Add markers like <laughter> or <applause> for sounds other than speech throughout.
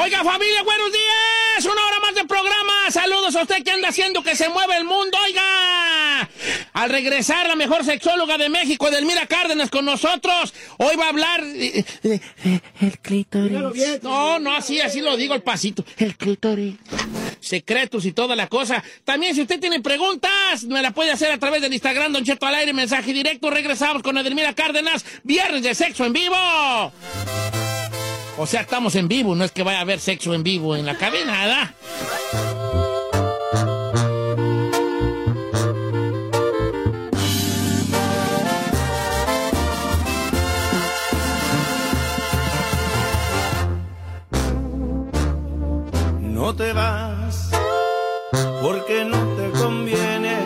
Oiga, familia, buenos días. Una hora más de programa. Saludos a usted que anda haciendo que se mueva el mundo. Oiga, al regresar la mejor sexóloga de México, Edelmira Cárdenas, con nosotros. Hoy va a hablar de, de- de- el clítoris. No, no, así, así lo digo el pasito. El clítoris. Secretos y toda la cosa. También, si usted tiene preguntas, me la puede hacer a través del Instagram, Don Cheto al aire, mensaje directo. Regresamos con Edelmira Cárdenas. Viernes de sexo en vivo. O sea, estamos en vivo, no es que vaya a haber sexo en vivo en la cabina, ¿verdad? No te vas porque no te conviene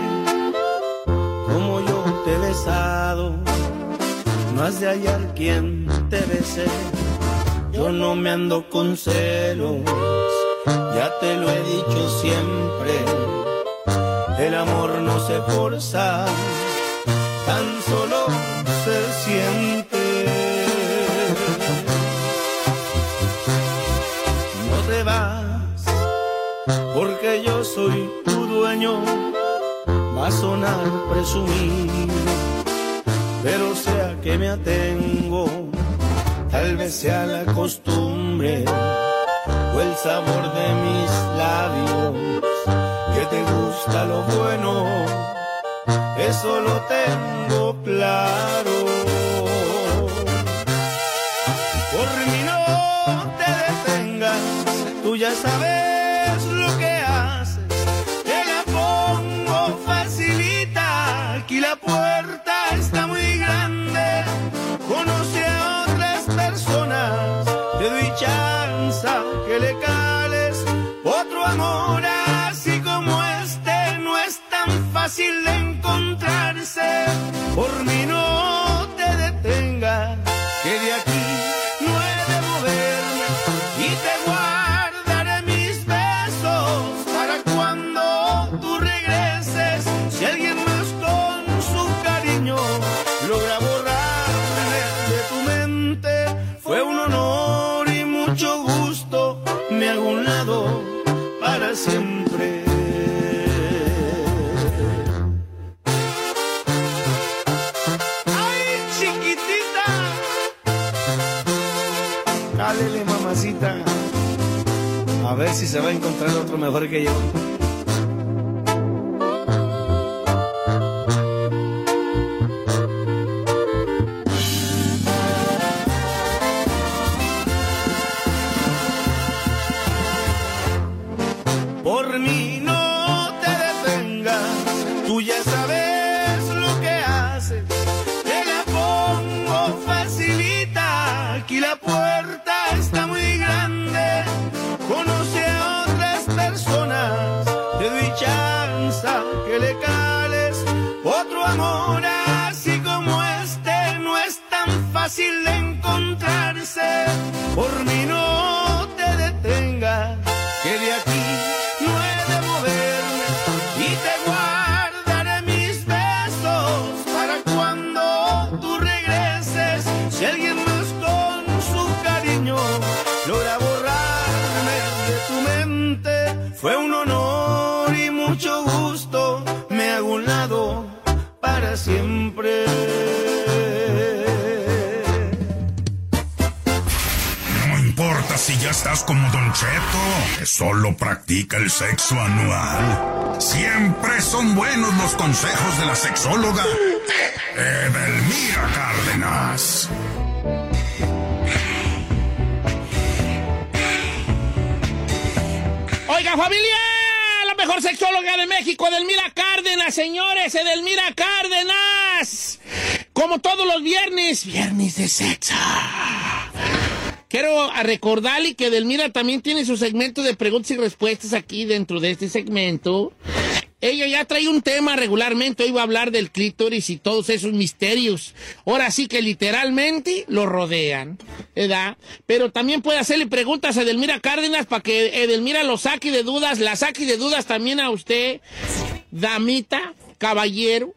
como yo te he besado. No has de hallar quien te bese. Yo no me ando con celos, ya te lo he dicho siempre. El amor no se forza, tan solo se siente. no te vas, porque yo soy tu dueño. Va a sonar presumir, pero sea que me atengo, tal vez sea la costumbre o el sabor de mis labios, que te gusta lo bueno, eso lo tengo claro. Por mí no te detengas, tú ya sabes fácil de encontrarse. Por mí no ver si se va a encontrar otro mejor que yo. Fácil encontrarse. Por mí no si ya estás como Don Cheto, que solo practica el sexo anual. Siempre son buenos los consejos de la sexóloga Edelmira Cárdenas. Oiga, familia, la mejor sexóloga de México, Edelmira Cárdenas, señores, Edelmira Cárdenas. Como todos los viernes, viernes de sexo. Quiero recordarle que Edelmira también tiene su segmento de preguntas y respuestas aquí dentro de este segmento. Ella ya trae un tema regularmente, hoy va a hablar del clítoris y todos esos misterios. Ahora sí que literalmente lo rodean, ¿verdad? Pero también puede hacerle preguntas a Edelmira Cárdenas para que Edelmira lo saque de dudas, la saque de dudas también a usted, damita, caballero.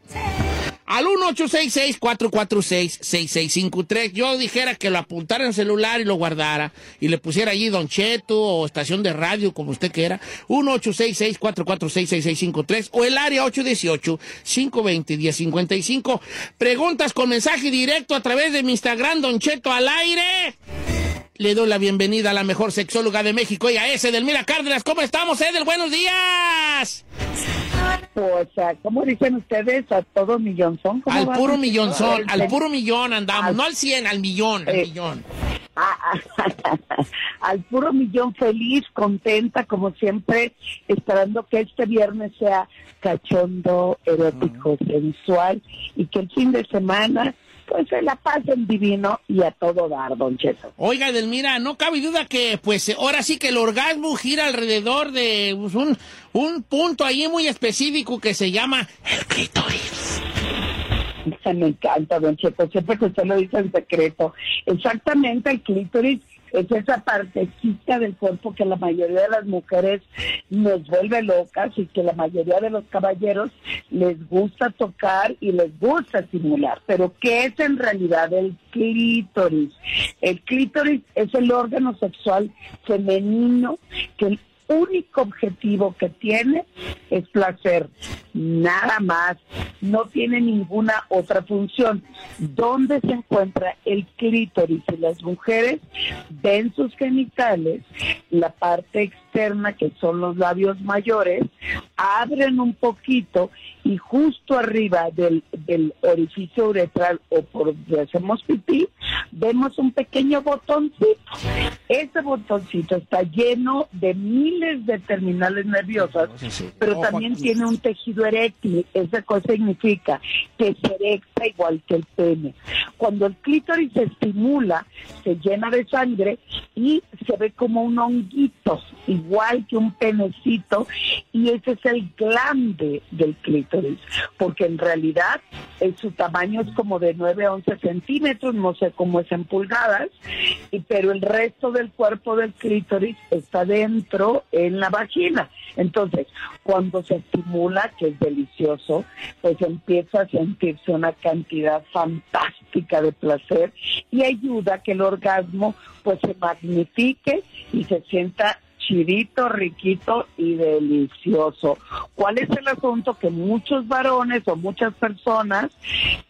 Al 1866-446-6653. Yo dijera que lo apuntara en el celular y lo guardara y le pusiera allí Don Cheto o estación de radio, como usted quiera. 1866-446-6653 o el área 818-520-1055. Preguntas con mensaje directo a través de mi Instagram, Don Cheto al aire. Le doy la bienvenida a la mejor sexóloga de México y a ese Mira Cárdenas. ¿Cómo estamos, Edel? ¡Buenos días! Pues, ¿cómo dicen ustedes? A todo millón son. Al puro millón son, al puro millón andamos, no al cien, al millón, al eh, millón. <laughs> al puro millón feliz, contenta, como siempre, esperando que este viernes sea cachondo, erótico, sensual y que el fin de semana pues se la pasen divino y a todo dar, don Cheto. Oiga, Edelmira, no cabe duda que, pues, ahora sí que el orgasmo gira alrededor de pues, un, un punto ahí muy específico que se llama el clítoris. Me encanta, don Cheto, siempre que usted lo dice en secreto. Exactamente, el clítoris es esa partecita del cuerpo que la mayoría de las mujeres nos vuelve locas y que la mayoría de los caballeros les gusta tocar y les gusta estimular. Pero ¿qué es en realidad el clítoris? El clítoris es el órgano sexual femenino que único objetivo que tiene es placer, nada más, no tiene ninguna otra función. ¿Dónde se encuentra el clítoris? Las mujeres ven sus genitales, la parte externa que son los labios mayores, abren un poquito y justo arriba del, orificio uretral o por donde hacemos pipí, vemos un pequeño botoncito. Ese botoncito está lleno de miles de terminales nerviosas, pero también tiene un tejido eréctil. Esa cosa significa que se erecta igual que el pene. Cuando el clítoris se estimula, se llena de sangre y se ve como un honguito, igual que un penecito, y ese es el glande del clítoris porque en realidad eh, su tamaño es como de 9 a 11 centímetros, no sé cómo es en pulgadas, y, pero el resto del cuerpo del clítoris está dentro en la vagina. Entonces, cuando se estimula, que es delicioso, pues empieza a sentirse una cantidad fantástica de placer y ayuda a que el orgasmo pues se magnifique y se sienta chidito, riquito y delicioso. ¿Cuál es el asunto? Que muchos varones o muchas personas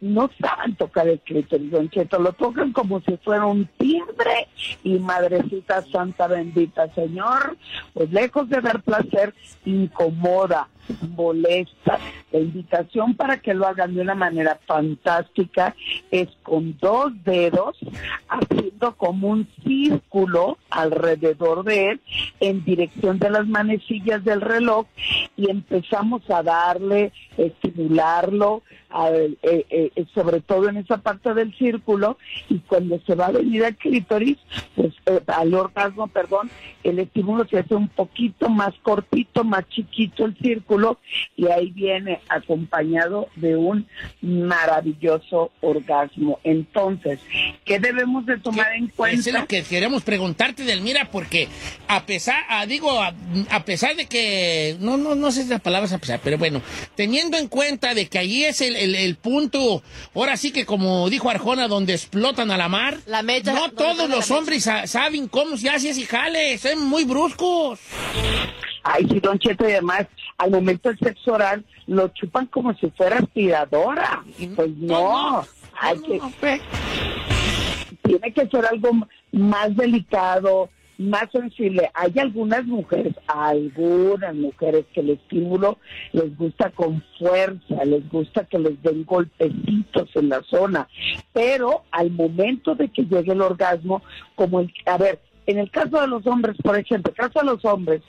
no saben tocar el clítoris, don Cheto, lo tocan como si fuera un timbre y madrecita santa bendita, Señor, pues lejos de dar placer, incomoda, molesta. La invitación para que lo hagan de una manera fantástica es con dos dedos haciendo como un círculo alrededor de él en dirección de las manecillas del reloj y empezamos a darle, estimularlo, eh, eh, eh, sobre todo en esa parte del círculo, y cuando se va a venir al clítoris, pues al orgasmo, perdón, el estímulo se hace un poquito más cortito, más chiquito el círculo, y ahí viene acompañado de un maravilloso orgasmo. Entonces, ¿qué debemos de tomar en cuenta? es lo que queremos preguntarte, Delmira, porque a pesar, ah, digo, a, pesar de que, no, no, no sé si las palabras a pesar, pero bueno, teniendo en cuenta de que allí es el el, punto, ahora sí que como dijo Arjona, donde explotan a la mar. La. No todos los hombres saben cómo se hace ese jale, son muy bruscos. Ay, sí, Don Cheto, y además, al momento del sexo oral, lo chupan como si fuera aspiradora. Pues no, hay que... Tiene que ser algo más delicado, más sensible. Hay algunas mujeres, algunas mujeres que el estímulo les gusta con fuerza, les gusta que les den golpecitos en la zona, pero al momento de que llegue el orgasmo, como el, a ver, en el caso de los hombres, por ejemplo, en el caso de los hombres,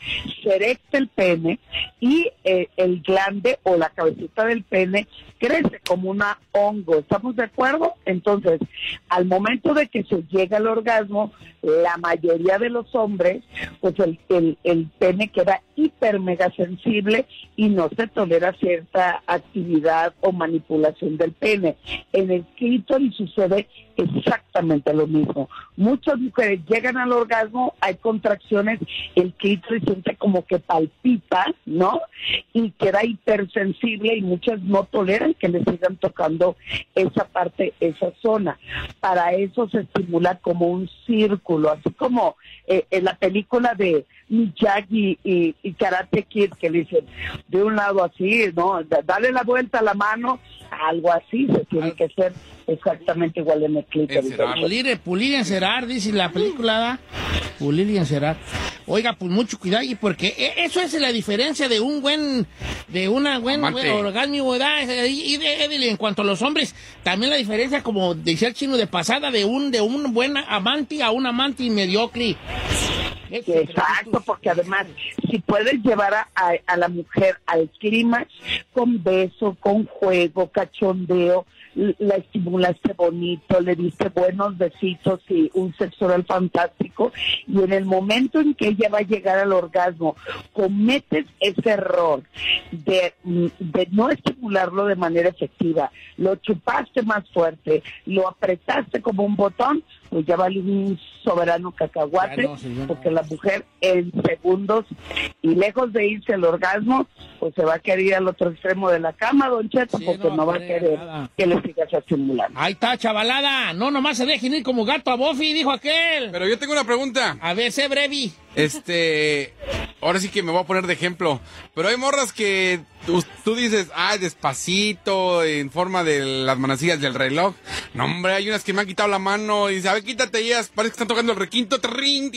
se erecta el pene y eh, el glande o la cabecita del pene crece como una hongo. ¿Estamos de acuerdo? Entonces, al momento de que se llega al orgasmo, la mayoría de los hombres, pues el, el, pene queda hiper mega sensible y no se tolera cierta actividad o manipulación del pene. En el clítoris sucede exactamente lo mismo. Muchas mujeres llegan al orgasmo, hay contracciones, el clítoris siente como que palpita, ¿no? Y queda hipersensible y muchas no toleran que le sigan tocando esa parte, esa zona. Para eso se estimula como un círculo, así como eh, en la película de Miyagi y, y, Karate Kid que le dicen de un lado así, ¿no? Dale la vuelta a la mano, algo así se tiene que ser exactamente igual en el. Pulir, pulir y encerar, dice la película, ¿da? Pulir y encerar. Oiga, pues mucho cuidado, y porque e, eso es la diferencia de un buen, de una buen, buen orgasmo, ¿verdad? Y de, en cuanto a los hombres, también la diferencia, como decía el chino de pasada, de un, de un buen amante a un amante mediocre. Exacto, porque además, si puedes llevar a, a la mujer al clima con beso, con juego, cachondeo, la estimulaste bonito, le diste buenos besitos y un sexo oral fantástico, y en el momento en que ella va a llegar al orgasmo, cometes ese error de, de no estimularlo de manera efectiva, lo chupaste más fuerte, lo apretaste como un botón, pues ya vale un soberano cacahuate, porque la mujer en segundos y lejos de irse al orgasmo, pues se va a querer ir al otro extremo de la cama, don Cheto, porque no, va a querer que le sigas estimulando. Ahí está, chavalada. No, nomás se dejen ir como gato a Buffy, dijo aquel. Pero yo tengo una pregunta. A ver, sé brevi. Este, ahora sí que me voy a poner de ejemplo. Pero hay morras que tú, dices, ah, despacito, en forma de las manacillas del reloj. No, hombre, hay unas que me han quitado la mano y dice, a ver, quítate ellas, parece que están tocando el requinto.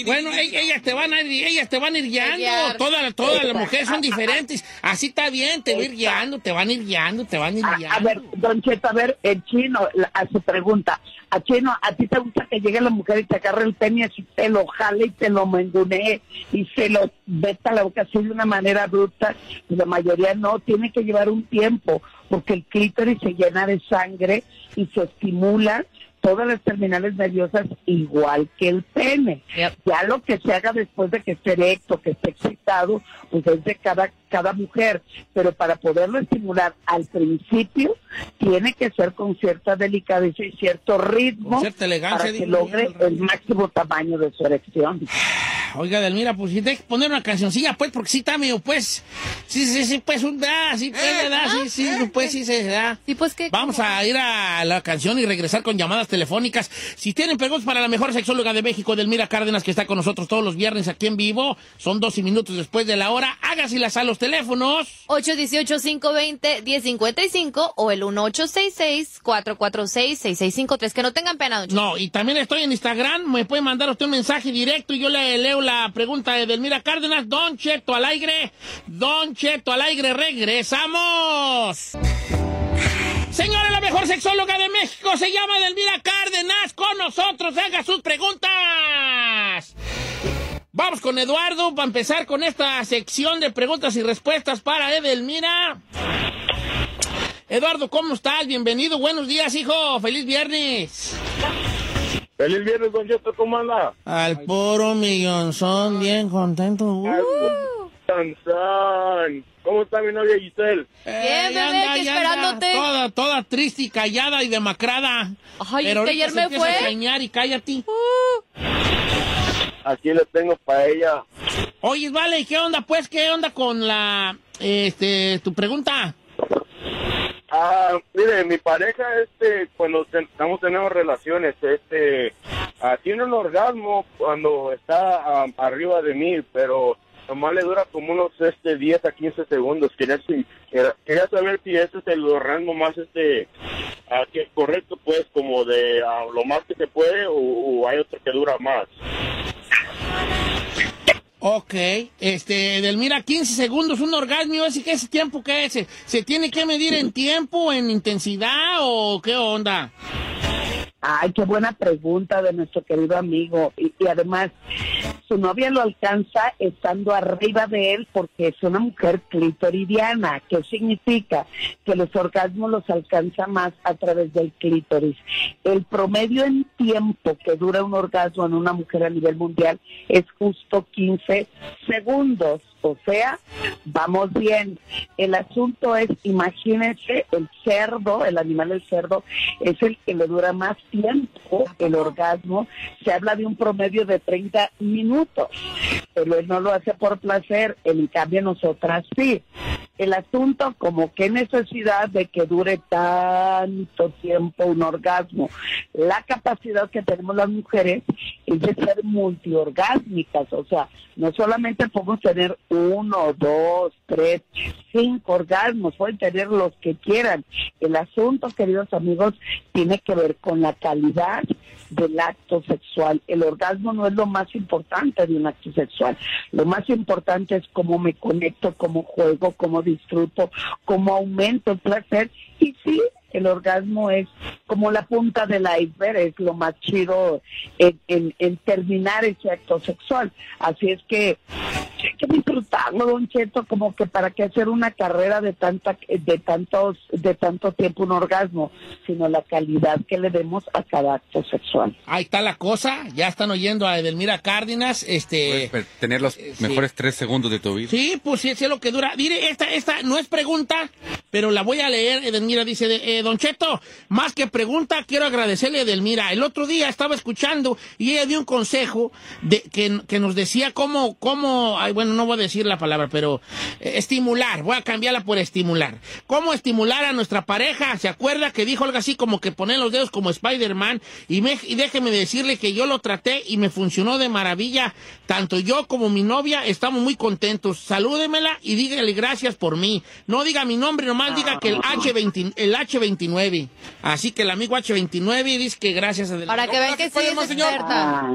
bueno, ellas te van a ir, ellas te van a ir guiando. Todas, todas las mujeres son diferentes. Así está bien, te van a ir guiando, te van a ir guiando, te van a ir guiando. A, ver, don Cheto, a ver, el chino, a su pregunta. A chino, ¿a ti te gusta que llegue la mujer y te agarre el pene así te lo jale y te lo mendunee y se lo veta la boca así de una manera bruta? La mayoría no tiene que llevar un tiempo, porque el clítoris se llena de sangre y se estimula todas las terminales nerviosas igual que el pene. Ya lo que se haga después de que esté erecto, que esté excitado, pues es de cada, cada mujer. Pero para poderlo estimular al principio, tiene que ser con cierta delicadeza y cierto ritmo para que logre el máximo tamaño de su erección. <sighs> <sighs> <sighs> Oiga, Delmira, pues si te que poner una cancioncilla, pues, porque sí está medio, pues, sí, sí, sí, pues, un da, sí, pues, eh, da, sí, sí, ah, pues, sí se da. Sí, pues, ¿qué? Vamos a ir a la canción y regresar con llamadas telefónicas. Si tienen preguntas para la mejor sexóloga de México, Delmira Cárdenas, que está con nosotros todos los viernes aquí en vivo, son 12 minutos después de la hora, hágaselas a los teléfonos. 818-520-1055 o el 1866-446-6653, que no tengan pena, don No, y también estoy en Instagram, me puede mandar usted un mensaje directo y yo le leo la pregunta de Delmira Cárdenas. Don Cheto al aire. Don Cheto al aire. Regresamos. Señora, la mejor sexóloga de México se llama Delmira Cárdenas. Con nosotros, haga sus preguntas. Vamos con Eduardo para empezar con esta sección de preguntas y respuestas para Edelmira. Eduardo, ¿cómo estás? Bienvenido. Buenos días, hijo. Feliz viernes. Feliz viernes, don Cheto, ¿cómo anda? Al puro millonzón, bien contento. Uh. ¿Cómo está mi novia Giselle? Bien, bebé, esperándote. Toda, toda triste y callada y demacrada. Ay, Pero que ayer me fue. A y cállate. Uh. Aquí le tengo para ella. Oye, vale, ¿qué onda, pues? ¿Qué onda con la, este, tu pregunta? Ah, mire, mi pareja, este, cuando estamos teniendo relaciones, este, ah, tiene un orgasmo cuando está ah, arriba de mí, pero nomás le dura como unos, este, 10 a 15 segundos. Quería, quería saber si ese es el orgasmo más, este, ah, correcto, pues, como de lo más que se puede, o hay otro que dura más. Ok, este, Delmira, 15 segundos, un orgasmo, ¿ese qué es tiempo que es? ¿Se tiene que medir en tiempo, en intensidad o qué onda? Ay, qué buena pregunta de nuestro querido amigo. Y, además, su novia lo alcanza estando arriba de él porque es una mujer clitoridiana. ¿Qué significa? Que los orgasmos los alcanza más a través del clítoris. El promedio en tiempo que dura un orgasmo en una mujer a nivel mundial es justo 15 segundos. O sea, vamos bien. El asunto es, imagínense, el cerdo, el animal del cerdo, es el que le dura más tiempo el orgasmo. Se habla de un promedio de 30 minutos, pero él no lo hace por placer, en cambio nosotras sí. El asunto, como qué necesidad de que dure tanto tiempo un orgasmo. La capacidad que tenemos las mujeres es de ser multiorgásmicas, o sea, no solamente podemos tener uno, dos, tres, cinco orgasmos, pueden tener los que quieran. El asunto, queridos amigos, tiene que ver con la calidad del acto sexual. El orgasmo no es lo más importante de un acto sexual. Lo más importante es cómo me conecto, cómo juego, cómo disfruto, cómo aumento el placer. Y sí, el orgasmo es como la punta del iceberg, es lo más chido en, en, terminar ese acto sexual. Así es que hay que disfrutarlo, don Cheto, como que para qué hacer una carrera de tanta, de tantos, de tanto tiempo un orgasmo, sino la calidad que le demos a cada acto sexual. Ahí está la cosa, ya están oyendo a Edelmira Cárdenas, este... tener los eh, mejores tres segundos de tu vida. Sí, pues sí, es lo que dura. Mire, esta, esta no es pregunta, pero la voy a leer, Edelmira dice, de, eh, Don Cheto, más que pregunta, quiero agradecerle a Edelmira. El otro día estaba escuchando y ella dio un consejo de, que, que nos decía cómo, cómo bueno, no voy a decir la palabra, pero eh, estimular, voy a cambiarla por estimular. ¿Cómo estimular a nuestra pareja? ¿Se acuerda que dijo algo así como que poner los dedos como Spider-Man? Y, y déjeme decirle que yo lo traté y me funcionó de maravilla. Tanto yo como mi novia estamos muy contentos. Salúdemela y dígale gracias por mí. No diga mi nombre, nomás diga que el, H20, el H29. Así que el amigo H29 dice que gracias a... Para que vean que sí es experta.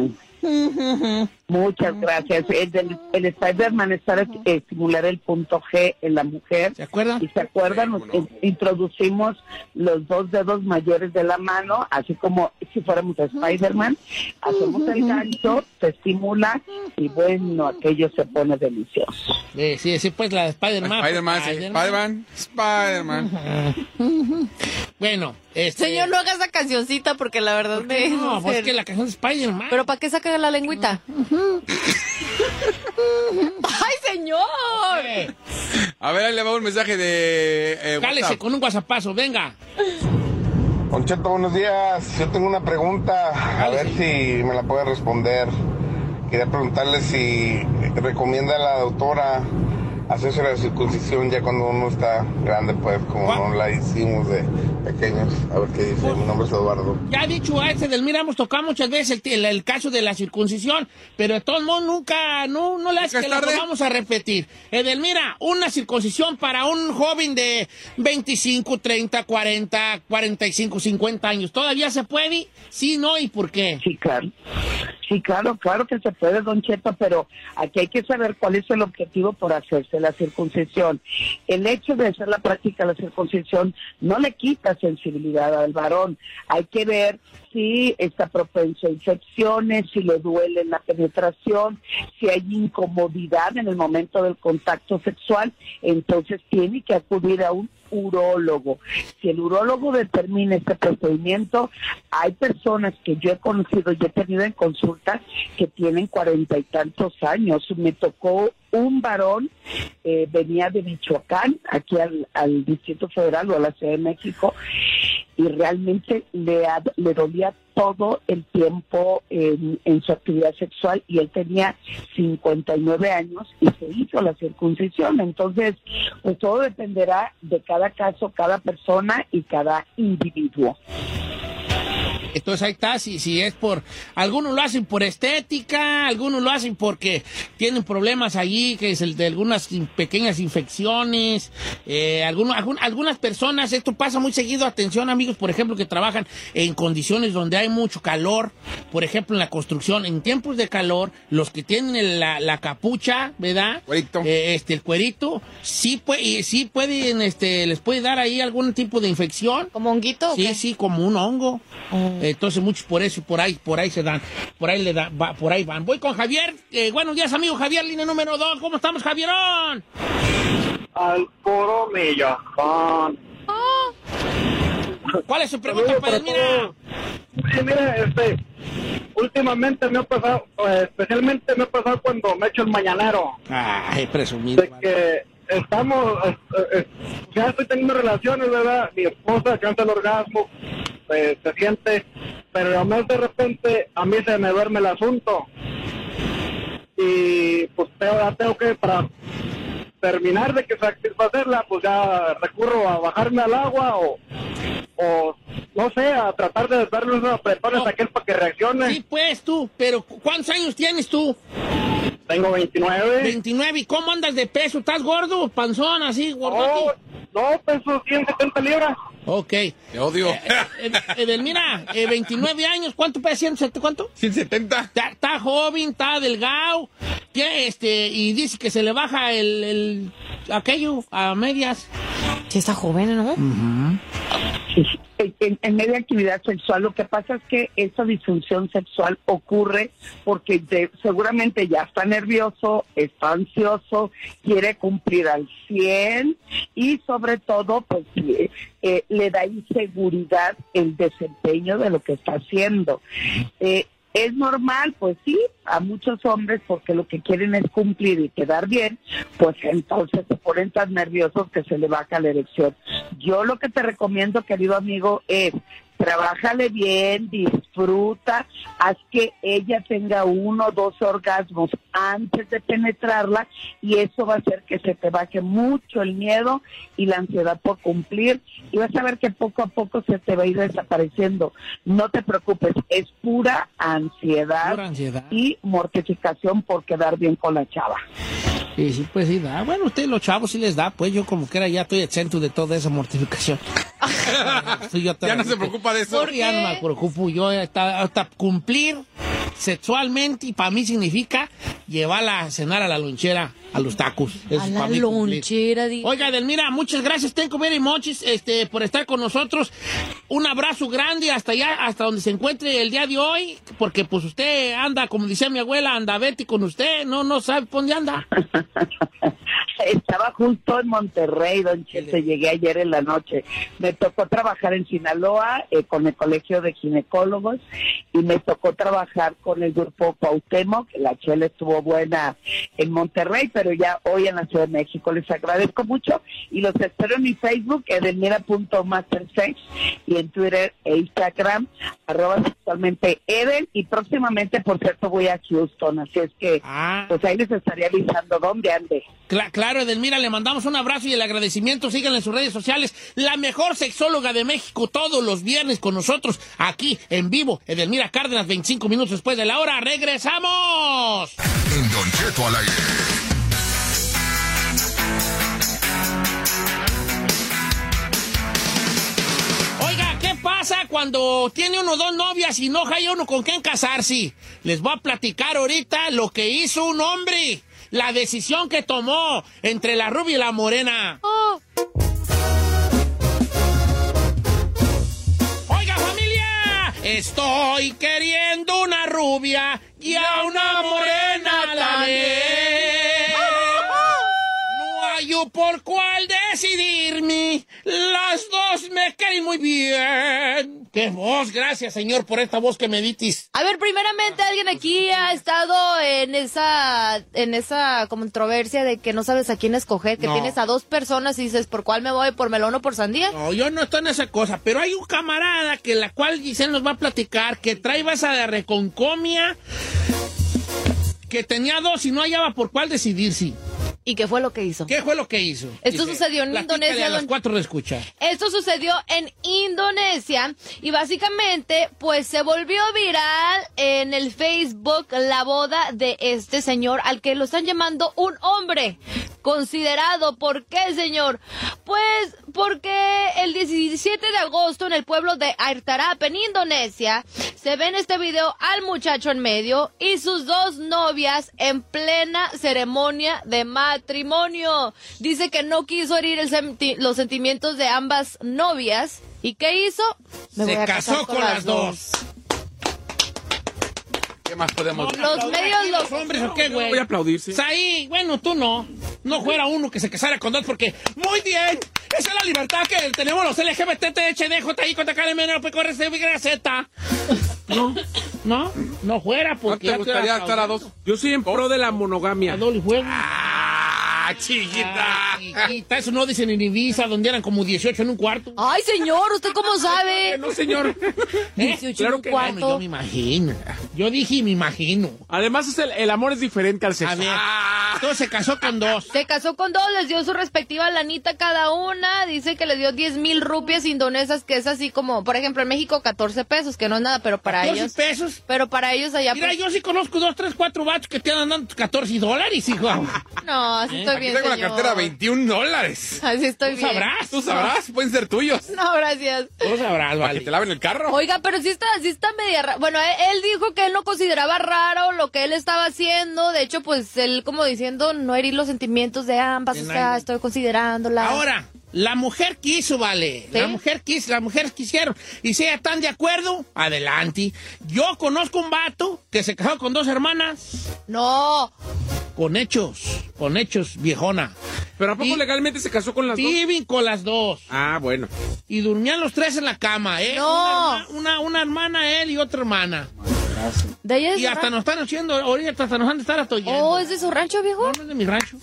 <laughs> Muchas gracias. El, el Spider-Man es para estimular el punto G en la mujer. ¿Se acuerdan? Y se acuerdan, nos introducimos los dos dedos mayores de la mano, así como si fuéramos Spider-Man. Hacemos el gancho, se estimula y bueno, aquello se pone delicioso. Sí, sí, pues la Spider-Man. Spider-Man, Spider-Man. Spider-Man. bueno, este... Señor, no haga esa cancioncita porque la verdad me... No, pues que la canción de Spider-Man. ¿Pero para qué saca la lengüita? <laughs> ¡Ay, señor! A ver, ahí le va un mensaje de. Eh, Cálese con un guasapazo, venga. Concheto, buenos días. Yo tengo una pregunta, a ver si me la puede responder. Quería preguntarle si recomienda a la doctora hacerse la circuncisión ya cuando uno está grande, pues, como no la hicimos de pequeños. A ver qué dice. Mi nombre es Eduardo. Ya ha dicho a este del mira, hemos tocado muchas veces el, el, caso de la circuncisión, pero de todos modos nunca, no, no le hace que lo vamos a repetir. Edelmira, una circuncisión para un joven de 25, 30, 40, 45, 50 años, ¿todavía se puede? Sí, no, ¿y por qué? Sí, claro. Sí, claro, claro que se puede, don Cheto, pero aquí hay que saber cuál es el objetivo por hacerse la circuncisión. El hecho de hacer la práctica de la circuncisión no le quita sensibilidad al varón. Hay que ver si está propenso a infecciones, si le duele la penetración, si hay incomodidad en el momento del contacto sexual, entonces tiene que acudir a un urólogo. Si el urólogo determina este procedimiento, hay personas que yo he conocido, yo he tenido en consulta que tienen cuarenta y tantos años. Me tocó un varón, eh, venía de Michoacán, aquí al, Distrito Federal o a la Ciudad de México, y realmente le, le dolía todo el tiempo en, en, su actividad sexual y él tenía 59 años y se hizo la circuncisión. Entonces, pues todo dependerá de cada caso, cada persona y cada individuo. Entonces ahí está, si, si es por... Algunos lo hacen por estética, algunos lo hacen porque tienen problemas allí, que es el de algunas pequeñas infecciones. Eh, algunos, algunas personas, esto pasa muy seguido, atención amigos, por ejemplo, que trabajan en condiciones donde hay mucho calor, por ejemplo en la construcción, en tiempos de calor, los que tienen la, la capucha, ¿verdad? Eh, este, el cuerito, sí, puede, sí pueden, este, les puede dar ahí algún tipo de infección. ¿Como honguito? Sí, sí, como un hongo. Oh. Entonces muchos por eso, por ahí, por ahí se dan, por ahí le da, va- por ahí van. Voy con Javier. Eh, buenos días, amigo Javier, línea número dos. ¿Cómo estamos, Javierón? Al puro millón. ¿Cuál es su pregunta para Edelmira? Sí, mire, este, últimamente me ha pasado, eh, especialmente me ha pasado cuando me echo el mañanero, Ay, presumido. de que estamos, eh, eh, ya estoy teniendo relaciones, ¿verdad? Mi esposa alcanza el orgasmo, eh, se siente, pero a más de repente a mí se me duerme el asunto. Y pues tengo, ya tengo que, para terminar de que satisfacerla, pues ya recurro a bajarme al agua o, o no sé, a tratar de darle unos apretones No. a aquel para que reaccione. Sí, pues tú, pero ¿cu- ¿cuántos años tienes tú? Tengo 29. 29. ¿Y cómo andas de peso? ¿Estás gordo? ¿Panzón así, No, gordote? no, peso 170 libras. Ok. Te odio. Eh, eh, Edelmira, eh, 29 años, ¿cuánto pesa? ¿170? ¿Cuánto? 170. Está, está joven, está delgado, tiene, este, y dice que se le baja el, el- aquello a medias. Sí, está joven, ¿no? En, en media actividad sexual. Lo que pasa es que esa disfunción sexual ocurre porque de- seguramente ya está nervioso, está ansioso, quiere cumplir al 100 y sobre todo pues eh, eh, le da inseguridad el desempeño de lo que está haciendo. Eh, es normal, pues sí, a muchos hombres porque lo que quieren es cumplir y quedar bien, pues entonces se ponen tan nerviosos que se le baja la erección. Yo lo que te recomiendo, querido amigo, es trabájale bien, disfruta, haz que ella tenga uno o dos orgasmos antes de penetrarla y eso va a hacer que se te baje mucho el miedo y la ansiedad por cumplir y vas a ver que poco a poco se te va a ir desapareciendo. No te preocupes, es pura ansiedad, Pura ansiedad. y mortificación por quedar bien con la chava. Sí, sí, pues sí da. Bueno, ustedes los chavos sí les da, pues yo como que era ya estoy exento de toda esa mortificación. <laughs> Yo Ya no se preocupa de eso. ¿Por Ya no me preocupo, yo hasta, hasta cumplir sexualmente y para mí significa llevarla a cenar a la lonchera, a los tacos. Eso A es la lonchera, Oiga, Delmira, muchas gracias, Tenko Very Mochis, este, por estar con nosotros. Un abrazo grande hasta allá, hasta donde se encuentre el día de hoy, porque pues usted anda, como decía mi abuela, anda Betty con usted, no, no sabe por dónde anda. <laughs> Estaba justo en Monterrey, don Cheto, llegué ayer en la noche. Me tocó trabajar en Sinaloa eh, con el Colegio de Ginecólogos y me tocó trabajar con el grupo Cuauhtémoc. La chela estuvo buena en Monterrey, pero ya hoy en la Ciudad de México. Les agradezco mucho y los espero en mi Facebook, edelmira.mastersex y en Twitter e Instagram, arroba sexualmente Edel y próximamente, por cierto, voy a Houston, así es que Ah. pues ahí les estaría avisando dónde ande. Cla- claro, Edelmira, le mandamos un abrazo y el agradecimiento. Síganla en sus redes sociales. La mejor sexóloga de México todos los viernes con nosotros aquí en vivo. Edelmira Cárdenas, 25 minutos después de la hora. ¡Regresamos! En Don Cheto al aire. Pasa cuando tiene uno dos novias y no hay uno con quien casarse? Les voy a platicar ahorita lo que hizo un hombre. La decisión que tomó entre la rubia y la morena. Oh, Oiga, familia, estoy queriendo una rubia y a una morena por cuál decidirme. Las dos me caen muy bien. Qué voz, gracias, señor, por esta voz que me ditis. A ver, primeramente alguien aquí ha estado en esa, en esa controversia de que no sabes a quién escoger, que No. tienes a dos personas y dices, ¿por cuál me voy? ¿Por melón o por sandía? No, yo no estoy en esa cosa, pero hay un camarada que la cual Giselle nos va a platicar que trae esa de reconcomia que tenía dos y no hallaba por cuál decidirse. ¿Y qué fue lo que hizo? ¿Qué fue lo que hizo? Esto Dice, sucedió en Indonesia, las cuatro de escuchar. Esto sucedió en Indonesia y básicamente pues se volvió viral en el Facebook la boda de este señor al que lo están llamando un hombre considerado. ¿Por qué, señor? Pues porque el 17 de agosto en el pueblo de Airtarap en Indonesia se ve en este video al muchacho en medio y sus dos novias en plena ceremonia de matrimonio. Dice que no quiso herir el senti- los sentimientos de ambas novias ¿Y qué hizo? Me Se casó con las dos. ¿Qué más podemos No, Los no, medios no, los- hombres o qué, güey? Voy a aplaudir, sí. Ahí, bueno, tú no. No fuera uno que se casara con dos porque, muy bien, esa es la libertad que tenemos los LGBT, THD, JI, PQR, Z. No, no, no fuera ¿No porque... te ya gustaría estar a dos? Yo soy en pro de la monogamia. A doble juego. ¡Ah, chiquita! Ah, chiquita, eso no dicen en Ibiza, donde eran como 18 en un cuarto. Ay, señor, ¿usted cómo sabe? No, señor. <laughs> ¿Eh? 18 claro en un que- Bueno, yo cuarto. me imagino. Yo dije me imagino. Además, es el, el amor es diferente al sexo. A ver, entonces se casó con dos. Se casó con dos, les dio su respectiva lanita cada una. Dice que les dio 10 mil rupias indonesas, que es así como, por ejemplo, en México 14 pesos, que no es nada, pero para 14 ellos. pesos. Pero para ellos allá. Mira, pues, yo sí conozco dos, tres, cuatro vatos que te andan dando 14 dólares, hijo. No, así estoy Aquí bien. tengo la cartera 21 dólares. Así estoy Tú bien. sabrás. Tú sabrás, pueden ser tuyos. No, gracias. Tú sabrás, Para que vale. te laven el carro. Oiga, pero sí está, sí está media ra- Bueno, él, él dijo que él no consideraba raro lo que él estaba haciendo. De hecho, pues él como diciendo no herir los sentimientos de ambas. O sea, estoy considerándola. Ahora, la mujer quiso, vale. ¿Sí? La mujer quiso, las mujeres quisieron. Y si ellas están de acuerdo, adelante. Yo conozco un vato que se casó con dos hermanas. No. Con hechos, con hechos, viejona. Pero ¿a poco Y- legalmente se casó con las dos? Viven con las dos. Ah, bueno. Y dormían los tres en la cama, ¿eh? No. Una, una, una hermana él y otra hermana. De Y hasta nos están haciendo, ahorita hasta nos han de estar atoyendo. Oh, ¿es de su rancho, viejo? No, no es de mi rancho.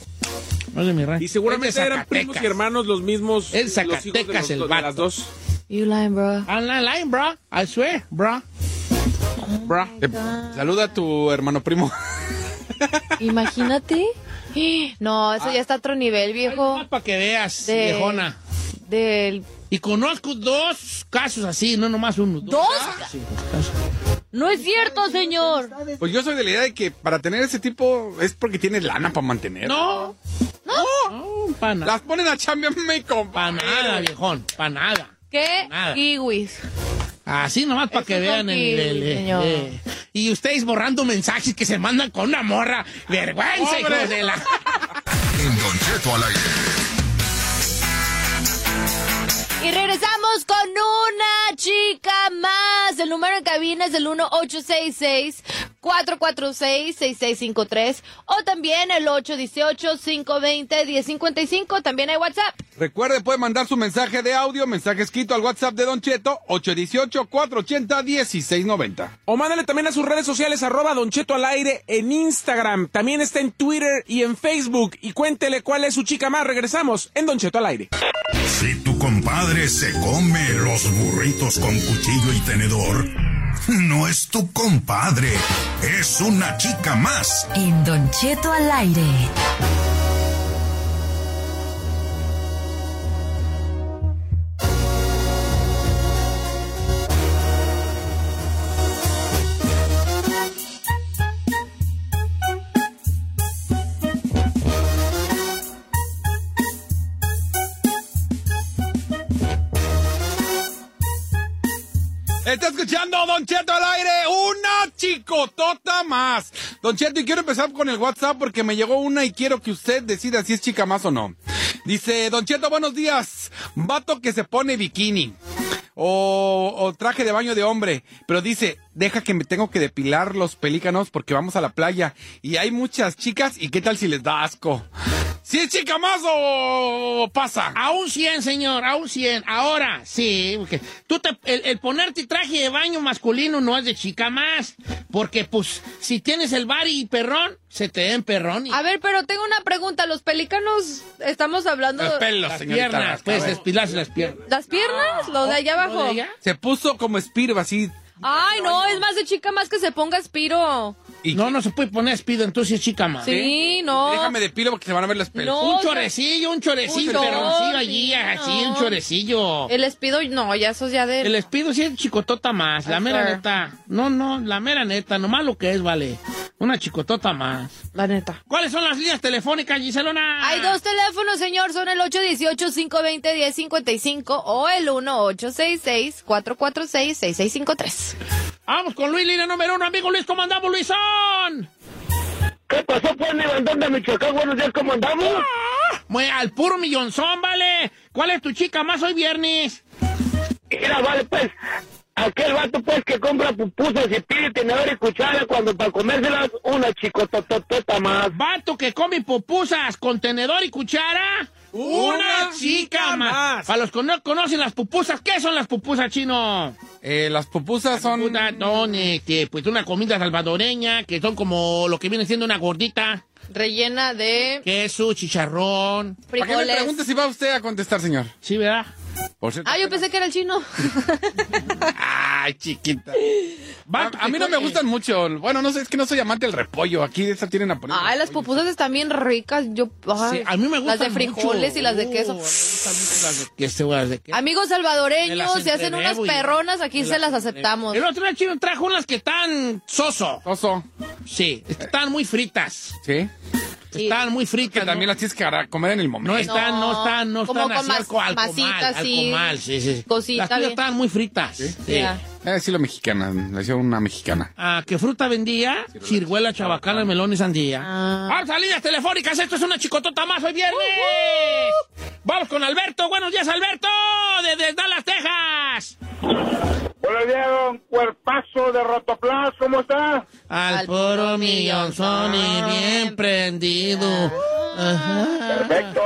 No es de mi rancho. Y seguramente eran primos y hermanos los mismos. Es los hijos de Zacatecas los el dos- de vato. las dos. You lying, bro. I'm not lying, bro. I swear, bro. Bro. Eh, saluda a tu hermano primo. <laughs> Imagínate. No, eso ya está a otro nivel, viejo. Para que veas, De- viejona. Del... Y conozco dos casos así, no nomás uno. ¿Dos? Sí, dos casos. No es cierto, señor. Pues yo soy de la idea de que para tener ese tipo es porque tienes lana para mantener. No. No, para nada. Las ponen a chambearme con Para nada, viejón. Para nada. ¿Qué? Nada. Kiwis. Así nomás para que vean el kiwis, nivel. eh, señor. eh. Y ustedes borrando mensajes que se mandan con una morra. Vergüenza, Hombre. hijos de la... <laughs> En Don Cheto al aire. Y regresamos con una chica más. El número en cabina es el 1866-446-6653 o también el 818-520-1055. También hay WhatsApp. Recuerde, puede mandar su mensaje de audio, mensaje escrito al WhatsApp de Don Cheto, 818-480-1690. O mándale también a sus redes sociales, arroba Don Cheto al aire en Instagram. También está en Twitter y en Facebook. Y cuéntele cuál es su chica más. Regresamos en Don Cheto al aire. Si tu compadre se come los burritos con cuchillo y tenedor, no es tu compadre, es una chica más. En Don Cheto al aire. Está escuchando Don Cheto al aire, una chicotota más. Don Cheto, y quiero empezar con el WhatsApp porque me llegó una y quiero que usted decida si es chica más o no. Dice, Don Cheto, buenos días. Vato que se pone bikini. O, traje de baño de hombre. Pero dice, deja que me tengo que depilar los pelícanos porque vamos a la playa. Y hay muchas chicas y qué tal si les da asco. ¿Si es chica más o pasa? A un 100, señor, a un 100. Ahora, sí, porque tú te, el, el ponerte traje de baño masculino no es de chica más. Porque, pues, si tienes el bari y perrón, se te den perrón A ver, pero tengo una pregunta. ¿Los pelícanos estamos hablando Los pelos, las señorita. piernas, pues, despilarse las piernas. las piernas? ¿Lo de allá ¿Lo abajo? de allá? Se puso como Spiro así. Ay, no, es más de chica más que se ponga espiro. Y No, no se puede poner espido, entonces es chica más. Sí, no. Déjame de pilo porque se van a ver los pelos. No. Un chorecillo, un chorecillo, un perroncillo chor, allí, sí, así, no. un chorecillo. El espido, no, ya eso es ya de... El espido sí es chicotota más, la mera neta. No, no, la mera neta, nomás lo que es, vale. Una chicotota más. La neta. ¿Cuáles son las líneas telefónicas, Giselona? Hay dos teléfonos, señor. Son el 818-520-1055 o el 1866-446-6653. Vamos con Luis, línea número uno, amigo Luis, ¿cómo andamos, Luisón? ¿Qué pasó, pues, mi bandón de Michoacán? Buenos días, ¿cómo andamos? Muy al puro millonzón, vale. ¿Cuál es tu chica más hoy viernes? Mira, vale, pues, aquel vato, pues, que compra pupusas y pide tenedor y cuchara cuando para comérselas una chicotototota más. Vato que come pupusas con tenedor y cuchara. Una chica más. Para los que no conocen las pupusas, ¿qué son las pupusas, chino? Eh, las pupusas son... Una, son, este, pues una comida salvadoreña, que son como lo que viene siendo una gordita. Rellena de Queso, chicharrón. ¿Para qué me pregunte si va usted a contestar, señor? Sí, ¿verdad? Por cierto. Ah, yo pensé que era el chino. <laughs> Ay, chiquita. <laughs> A, mí no me gustan mucho. Bueno, no sé, es que no soy amante del repollo. Aquí de esa tienen a poner. Ay, las pupusas están bien ricas. Yo, ay, Sí, a mí me gustan Las de frijoles mucho. y las de queso. Uh, a mí me gustan mucho las de queso, las de queso. Amigos salvadoreños, se hacen unas perronas, aquí se las las aceptamos. El otro día chino trajo unas que están soso. Oso. Sí, están muy fritas. Sí. Están muy fritas. Que también ¿no? las tienes que comer en el momento. No están, no están, no están así mas- algo, algo masita, mal, algo sí. mal, sí, sí. Cosita Las estaban muy fritas. Sí. Ya. Eh, sí, lo mexicana. Le hicieron una mexicana. Ah, ¿qué fruta vendía? Ciruela, chabacana, melón y sandía. Ah. Vamos a líneas telefónicas, esto es una chicotota más hoy viernes. Vamos con Alberto, buenos días Alberto, desde Dallas, Texas. Buenos días, don Cuerpazo de Rotoplas, ¿cómo está? Al puro millón son y bien prendido. Ajá. Perfecto,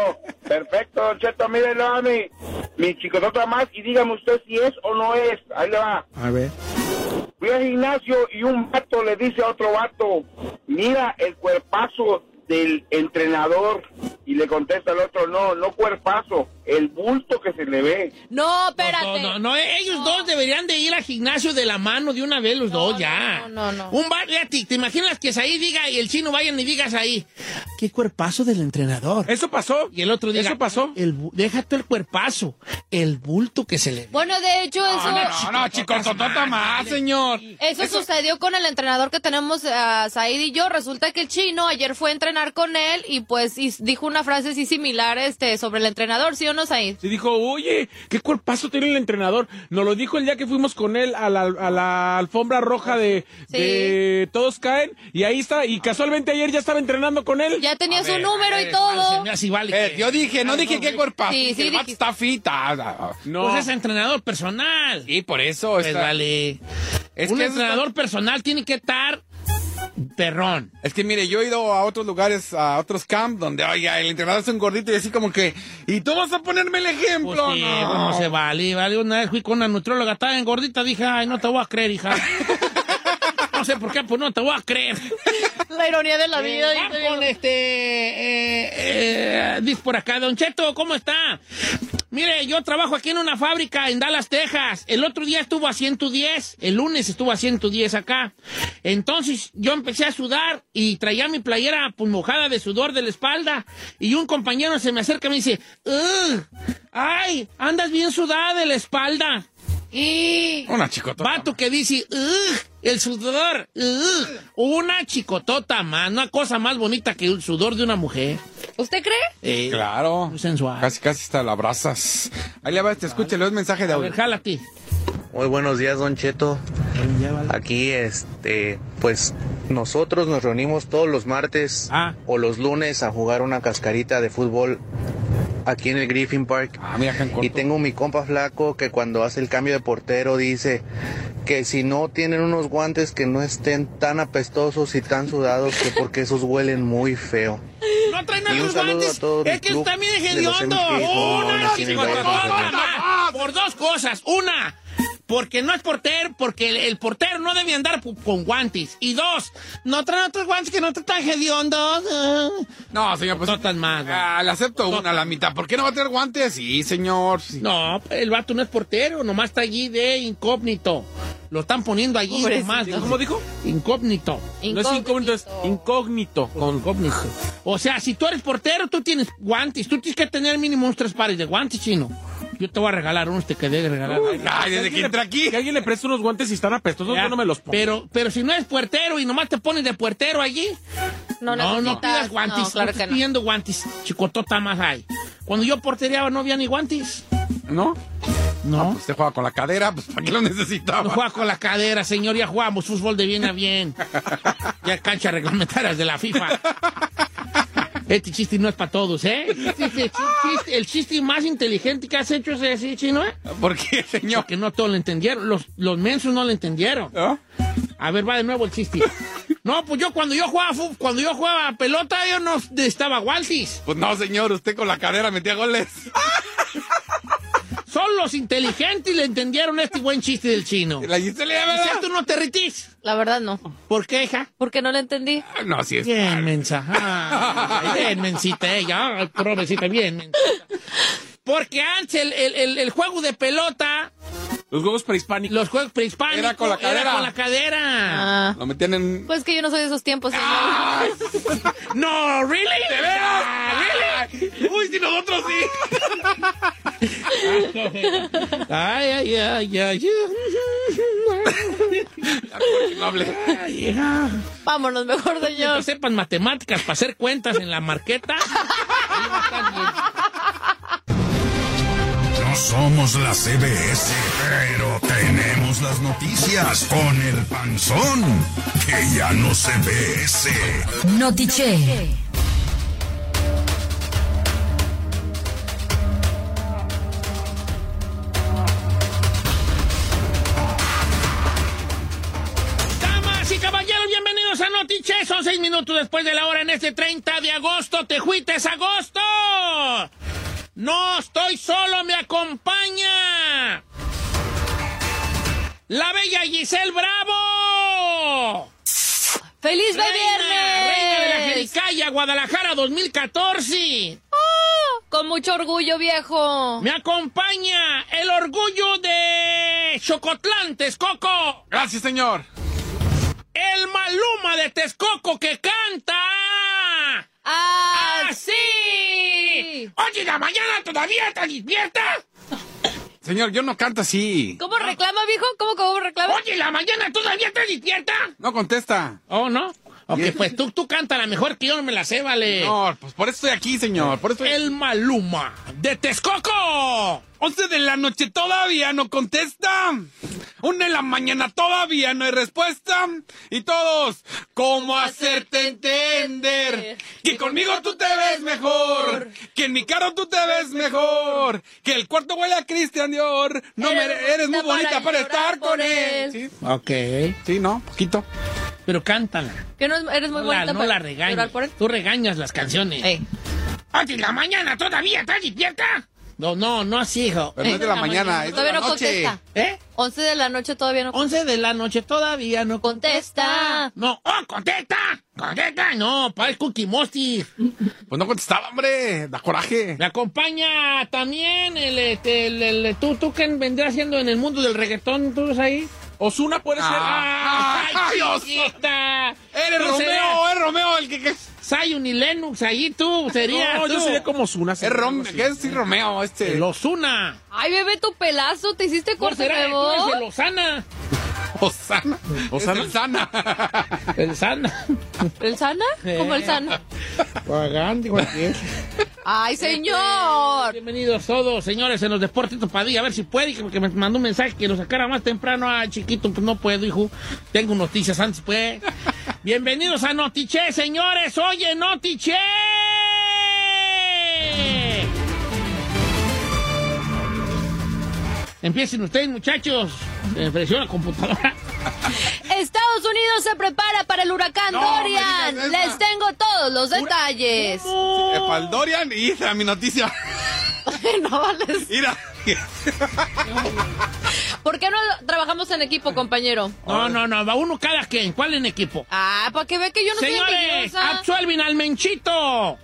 perfecto, Don Cheto, mírenlo a mi, mi chicotota más y dígame usted si es o no es. Ahí le va. A ver. Fui al gimnasio y un vato le dice a otro vato, mira el cuerpazo del entrenador. Y le contesta el otro, no, no cuerpazo, el bulto que se le ve. No, espérate. No, no, no, ellos dos deberían de ir al gimnasio de la mano de una vez los dos, ya. no, no, no. Un bar, fíjate, ¿te imaginas que ahí diga y el chino vayan y digas ahí, qué cuerpazo del entrenador? Eso pasó. Y el otro diga, Eso pasó. El, déjate el cuerpazo, el bulto que se le ve. Bueno, de hecho, eso, No, no, chicos, totota más, señor. eso sucedió con el entrenador que tenemos, a Said y yo. Resulta que el chino ayer fue a entrenar con él y pues y dijo una frase así similar este, sobre el entrenador, ¿sí o no, Said? Dijo, oye, qué cuerpazo tiene el entrenador. Nos lo dijo el día que fuimos con él a la, a la alfombra roja de, Sí. de Todos Caen. Y ahí está. Y casualmente ayer ya estaba entrenando con él. Ya tenía A su ver, número y todo. vale Eh, que- yo dije, no dije qué cuerpazo. Sí, sí el vato dijiste. está fita. No. Pues es entrenador personal. Y por eso Pues está- vale. Es Un que entrenador personal tiene que estar perrón. Es que mire, yo he ido a otros lugares, a otros camps, donde, oiga, el entrenador es un gordito y así como que, ¿y tú vas a ponerme el ejemplo? Pues sí, pues no se vale, vale. Una vez fui con una nutróloga, estaba en gordita, dije, ay, no te voy a creer, hija. <laughs> no sé por qué, pues no te voy a creer. La ironía de la vida. Vamos dice con este, eh, eh, dice por acá, Don Cheto, ¿cómo está? Mire, yo trabajo aquí en una fábrica en Dallas, Texas. El otro día estuvo a 110, el lunes estuvo a 110 acá. Entonces yo empecé a sudar y traía mi playera pues, mojada de sudor de la espalda. Y un compañero se me acerca y me dice, "Ugh, ¡ay! Andas bien sudada de la espalda. Y Una chicotota. Vato que dice, "Ugh, el sudor, ugh". una chicotota más, una cosa más bonita que el sudor de una mujer. ¿Usted cree? Eh, Claro. Muy sensual. Casi, casi hasta la abrazas. Ahí le va, te escúchale, es mensaje de A ver, audio. jálate. Muy buenos días, Don Cheto. Aquí, este, pues nosotros nos reunimos todos los martes Ah. o los lunes a jugar una cascarita de fútbol aquí en el Griffin Park. Ah, mira. Y tengo mi compa flaco que cuando hace el cambio de portero dice que si no tienen unos guantes que no estén tan apestosos y tan sudados que porque esos huelen muy feo. No traen guantes. a todo mi Es que club también es los hediondo. Una Los. Por dos cosas. Una, porque no es portero, porque el, el portero no debe andar con guantes. Y dos, no traen otros guantes que no están tan hediondos. No, señor, pues. No tan va. Ah, le acepto una a la mitad. ¿Por qué no va a tener guantes? Sí, señor. sí. No, el vato no es portero, nomás está allí de incógnito. Lo están poniendo allí nomás. ¿Cómo dijo? Incógnito. No es incógnito, es incógnito. Con incógnito. O sea, si tú eres portero, tú tienes guantes. Tú tienes que tener mínimo unos tres pares de guantes, chino. Yo te voy a regalar unos, te quedé de regalar. Ay, desde que entré aquí. Que alguien le preste unos guantes y están apestosos, yo no me los pongo. Pero, pero si no eres puertero y nomás te pones de puertero allí, No, no, no pidas guantes. No, claro no que no. pidiendo guantes. Chicotota más hay. Cuando yo portereaba no había ni guantes. ¿No? No. Pues usted juega con la cadera, pues ¿para qué lo necesitaba? No juega con la cadera, señor. Ya jugamos fútbol de bien a bien. <laughs> Ya cancha reglamentarias de la FIFA. Este chiste no es para todos, ¿eh? <laughs> Este es el chiste, el chiste más inteligente que has hecho es ese chino, ¿eh? ¿Por qué, señor? Porque no todos lo entendieron. Los, los mensos no lo entendieron. ¿Ah? A ver, va de nuevo el chiste. <laughs> No, pues yo cuando yo jugaba cuando yo jugaba pelota, yo no estaba Waltis. Pues no, señor, usted con la cadera metía goles. Solo los inteligentes le entendieron este buen chiste del chino. La Gisela, ¿Y ¿verdad? si tú no te ritís? La verdad no. ¿Por qué, hija? Porque no lo entendí. Ah, No, sí es. Bien, mensa. Ay, bien, mensita ella. Ay, provecita, bien, mensita. Porque antes el, el- el- el juego de pelota, Los juegos prehispánicos. los juegos prehispánicos, Era con la cadera. con la cadera. Ah. Lo metían en. Pues que yo no soy de esos tiempos, señor. <laughs> No, really? ¿De veras? really? Uy, si nosotros sí. Ay, ay, ay, ay. No hable. ay. Vámonos mejor, Que señor. sepan matemáticas para hacer cuentas en la marqueta. <laughs> No somos la CBS, pero tenemos las noticias con el panzón, que ya no se ve ese. Notiche. Damas y caballeros, bienvenidos a Notiche. Son seis minutos después de la hora en este 30 de agosto. ¡Te juites agosto! No estoy solo, me acompaña la bella Giselle Bravo. ¡Feliz Reina, reina de la viernes! Jericaya, Guadalajara 2014. Con mucho orgullo, viejo. Me acompaña el orgullo de Chocotlán, Texcoco. Gracias, señor. El Maluma de Texcoco que canta. ¡Ah, Oye, la mañana todavía está despierta. Señor, yo no canto así. ¿Cómo reclama, viejo? ¿Cómo, cómo reclama? Oye, la mañana todavía está despierta. No contesta. Oh, ¿no? Ok, pues tú, tú canta la mejor que yo no me la sé, vale. No, pues por eso estoy aquí, señor. Por eso estoy... El Maluma de Texcoco. 11 de la noche todavía no contesta. Una de la mañana todavía no hay respuesta. Y todos, ¿cómo hacerte entender? Que conmigo tú te ves mejor. Que en mi carro tú te ves mejor. Que el cuarto huele a Christian Dior. No Eres me, eres muy bonita para estar con él. él. Sí, Ok, sí, no, poquito. pero cántala. Que no es- eres muy no la, bonita no para la él. Tú regañas las canciones. Ey. Oye, la mañana todavía está despierta. No, no, no así, hijo. Pero no es de la <laughs> mañana, es de Todavía la no noche. contesta. ¿Eh? 11 de la noche todavía no 11 de la noche todavía no contesta. No, ¡oh, contesta! ¡Contesta! No, para Cookie Monster. Pues no contestaba, hombre. Da coraje. Me acompaña también el, este, el, el- tú, tú que vendrás haciendo en el mundo del reggaetón, tú ves ahí. Osuna puede ser. Ah. ¡Ay, <laughs> ¡Ay, Dios! chiquita! Eres Tú Romeo, serías es Romeo el que... que- Zion y Lennox, ahí tú serías No, tú. yo sería como Osuna. Es Romeo, ¿qué es Romeo este? El Osuna. Ay, bebé, tu pelazo, te hiciste ¿Cuál corte será? nuevo. Tú eres el Osana. Osana. ¿Osana? Es el Sana. El Sana. ¿El sana? ¿Cómo el Eh. sana? Pagante, cualquier. Ay, señor. Bienvenidos todos, señores, en los deportes Padilla. A ver si puede, que, que me mandó un mensaje que lo sacara más temprano. Ah, chiquito, pues no puedo, hijo. Tengo noticias antes, pues. Bienvenidos a Notiche, señores. Oye, Notiche. Empiecen ustedes, muchachos. Me ofreció la computadora. Estados Unidos se prepara para el huracán No, Dorian. Les tengo todos los detalles. Eh, Paldorian y esa mi noticia. <laughs> no vales. Mira. ¿Por qué no trabajamos en equipo, compañero? No, no, no, va uno cada quien. ¿Cuál en equipo? Ah, para que vea que yo no soy Señores, envidiosa. absuelven al menchito.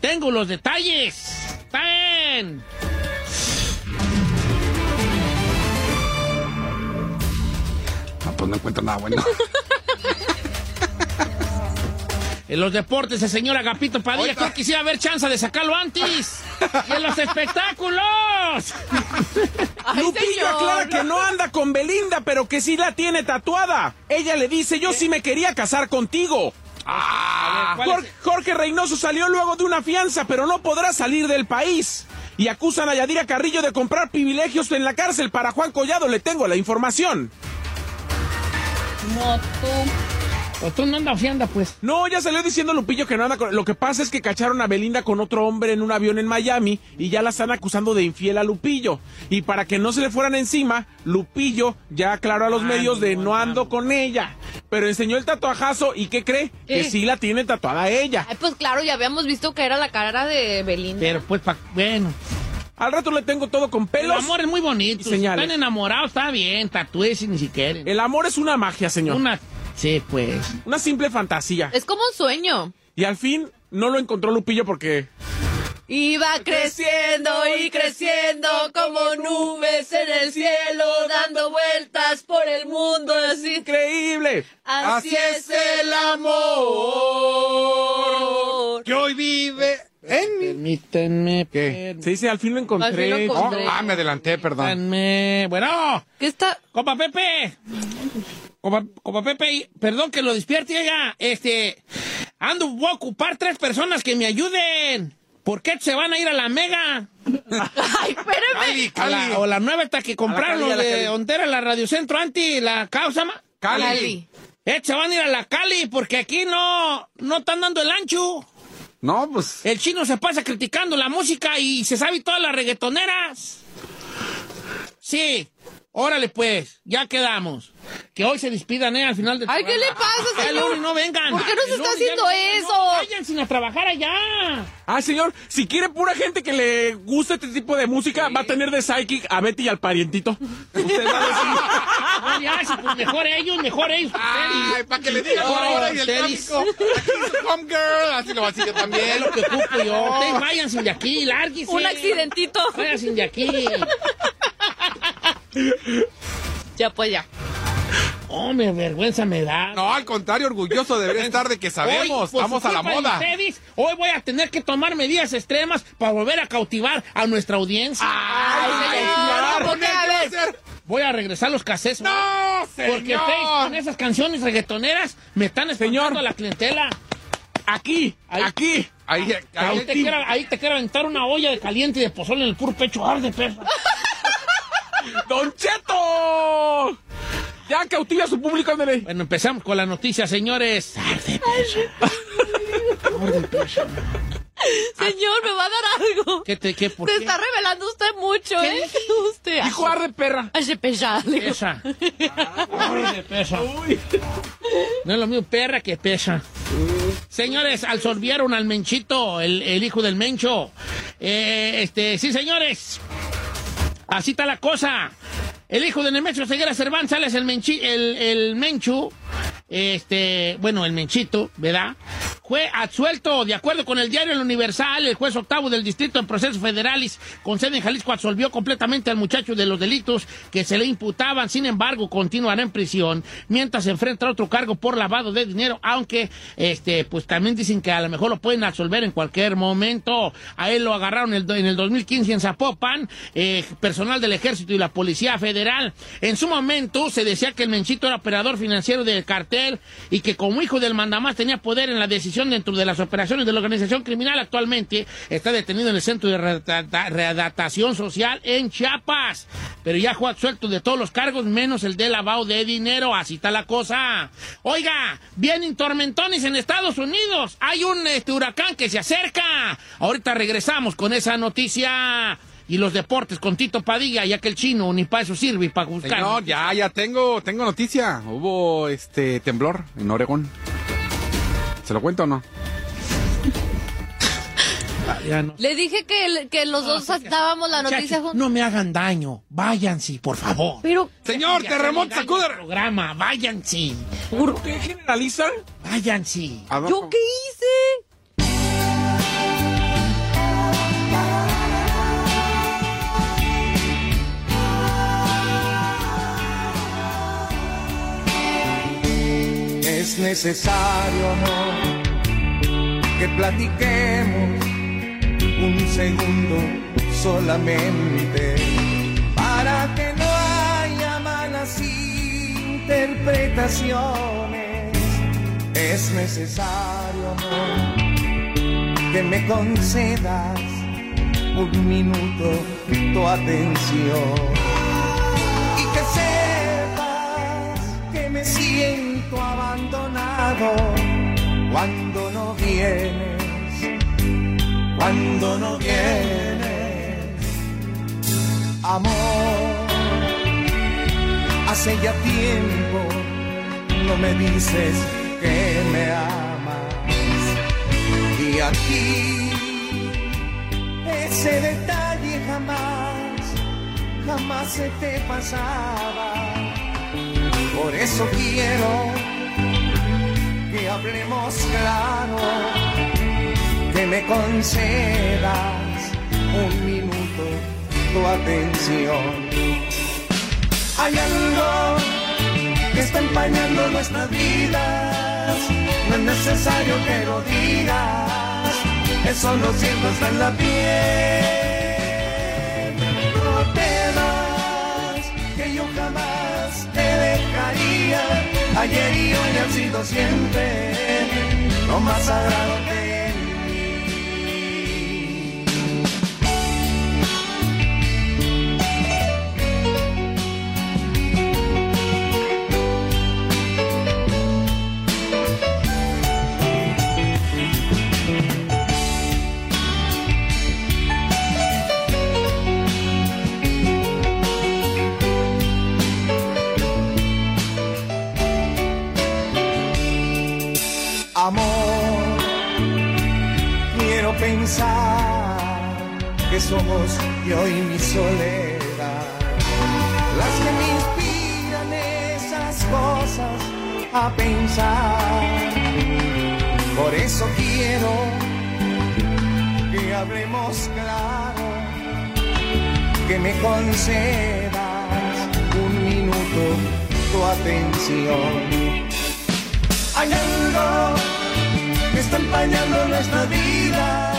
Tengo los detalles. ¡Ven! No, pues no encuentro nada bueno. <laughs> En los deportes, el señor Agapito Padilla, Ahorita. creo que quisiera haber chance de sacarlo antes. ¡Y en los espectáculos! <laughs> Ay, Lupillo señor. aclara que no anda con Belinda, pero que sí la tiene tatuada. Ella le dice, yo sí me quería casar contigo. Ah. Jorge, Jorge Reynoso salió luego de una fianza, pero no podrá salir del país. Y acusan a Yadira Carrillo de comprar privilegios en la cárcel. Para Juan Collado le tengo la información. Pues tú no andas anda, pues. No, ya salió diciendo Lupillo que no anda con... Lo que pasa es que cacharon a Belinda con otro hombre en un avión en Miami y ya la están acusando de infiel a Lupillo. Y para que no se le fueran encima, Lupillo ya aclaró a los Ah, medios de no, no ando con ella. Pero enseñó el tatuajazo y ¿qué cree? Que ¿Qué? sí la tiene tatuada ella. Ay, pues claro, ya habíamos visto que era la cara de Belinda. Pero pues, pa- bueno. Al rato le tengo todo con El pelos. amor es muy bonito. Si están enamorados, está bien. Tatúes si ni siquiera. El amor es una magia, señor. Una, Una. Sí, pues. simple fantasía. Es como un sueño. Y al fin no lo encontró Lupillo porque... Iba creciendo y creciendo como nubes en el cielo, dando vueltas por el mundo así. ¡Increíble! Así es el amor. Que hoy vive en mi... Permítanme. ¿Qué? Se dice, al fin lo encontré. Al fin lo Oh, encontré. ah, me adelanté, perdón. Permítanme. Bueno. ¿Qué está? Copa Pepe. Copa, Copa Pepe, perdón que lo despierte, oiga. Este, ando, voy a ocupar tres personas que me ayuden. ¿Por qué se van a ir a la Mega? <laughs> Ay, espérame. Cali, A la- Cali. o la nueva esta que compraron de. Ontera, la Radio Centro Anti, la causa. Cali. Cali. Eh, se van a ir a la Cali porque aquí no, no están dando el ancho. No, pues... El chino se pasa criticando la música y se sabe todas las reggaetoneras. Sí, órale pues, ya quedamos. Que hoy se despidan, ¿eh? Al final del Ay, ¿qué le pasa, el señor? lunes no vengan. ¿Por qué no se está haciendo no- eso? No, vayan sin a trabajar allá. Ah, señor, si quiere pura gente que le guste este tipo de música, va a tener de psychic a Betty y al parientito. <laughs> Usted va a decir... Ya, sí, pues mejor ellos, mejor ellos. Ay, para que le digan Mejor la hora y el tráfico. Aquí girl. Así lo va a decir yo Es también. lo que ocupo yo. Ustedes vayan sin de aquí, lárguense. Un accidentito. Vayan sin de aquí. <laughs> Ya, pues ya. Hombre, vergüenza me da. No, al contrario, orgulloso debería estar de que sabemos. Hoy, Vamos su a la moda. ustedes, hoy voy a tener que tomar medidas extremas para volver a cautivar a nuestra audiencia. Ay, señor, ¿por ¿por qué? A qué ver. Voy a regresar los cassettes. No, Porque señor. ustedes con esas canciones reggaetoneras me están espantando a la clientela. Aquí, Ahí. aquí. Ahí, Ahí ahí, te, quiero, ahí te quiero aventar una olla de caliente y de pozole en el puro pecho. Arde, perra. ¡Don Cheto! Ya cautiva a su público, ándale. Bueno, empezamos con la noticia, señores. Arde. Arde. Señor, me va a dar algo. ¿Qué te, qué, por Se qué? está revelando usted mucho, ¿Qué ¿eh? Usted. Dijo arde perra. Ay, se pesa. Pesa. <laughs> Arde, pesa. No es lo mismo perra que pesa. Señores, absorbieron al Menchito, el, el hijo del Mencho. Eh, este, sí, señores. Así está la cosa. El hijo de Nemesio Ceguera Cervantes, el, Menchi, el, el Menchu, este, bueno, el Menchito, ¿verdad? Fue absuelto, de acuerdo con el diario El Universal, el juez octavo del Distrito en Procesos Federales, con sede en Jalisco, absolvió completamente al muchacho de los delitos que se le imputaban. Sin embargo, continuará en prisión mientras se enfrenta a otro cargo por lavado de dinero, aunque, este, pues también dicen que a lo mejor lo pueden absolver en cualquier momento. A él lo agarraron el do- en el 2015 en Zapopan, eh, personal del Ejército y la Policía Federal. En su momento se decía que el Menchito era operador financiero del cartel y que como hijo del mandamás tenía poder en la decisión dentro de las operaciones de la organización criminal. Actualmente está detenido en el Centro de Readapta- Readaptación Social en Chiapas, pero ya fue absuelto de todos los cargos menos el de lavado de dinero. Así está la cosa. Oiga, vienen tormentones en Estados Unidos. Hay un este, huracán que se acerca. Ahorita regresamos con esa noticia. Y los deportes con Tito Padilla, ya que el chino ni para eso sirve, para buscar. Señor, ya, ya tengo, tengo noticia. Hubo este temblor en Oregón. ¿Se lo cuento o no? <laughs> Ya no. Le dije que, el- que los dos dábamos la noticia juntos. no me hagan daño. Váyanse, por favor. Pero, Señor, Ya terremoto, sacude. programa. Váyanse. ¿Por qué generalizan? Váyanse. ¿yo qué hice? Es necesario, amor, que platiquemos un segundo solamente para que no haya malas interpretaciones. Es necesario, amor, que me concedas un minuto tu atención y que sepas que me siento abandonado cuando no vienes, cuando no vienes, amor. Hace ya tiempo no me dices que me amas y aquí ese detalle jamás, jamás se te pasaba. Por eso quiero que hablemos claro, que me concedas un minuto tu atención. Hay algo que está empañando nuestras vidas, no es necesario que lo digas, eso lo siento hasta en la piel. Ayer y hoy han sido siempre lo más sagrado somos y mi soledad las que me inspiran esas cosas a pensar. Por eso quiero que hablemos claro, que me concedas un minuto tu atención. Hay algo que está empañando nuestras vidas.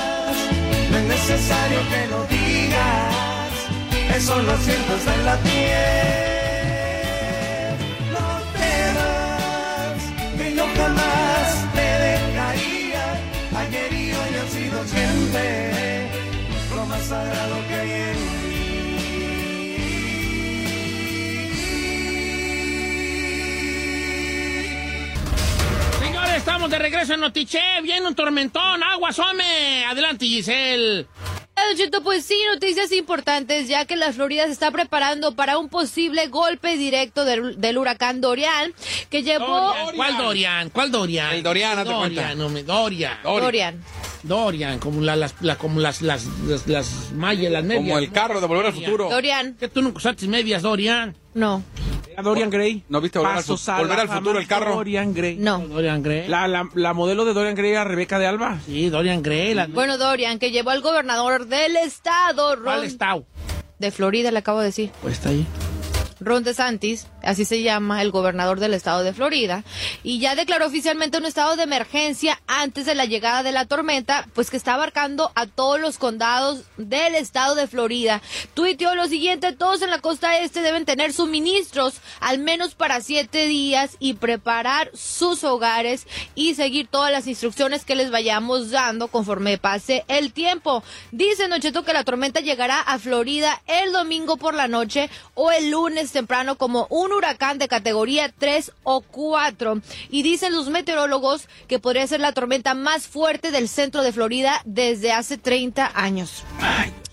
Necesario que lo digas. Eso lo siento hasta en la piel. No temas que yo jamás te dejaría. Ayer y hoy han sido siempre lo más sagrado que hay en estamos de regreso en Notiche. Viene un tormentón. Aguas, home. Adelante, Giselle. Pues sí, noticias importantes, ya que la Florida se está preparando para un posible golpe directo del, del huracán Dorian, que llevó... Dorian. ¿Cuál Dorian? ¿Cuál Dorian? El Dorian, hazte cuenta. Dorian, hombre, Dorian. Dorian. Dorian, como, la- las, la- como las, las, las, las mallas, las medias. Como el carro de Volver al Futuro. Dorian. ¿Que tú nunca usaste medias, Dorian? No. Dorian Gray. ¿No viste Volver al Pasos Fu- a Volver al Futuro, el carro? Dorian Gray. No. Dorian Gray. La, la, la modelo de Dorian Gray era Rebeca de Alba. Sí, Dorian Gray. La... Bueno, Dorian, que llevó al gobernador del estado, ¿Cuál Ron, está? de Florida, le acabo de decir. Pues está ahí. Ron DeSantis, así se llama el gobernador del estado de Florida, y ya declaró oficialmente un estado de emergencia antes de la llegada de la tormenta, pues que está abarcando a todos los condados del estado de Florida. Tuiteó lo siguiente, todos en la costa este deben tener suministros al menos para siete días y preparar sus hogares y seguir todas las instrucciones que les vayamos dando conforme pase el tiempo. Dice Nocheto que la tormenta llegará a Florida el domingo por la noche o el lunes temprano como un huracán de categoría 3 o 4. Y dicen los meteorólogos que podría ser la tormenta más fuerte del centro de Florida desde hace 30 años.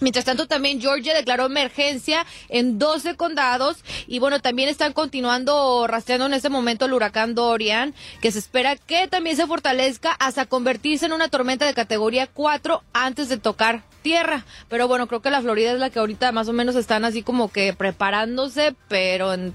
Mientras tanto, también Georgia declaró emergencia en 12 condados y bueno, también están continuando rastreando en este momento el huracán Dorian, que se espera que también se fortalezca hasta convertirse en una tormenta de categoría 4 antes de tocar tierra. Pero bueno, creo que la Florida es la que ahorita más o menos están así como que preparándose, pero en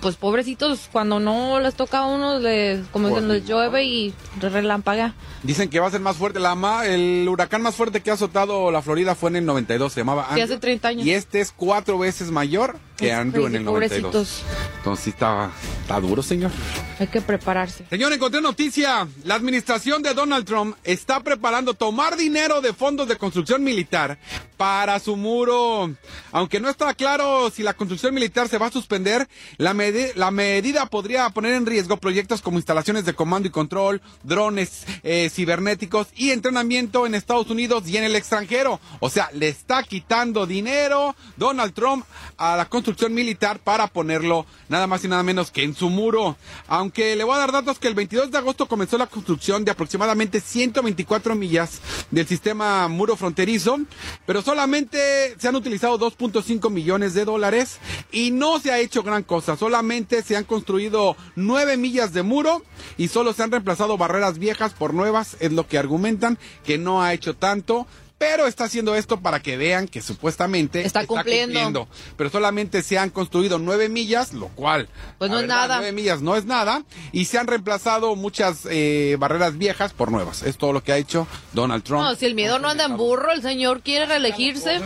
pues pobrecitos, cuando no les toca a uno, les, como dicen, les llueve y relampaga. Dicen que va a ser más fuerte. La ma- el huracán más fuerte que ha azotado la Florida fue en el 92, se llamaba Sí, hace 30 años. Y este es cuatro veces mayor que Andrew en el 92. pobrecitos. Entonces está, está duro, señor. Hay que prepararse. Señor, encontré noticia. La administración de Donald Trump está preparando tomar dinero de fondos de construcción militar para su muro. Aunque no está claro si la construcción militar se va a suspender, la, medi- la medida podría poner en riesgo proyectos como instalaciones de comando y control, drones eh, cibernéticos y entrenamiento en Estados Unidos y en el extranjero. O sea, le está quitando dinero Donald Trump a la construcción militar para ponerlo nada más y nada menos que en su muro. Aunque le voy a dar datos que el 22 de agosto comenzó la construcción de aproximadamente 124 millas del sistema muro fronterizo, pero solamente se han utilizado 2.5 millones de dólares y no se ha hecho gran cosa. Solamente se han construido 9 millas de muro y solo se han reemplazado barreras viejas por nuevas, es lo que argumentan, que no ha hecho tanto pero está haciendo esto para que vean que supuestamente Está cumpliendo. Pero solamente se han construido nueve millas, lo cual Pues no es verdad, nada. Nueve millas no es nada y se han reemplazado muchas eh, barreras viejas por nuevas. Es todo lo que ha hecho Donald Trump. No, si el miedo no anda en burro, el señor quiere reelegirse.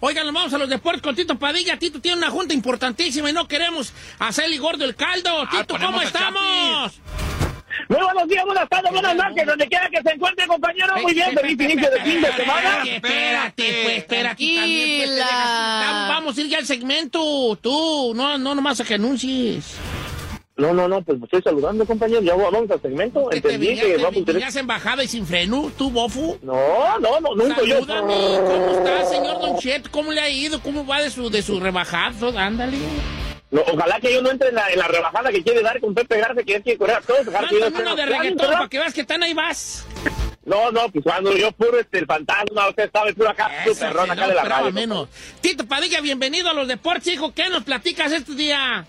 Oigan, nos vamos a los deportes con Tito Padilla. Tito tiene una junta importantísima y no queremos hacerle gordo el caldo. Tito, ¿cómo ponemos a estamos? Muy buenos días, buenas tardes, buenas noches, donde quiera que se encuentre, compañero. Muy bien, feliz inicio de fin de semana. Espérate, pues, espérate. también, pues, Vamos- Vamos a ir ya al segmento. Tú, no, no nomás a que anuncies. No, no, no, pues me estoy saludando, compañero. Ya vamos al segmento. Entendí que te vamos a tener... venías en bajada y sin freno. ¿Tú, Bofu? No, no, no, nunca yo. Salúdame. ¿Cómo está, señor Don Chet? ¿Cómo le ha ido? ¿Cómo va de su, de su rebajado? Ándale. No, ojalá que yo no entre en la, en la rebajada que quiere dar con Pepe Garza, que es que correr a todos. Ojalá que yo Cántame esté una de reggaetón para que veas que tan ahí vas. No, no, pues cuando yo puro este, el fantasma, usted sabe, puro acá, su perrón acá de la radio. menos. Tito Padilla, bienvenido a los deportes, hijo. ¿Qué nos platicas este día?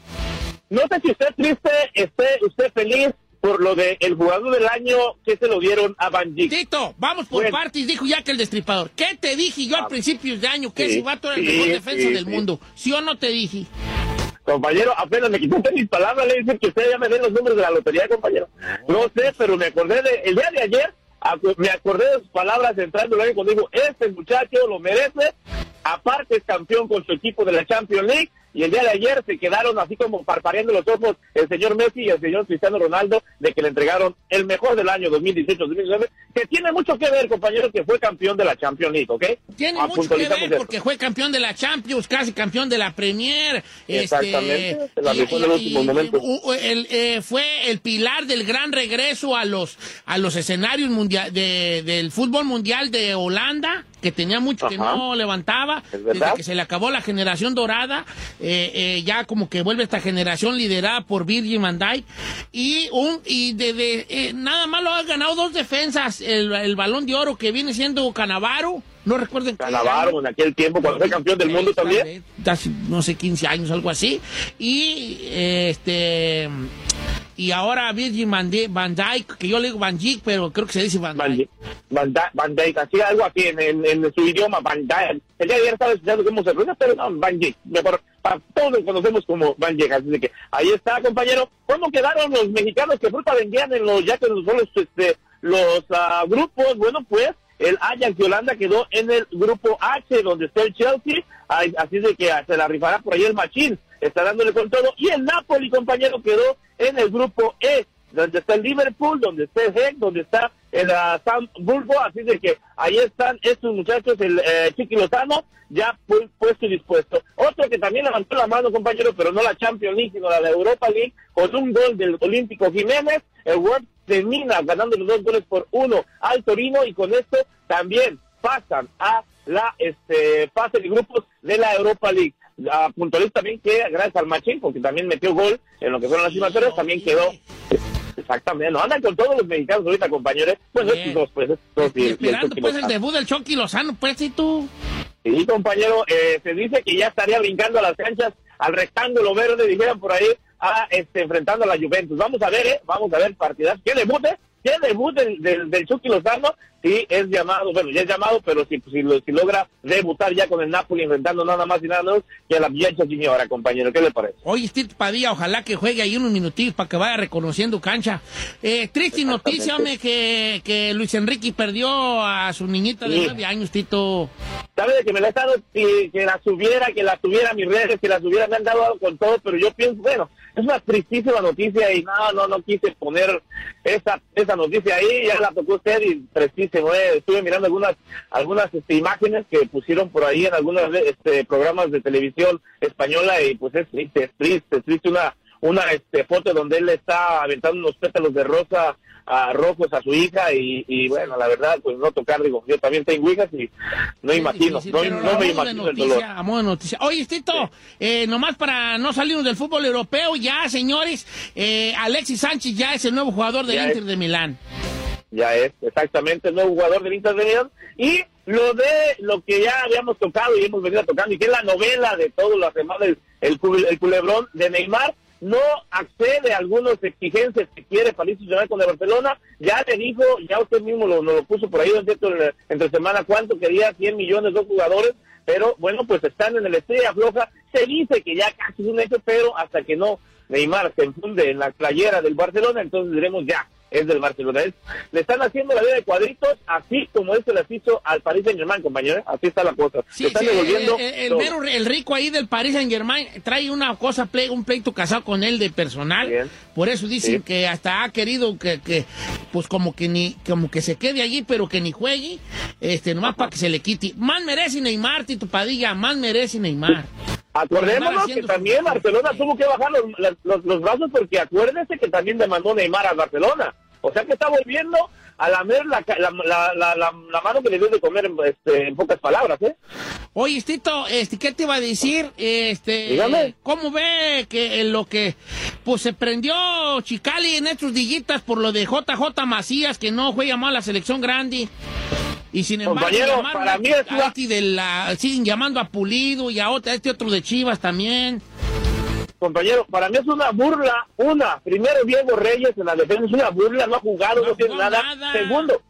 No sé si usted triste, esté usted feliz por lo de el jugador del año que se lo dieron a Banji. Tito, vamos por Bueno. partes, dijo ya que el destripador. ¿Qué te dije yo al principio de año? Que sí, ese vato era el sí, mejor defensa sí, del mundo. ¿Sí o no te dije? Compañero, apenas me quitaste mis palabras, le dicen que usted ya me den los números de la lotería, compañero. No sé, pero me acordé de, el día de ayer, me acordé de sus palabras entrando año cuando dijo, este muchacho lo merece, aparte es campeón con su equipo de la Champions League, y el día de ayer se quedaron así como parpareando los ojos el señor Messi y el señor Cristiano Ronaldo de que le entregaron el mejor del año 2018-2019, que tiene mucho que ver, compañero, que fue campeón de la Champions League, ¿ok? Tiene Ah, mucho que ver porque fue campeón de la Champions, casi campeón de la Premier. Exactamente, este, en el, eh, fue el pilar del gran regreso a los a los escenarios mundial de- del fútbol mundial de Holanda, que tenía mucho que Ajá. no levantaba, desde que se le acabó la generación dorada, eh, eh, ya como que vuelve esta generación liderada por Virgil van Dijk y un y de, de, eh, nada más lo ha ganado dos defensas, el, el balón de oro que viene siendo Canavaro, no recuerdo en qué año. Cannavaro en aquel tiempo cuando fue campeón del mundo también. Hace, no sé, 15 años, algo así. Y este. Y ahora Virgin Van, Dyke, que yo le digo Van Dijk, pero creo que se dice Van Dyke. Van, Da- Van así algo aquí en, en, en su idioma, Van Dijk. El día de ayer estaba escuchando cómo se pronuncia, pero no, Van. Mejor, para todos conocemos como Van Dijk. Así de que ahí está, compañero. ¿Cómo quedaron los mexicanos que fruta vendían en los, ya que los, los, este, los ah, grupos? Bueno, pues el Ajax de Holanda quedó en el grupo H, donde está el Chelsea. Así de que se la rifará por ahí el Machín. Está dándole con todo. Y el Napoli, compañero, quedó en el grupo E donde está el Liverpool, donde está el Heck, donde está el ah, San Bulbo, así de que ahí están estos muchachos, el eh, Chiqui Lozano, ya pu- puesto y dispuesto. Otro que también levantó la mano, compañero, pero no la Champions League, sino la Europa League, con un gol del Olímpico Jiménez, el World termina ganando los dos goles por uno al Torino y con esto también pasan a la este fase de grupos de la Europa League. Ah, puntualizo también que gracias al Machín, porque también metió gol en lo que fueron las eliminatorias, también quedó Exactamente, no andan con todos los mexicanos ahorita, compañeros. Bueno, Bien. estos dos, pues, estos dos. Y y el- y el esperando Chucky pues el debut del Chucky Lozano, pues, y tú. Sí, compañero, eh, se dice que ya estaría brincando a las canchas, al rectángulo verde, dijeran por ahí, a, este, enfrentando a la Juventus. Vamos a ver, ¿eh? Vamos a ver partidas. ¿Qué debut, eh? ¿Qué debut del, del, del Chucky Lozano? Sí, es llamado, bueno, ya es llamado, pero si, si, lo- si logra debutar ya con el Napoli, enfrentando nada más y nada menos que a la Viecha Juniora, compañero. ¿Qué le parece? Oye, Steve Padilla, ojalá que juegue ahí unos minutillos para que vaya reconociendo cancha. Eh, triste noticia, hombre, que, que Luis Enrique perdió a su niñita de Sí. nueve años, Tito. ¿Sabe de que me la he estado, que, que la subiera, que la subiera a mis redes, que la subiera, me han dado con todo, pero yo pienso, bueno, es una tristísima noticia y no, no, no quise poner esa, esa noticia ahí, ya la tocó usted y tristísimo, eh. estuve mirando algunas, algunas este, imágenes que pusieron por ahí en algunos este, programas de televisión española y pues es triste, triste, triste una, una este, foto donde él está aventando unos pétalos de rosa a rojos a su hija y, y bueno, la verdad, pues no tocar, digo, yo también tengo hijas y no imagino, no, me imagino el dolor. noticia, a modo de noticia. Oye, Tito, eh, nomás para no salirnos del fútbol europeo, ya, señores, eh, Alexis Sánchez ya es el nuevo jugador del Ya Inter es. de Milán. ya es exactamente el nuevo jugador del Inter de Milán y lo de lo que ya habíamos tocado y hemos venido tocando y que es la novela de todas las semanas el, el, el culebrón de Neymar no accede a algunas exigencias que quiere París Saint-Germain con el Barcelona ya le dijo ya usted mismo lo, lo puso por ahí ¿no es cierto? En- entre semana cuánto quería 100 millones dos jugadores pero bueno pues están en el estrella floja se dice que ya casi es un hecho pero hasta que no Neymar se enfunde en la playera del Barcelona entonces diremos ya es del Barcelona. Es- le están haciendo la vida de cuadritos, así como él se las hizo al Paris Saint Germain, compañero. Así está la cosa. Sí, le están sí, devolviendo. el, el todo. mero- el rico ahí del Paris Saint Germain trae una cosa, un pleito casado con él de personal. Bien. Por eso dicen Sí. que hasta ha querido que, que, pues como que ni, como que se quede allí, pero que ni juegue, este, nomás para que se le quite. Más merece Neymar, Tito Padilla, más merece Neymar. Acordémonos que también Barcelona tuvo que bajar los, los brazos porque acuérdese que también demandó Neymar a Barcelona. O sea que está volviendo a lamer la, la, la, la, mano que le dio de comer en, este, en pocas palabras, ¿eh? Oye, Tito, este, ¿qué te iba a decir? Este, Dígame. ¿cómo ve que en lo que, pues se prendió Chicali en estos dillitas por lo de JJ Macías, que no juega mal la selección grande? Y sin embargo, llamaron para a- mí es a de la, siguen llamando a Pulido y a, otra, a este otro de Chivas también. Compañero, para mí es una burla. Una, primero Diego Reyes en la defensa es una burla, no ha jugado, no, No tiene nada. nada. Segundo,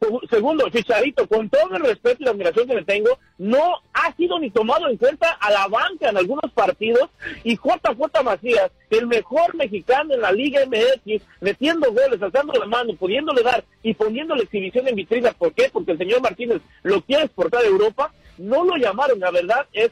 seg- segundo, Chicharito, con todo el respeto y la admiración que le tengo, no ha sido ni tomado en cuenta a la banca en algunos partidos. Y JJ Macías, el mejor mexicano en la Liga MX, metiendo goles, alzando la mano, pudiéndole dar y poniéndole exhibición en vitrina. ¿Por qué? Porque el señor Martínez lo quiere exportar a Europa. No lo llamaron, la verdad es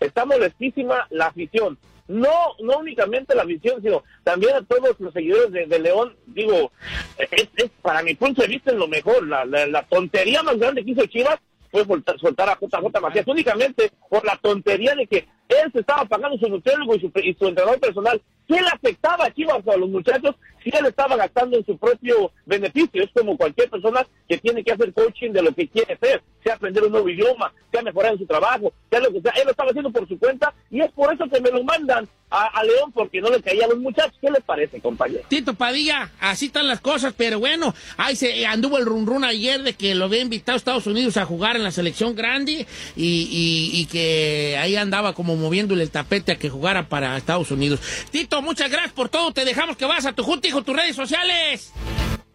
está molestísima la afición. No, no únicamente la afición, sino también a todos los seguidores de, de León. Digo, es, es para mi punto de vista es lo mejor. La, la, la tontería más grande que hizo Chivas fue soltar, soltar a JJ Macías únicamente por la tontería de que él se estaba pagando su nutriólogo y su, y su entrenador personal. ¿Qué le afectaba a Chivas a los muchachos si él estaba gastando en su propio beneficio? Es como cualquier persona que tiene que hacer coaching de lo que quiere ser, sea aprender un nuevo idioma, sea mejorar en su trabajo, sea lo que sea. Él lo estaba haciendo por su cuenta y es por eso que me lo mandan a, León porque no le caía a los muchachos. ¿Qué les parece, compañero? Tito Padilla, así están las cosas, pero bueno, ahí se anduvo el run run ayer de que lo había invitado a Estados Unidos a jugar en la selección grande y, y- y que ahí andaba como moviéndole el tapete a que jugara para Estados Unidos. Tito, muchas gracias por todo, te dejamos que vas a tu junta, hijo, tus redes sociales.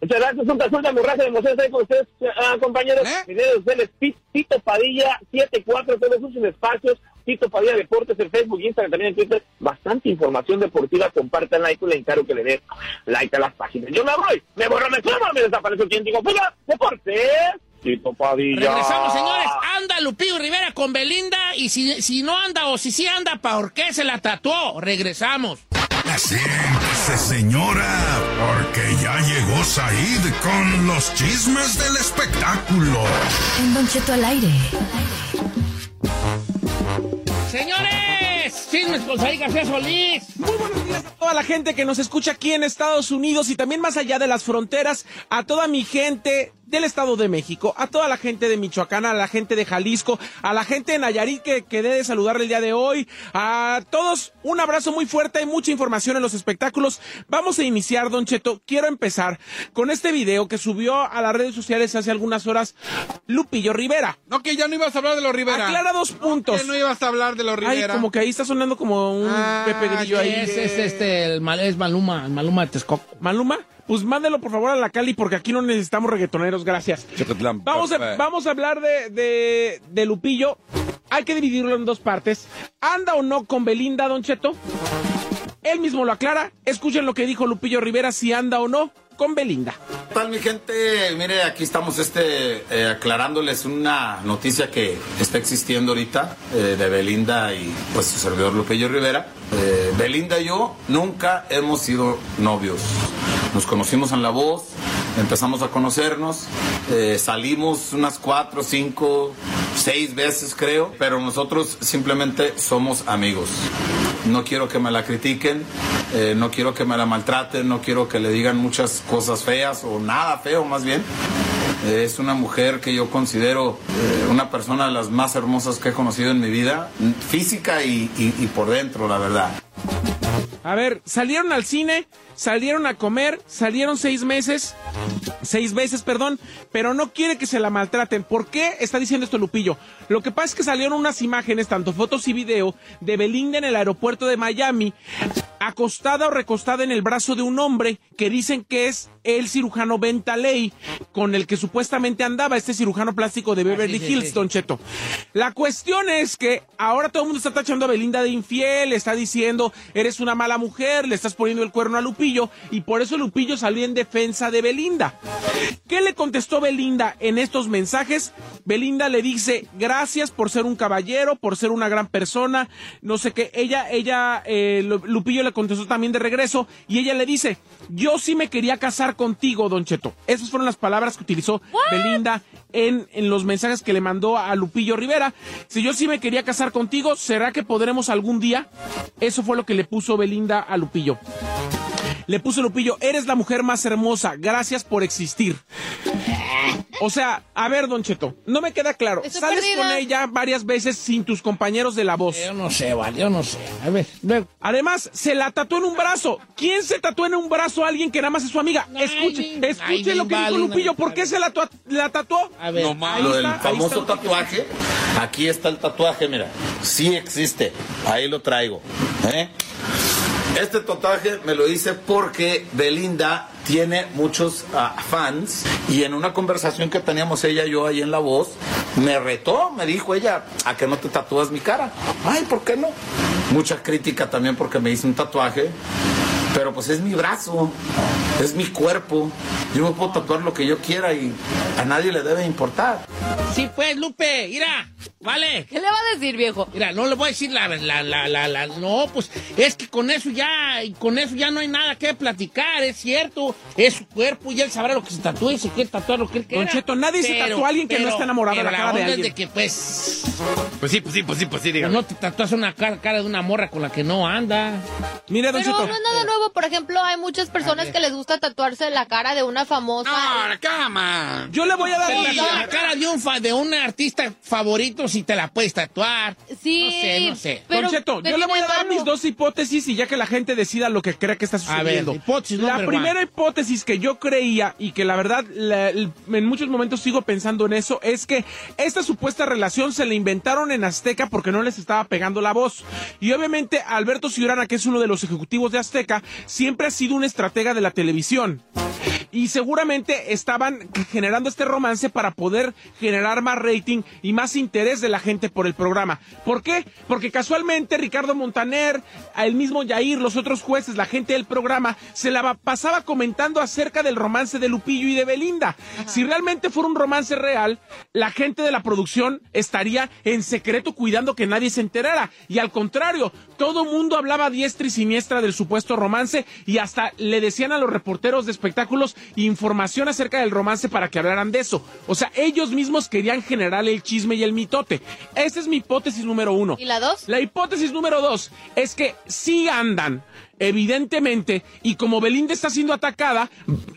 Muchas gracias, un casual de hemorragia de emoción estar con ustedes, ah, compañeros. ¿Eh? Mi Tito Padilla 74, todos sus espacios. Tito Padilla Deportes en Facebook, Instagram, también en Twitter. Bastante información deportiva, compartan like, le encargo que le den like a las páginas. Yo me voy, me borro, me clama, me desaparezco quien digo, fuera, Deportes. Tito Padilla. Regresamos, señores. Anda Lupillo Rivera con Belinda y si, si no anda o si sí anda, ¿por qué se la tatuó? Regresamos. Siéntese, señora, porque ya llegó Said con los chismes del espectáculo. En Don Cheto al aire. Señores, chismes con Saí García Solís. Muy buenos días a toda la gente que nos escucha aquí en Estados Unidos y también más allá de las fronteras, a toda mi gente del Estado de México, a toda la gente de Michoacán, a la gente de Jalisco, a la gente de Nayarit que quedé de saludarle el día de hoy, a todos un abrazo muy fuerte, hay mucha información en los espectáculos. Vamos a iniciar, Don Cheto. Quiero empezar con este video que subió a las redes sociales hace algunas horas Lupillo Rivera. No, que ya no ibas a hablar de los Rivera. Aclara dos puntos. Que no ibas a hablar de los Ay, Rivera. como que ahí está sonando como un Ah, Pepe Grillo ahí. Es, es este, el mal- es Maluma, Maluma de Texcoco. Maluma, pues mándelo por favor a la Cali porque aquí no necesitamos reggaetoneros, gracias. Vamos a, vamos a hablar de, de, de Lupillo. Hay que dividirlo en dos partes. ¿Anda o no con Belinda, Don Cheto? Él mismo lo aclara. Escuchen lo que dijo Lupillo Rivera, si anda o no con Belinda. ¿Qué tal mi gente? Mire, aquí estamos este, eh, aclarándoles una noticia que está existiendo ahorita eh, de Belinda y pues su servidor Lupillo Rivera. Eh, Belinda y yo nunca hemos sido novios. Nos conocimos en La Voz, empezamos a conocernos, eh, salimos unas cuatro, cinco, seis veces creo, pero nosotros simplemente somos amigos. no quiero que me la critiquen, eh, no quiero que me la maltraten, no quiero que le digan muchas cosas feas o nada feo más bien. Es una mujer que yo considero eh, una persona de las más hermosas que he conocido en mi vida, física y por dentro, la verdad. A ver, salieron al cine, salieron a comer, salieron seis meses, seis veces, perdón, pero no quiere que se la maltraten. ¿Por qué está diciendo esto Lupillo? Lo que pasa es que salieron unas imágenes, tanto fotos y video, de Belinda en el aeropuerto de Miami, acostada o recostada en el brazo de un hombre que dicen que es el cirujano Bentaley, con el que supuestamente andaba este cirujano plástico de Beverly sí, sí, Hills, sí. Don Cheto. La cuestión es que ahora todo el mundo está tachando a Belinda de infiel, está diciendo, eres una mala mujer, le estás poniendo el cuerno a Lupillo, y por eso Lupillo salió en defensa de Belinda. ¿Qué le contestó Belinda en estos mensajes? Belinda le dice, gracias por ser un caballero, por ser una gran persona, no sé qué. Ella, ella, eh, Lu- Lupillo le contestó también de regreso, y ella le dice, yo sí me quería casar contigo, Don Cheto. Esas fueron las palabras que utilizó Belinda en, los mensajes que le mandó a Lupillo Rivera. Si yo sí me quería casar contigo, ¿será que podremos algún día? Eso fue lo que le puso Belinda a Lupillo. Le puso Lupillo, eres la mujer más hermosa, gracias por existir. O sea, a ver, Don Cheto, no me queda claro. Estoy Sales perdida. con ella varias veces sin tus compañeros de la voz. Yo no sé, vale, yo no sé. A ver, luego. Además, se la tatuó en un brazo. ¿Quién se tatuó en un brazo a alguien que nada más es su amiga? Ay, Escuche, ay, escuche ay, lo que vale, dijo Lupillo. no, ¿Por qué se la, la tatuó? A ver. No más. Lo del famoso está. tatuaje, aquí está el tatuaje, mira. Sí existe. Ahí lo traigo. ¿eh? Este tatuaje me lo hice porque Belinda tiene muchos ah, fans y en una conversación que teníamos ella y yo ahí en La Voz, me retó, me dijo ella, a que no te tatúas mi cara. Ay, ¿por qué no? Mucha crítica también porque me hice un tatuaje, pero pues es mi brazo, es mi cuerpo. Yo me puedo tatuar lo que yo quiera y a nadie le debe importar. Sí, pues, Lupe, mira, vale. ¿Qué le va a decir, viejo? Mira, no le voy a decir la, la, la, la, la- no, pues, es que con eso ya, con eso ya no hay nada que platicar, es cierto, es su cuerpo y él sabrá lo que se tatúa y se quiere tatuar lo que él quiera. Don Cheto, nadie se tatúa a alguien que no esté enamorado de pero la cara de alguien. de que, pues, Pues sí, pues sí, pues sí, pues sí, pero dígame. no te tatúas una cara, cara de una morra con la que no anda. Mire, Don Pero Cheto. no es nada nuevo. Por ejemplo, hay muchas personas que les gusta tatuarse la cara de una famosa. No, cama. Yo le voy a dar la cara de un, fa- de un artista favorito si te la puedes tatuar. Sí, No sé, no sé. pero- Don Cheto, pero yo le voy a dar mis dos hipótesis y ya que la gente decida lo que crea que está A ver, sucediendo. la primera hipótesis que yo creía y que la verdad la- en muchos momentos sigo pensando en eso es que esta supuesta relación se la inventaron en Azteca porque no les estaba pegando la voz. Y obviamente Alberto Ciurana, que es uno de los ejecutivos de Azteca, siempre ha sido un estratega de la televisión. Y seguramente estaban generando este romance para poder generar más rating y más interés de la gente por el programa. ¿Por qué? Porque casualmente Ricardo Montaner, el mismo Yair, los otros jueces, la gente del programa, se la pasaba comentando acerca del romance de Lupillo y de Belinda. Si realmente fuera un romance real, la gente de la producción estaría en secreto cuidando que nadie se enterara. Y al contrario, todo mundo hablaba diestra y siniestra del supuesto romance y hasta le decían a los reporteros de espectáculos información acerca del romance para que hablaran de eso. O sea, ellos mismos querían generar el chisme y el mitote. Esa es mi hipótesis número uno. ¿Y la dos? La hipótesis número dos es que sí andan, evidentemente, y como Belinda está siendo atacada,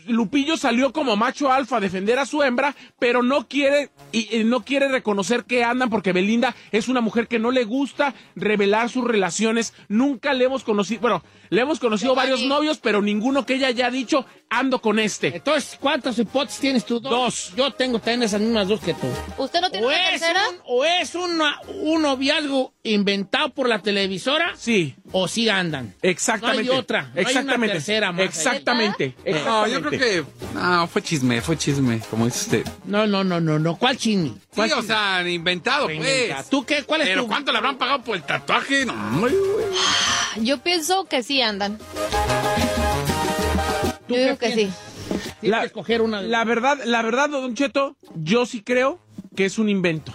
Lupillo salió como macho alfa a defender a su hembra, pero no quiere y, y no quiere reconocer que andan porque Belinda es una mujer que no le gusta revelar sus relaciones. Nunca le hemos conocido, bueno, le hemos conocido varios novios, pero ninguno que ella haya dicho ando con este. Entonces, ¿cuántas hipótesis tienes tú? Dos. Yo tengo también esas mismas dos que tú. ¿Usted no tiene O una es, tercera? un, o es una- un noviazgo inventado por la televisora Sí, o sí andan. exactamente. No hay otra, no hay una exactamente. tercera más. Exactamente. No, yo creo que. No, fue chisme, fue chisme, como dice usted. No, no, no, no, no. ¿Cuál chisme? Sí, o sea, inventado, pues. ¿Tú qué? ¿Cuál es Pero tu- ¿cuánto le habrán pagado por el tatuaje? No, güey. Yo pienso que sí andan. ¿Tú Yo digo que sí. Tienes que escoger una de La verdad, la verdad, Don Cheto, yo sí creo que es un invento.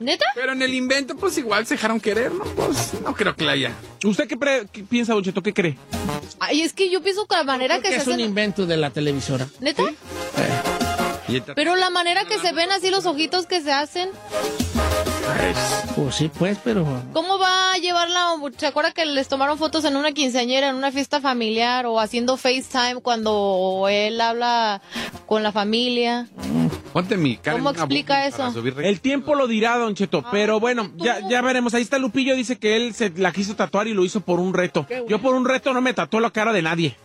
¿Neta? Pero en el invento, pues igual se dejaron querer, ¿no? Pues no creo que la haya. ¿Usted qué, pre- qué piensa, Don Cheto? ¿Qué cree? Ay, es que yo pienso que la manera que que se es un invento de la televisora. ¿Neta? Pero la manera que se ven así los ojitos que se hacen, Pues sí, pues, pero... ¿cómo va a llevarla, ¿se acuerda que les tomaron fotos en una quinceañera, en una fiesta familiar o haciendo FaceTime cuando él habla con la familia? Ponte mi cara. ¿Cómo explica eso? El tiempo lo dirá, Don Cheto, pero bueno, ya, ya veremos. Ahí está Lupillo, dice que él se la quiso tatuar y lo hizo por un reto. Yo por un reto no me tatué la cara de nadie.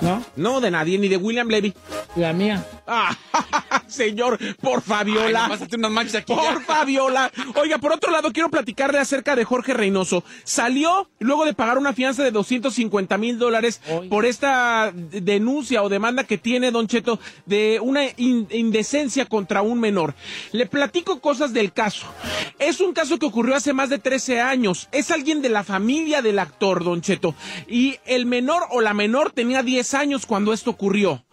¿No? No, de nadie, ni de William Levy. La mía. Ah, <laughs> señor, por Fabiola. Ay, nomás hazte unas manchas aquí Por ya. Fabiola. Oiga, por otro lado, quiero platicarle acerca de Jorge Reynoso. Salió luego de pagar una fianza de 250 mil dólares por esta denuncia o demanda que tiene Don Cheto de una in- indecencia contra un menor. Le platico cosas del caso. Es un caso que ocurrió hace más de 13 años. Es alguien de la familia del actor, Don Cheto. Y el menor o la menor tenía 10 años cuando esto ocurrió.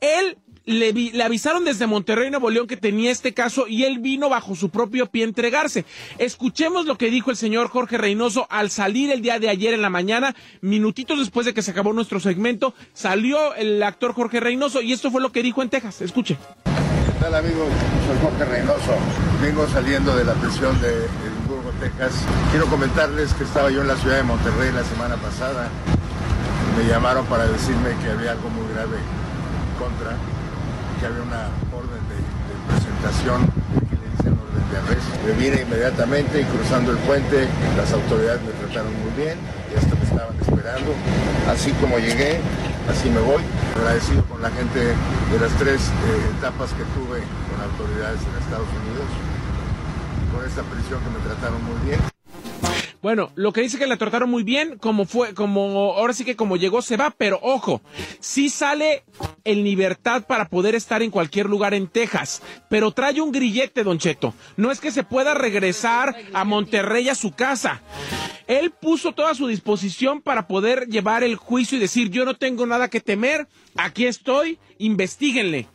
Él le, vi- le avisaron desde Monterrey, Nuevo León, que tenía este caso y él vino bajo su propio pie a entregarse. Escuchemos lo que dijo el señor Jorge Reynoso al salir el día de ayer en la mañana, minutitos después de que se acabó nuestro segmento, salió el actor Jorge Reynoso y esto fue lo que dijo en Texas. Escuche. ¿Qué tal amigos? Soy Jorge Reynoso. Vengo saliendo de la prisión de Edimburgo, Texas. Quiero comentarles que estaba yo en la ciudad de Monterrey la semana pasada. Me llamaron para decirme que había algo muy grave contra, que había una orden de, presentación, que le dicen orden de arresto. Me vine inmediatamente y cruzando el puente, las autoridades me trataron muy bien y hasta me estaban esperando. Así como llegué, así me voy. Agradecido con la gente de las tres eh, etapas que tuve con autoridades en Estados Unidos, con esta prisión que me trataron muy bien. Bueno, lo que dice que la trataron muy bien, como fue, como, ahora sí que como llegó se va, pero ojo, sí sale en libertad para poder estar en cualquier lugar en Texas, pero trae un grillete, Don Cheto. No es que se pueda regresar a Monterrey a su casa. Él puso toda su disposición para poder llevar el juicio y decir, yo no tengo nada que temer, aquí estoy, investiguenle.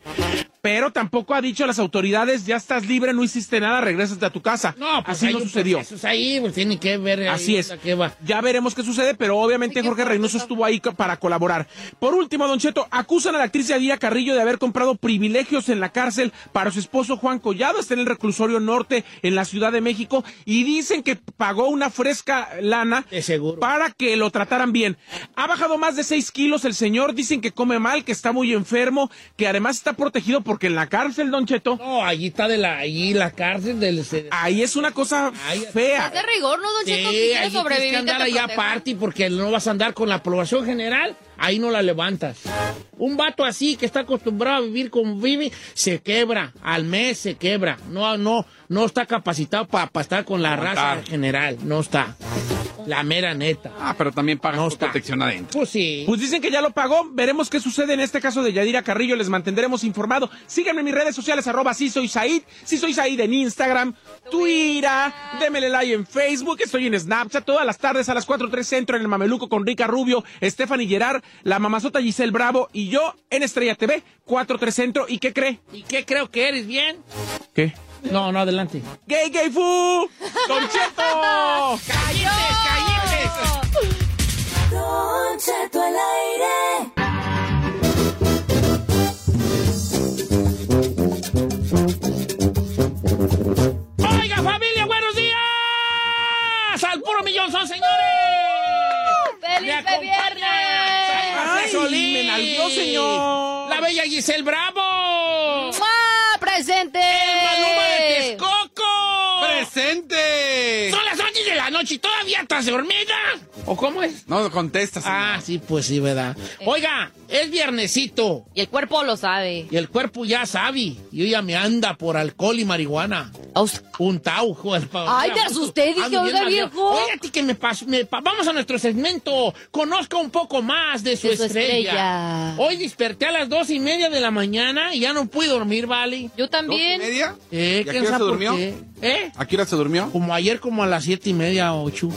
Pero tampoco ha dicho a las autoridades, ya estás libre, no hiciste nada, regrésate a tu casa. No, pues Así no sucedió. proceso ahí, pues tiene que ver. ahí Así es. va. Ya veremos qué sucede, pero obviamente Jorge Reynoso estuvo ahí para colaborar. Por último, Don Cheto, acusan a la actriz Yadira Carrillo de haber comprado privilegios en la cárcel para su esposo Juan Collado. Está en el reclusorio norte en la Ciudad de México y dicen que pagó una fresca lana para que lo trataran bien. Ha bajado más de 6 kilos el señor. Dicen que come mal, que está muy enfermo, que además está protegido porque en la cárcel, Don Cheto. No, allí está de la, allí la cárcel del. Ahí es una cosa fea. Es de rigor, ¿no, Don Cheto? Si Sí, quieres allí tienes sobrevivir, que andar allá aparte porque no vas a andar con la aprobación general, ahí no la levantas. Un vato así que está acostumbrado a vivir como vive, se quebra, al mes se quebra. No, no, no está capacitado para estar con la raza general, no está. La mera neta. Ah, pero también pagas por protección adentro. Pues sí. Pues dicen que ya lo pagó. Veremos qué sucede en este caso de Yadira Carrillo. Les mantendremos informado. Síganme en mis redes sociales, arroba sí soy Said. Sí soy Said en Instagram, Twitter. Démele like en Facebook. Estoy en Snapchat todas las tardes a las 4.3 Centro en el Mameluco con Rica Rubio, Stephanie Gerard, la mamazota Giselle Bravo y yo en Estrella TV, 4.3 Centro. ¿Y qué cree? ¿Y qué creo que eres bien? ¿Qué? No, no, adelante. ¡Gay, gay, fu! ¡Don Cheto! ¡Cállense, cállense! Don Cheto al aire. Oiga, familia, buenos días. Al puro millón son, señores. ¡Feliz Solís. me nalgueó, señor. La bella Giselle Bravo. ¡Mua! 11 de la noche y todavía estás dormida. ¿O cómo es? No contestas. Ah, sí, pues sí, ¿verdad? Oiga, es viernesito Y el cuerpo lo sabe. y el cuerpo ya sabe. Y ella me anda por alcohol y marihuana. Un tau, <laughs> Ay, me asusté, dije, oiga, viejo. Oye, a ti que me pasó. pa- Vamos a nuestro segmento. Conozca un poco más de su, De su estrella. estrella. Hoy desperté a las dos y media de la mañana y ya no pude dormir, ¿vale? Yo también. ¿Dos y media? Eh, ¿Y a ¿quién qué se durmió? qué? ¿Eh? ¿A qué hora se durmió? Como ayer, como a las siete y media, ocho.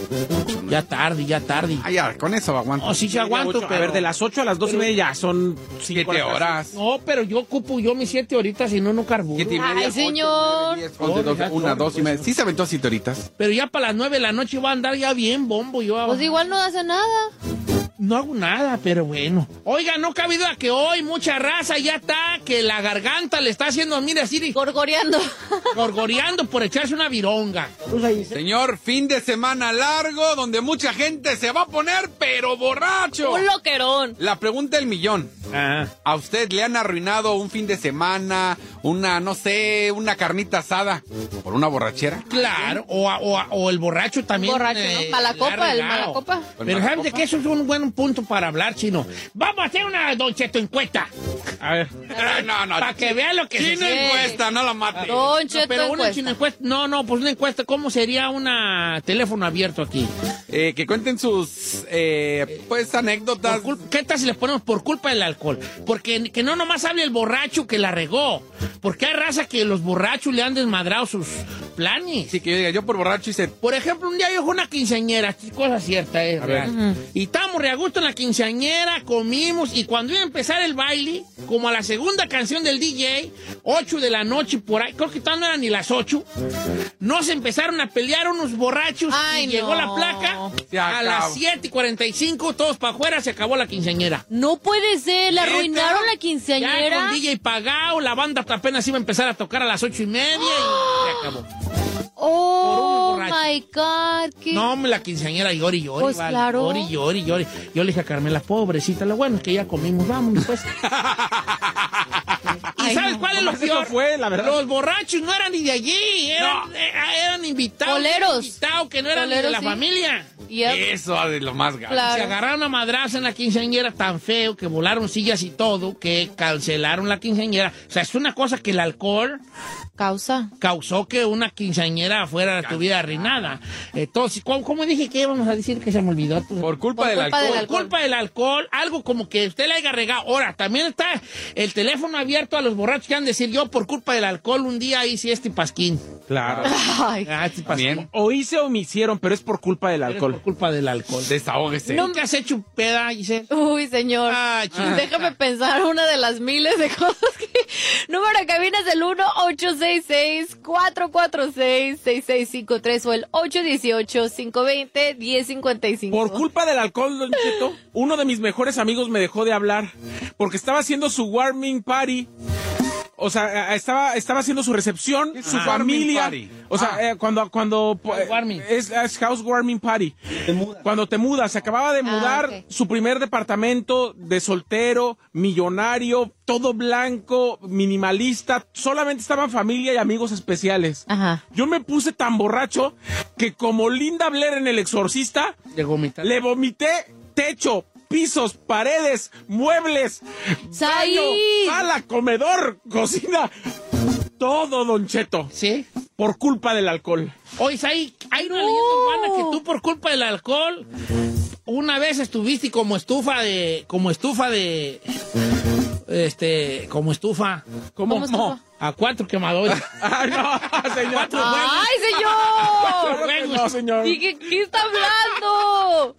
Ya tarde, ya tarde. Ah, ya, con eso aguanto. Oh, sí, se aguanto, A ver, de las 8 a las 2 y media ya son cinco Siete horas. No, pero yo ocupo yo mis siete horitas y no, no carburo. Siete y media, Ay, ocho, señor. nueve, diez, once, Oh, doce, ya, una, dos y pues, media. Sí se aventó siete horitas. Pero ya para las nueve de la noche va a andar ya bien bombo yo. Pues igual no hace nada. No hago nada, pero bueno. Oiga, no cabe duda que hoy mucha raza ya está, que la garganta le está haciendo, mira, así. Gorgoreando. Gorgoreando por echarse una vironga. Señor, fin de semana largo donde mucha gente se va a poner pero borracho. Un loquerón. La pregunta del millón. ¿A usted le han arruinado un fin de semana, una, no sé, una carnita asada por una borrachera? Claro, o, a- o o el borracho también. Borracho, eh, ¿no? Para la le ha copa, el regado. mala copa. Pero sabes de que eso es un buen punto para hablar, chino. Vamos a hacer una Don Cheto encuesta. A ver. no, no. Para que vean lo que se Chino siente. encuesta, no la mate. Don No, Cheto pero una chino encuesta. No, no, pues una encuesta. ¿Cómo sería una teléfono abierto aquí? Eh, que cuenten sus, eh, pues, anécdotas. ¿Qué tal si les ponemos por culpa del alcohol? Porque que no nomás hable el borracho que la regó. Porque hay raza que los borrachos le han desmadrado sus planes. Sí, que yo diga, yo por borracho hice... Por ejemplo, un día yo fui una quinceañera, cosa cierta es A ver. real. Y estábamos gusto en la quinceañera, comimos, y cuando iba a empezar el baile, como a la segunda canción del DJ, 8 de la noche por ahí, creo que todavía no eran ni las 8, nos empezaron a pelear unos borrachos Ay, y llegó no. la placa. Se A acabó. las 7 y 45, todos para afuera, se acabó la quinceañera. No puede ser, le arruinaron la Ya quinceañera. con DJ pagado, la banda apenas iba a empezar a tocar a las ocho y media y se acabó. Oh Por un my God. ¿qué? No, me la quinceañera llori, llori. Pues vale, claro. Llori, llori, llori. Yo le dije a Carmela, pobrecita, lo bueno es que ya comimos, vámonos pues. <laughs> ¿Y Ay, sabes no. cuál es lo peor? fue, la verdad. Los borrachos no eran ni de allí, eran, eh, eran invitados. Boleros. Invitados que no eran ni de la sí. familia. Yep. Eso de lo más gacho. Claro. Se agarraron a madrazo en la quinceañera tan feo que volaron sillas y todo, que cancelaron la quinceañera. O sea, es una cosa que el alcohol Causa. Causó que una quinceañera fuera Causa. tu vida arruinada. Entonces, ¿cómo, dije que íbamos a decir que se me olvidó? Por culpa, Por del, culpa alcohol. del, alcohol. Por culpa del alcohol, algo como que usted le haya regado. Ahora, también está el teléfono abierto a los borrachos que han de decir yo por culpa del alcohol un día hice este pasquín. Claro. Ay. Ah, este o hice o me hicieron, pero es por culpa del alcohol. Por culpa del alcohol. Desahógese. ¿Nunca has hecho peda, Giselle? Uy, señor. Ah, déjame pensar una de las miles de <laughs> cosas que... Número de cabina cabinas del 186 866-446-6653 o el 818-520-1055. Por culpa del alcohol, Don Cheto, uno de mis mejores amigos me dejó de hablar porque estaba haciendo su warming party o sea, eh, estaba, estaba haciendo su recepción, ¿Qué es su familia. party? O sea, eh, cuando, cuando House eh, warming. es, es house warming party. Cuando te mudas, se acababa de Ah, mudar su primer departamento de soltero, millonario, todo blanco, minimalista. Solamente estaban familia y amigos especiales. Ajá. Yo me puse tan borracho que como Linda Blair en El Exorcista, vomitar. le vomité techo, pisos, paredes, muebles, baño, sala, comedor, cocina. Todo, Don Cheto, ¿Sí? por culpa del alcohol. Oye, hay, hay una leyenda urbana que tú por culpa del alcohol una vez estuviste como estufa de como estufa de este como estufa ¿Cómo? ¿Cómo estufa? A cuatro quemadores. <laughs> <laughs> Ay, <laughs> no, señor. Cuatro juegos. ¡Ay, señor! que no, señor. Dije, ¿qué está hablando?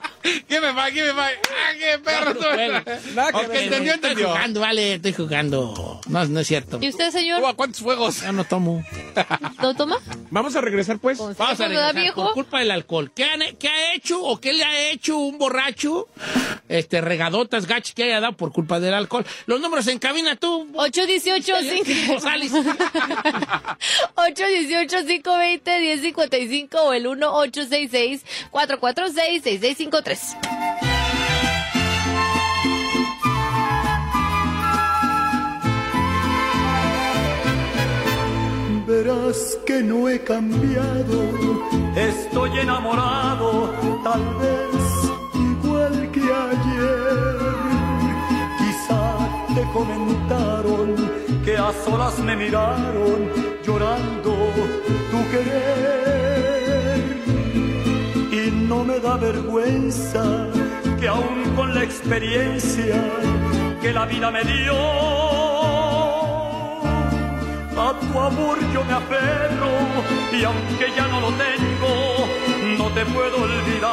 ¿Qué me va? ¿Qué me va? ¡Ah, qué perro! Cuatro juegos. Nada que Ok, ver. entendió, Estoy jugando, vale, estoy jugando. No, no es cierto. ¿Y usted, señor? ¿Tú a cuántos fuegos? Ya no tomo. ¿No toma? Vamos a regresar, pues. Vamos a seco, ¿verdad, regresar viejo? por culpa del alcohol. ¿Qué, han- qué ha hecho o qué le ha hecho un borracho? Este, regadotas gachas que haya dado por culpa del alcohol. Los números en cabina tú. 818 González. 818-520-1055 o el 1-866-446-6653. Verás que no he cambiado, estoy enamorado, tal vez igual que ayer. Quizá te comentaron a solas me miraron llorando tu querer. Y no me da vergüenza que aún con la experiencia que la vida me dio, a tu amor yo me aferro y aunque ya no lo tengo, no te puedo olvidar.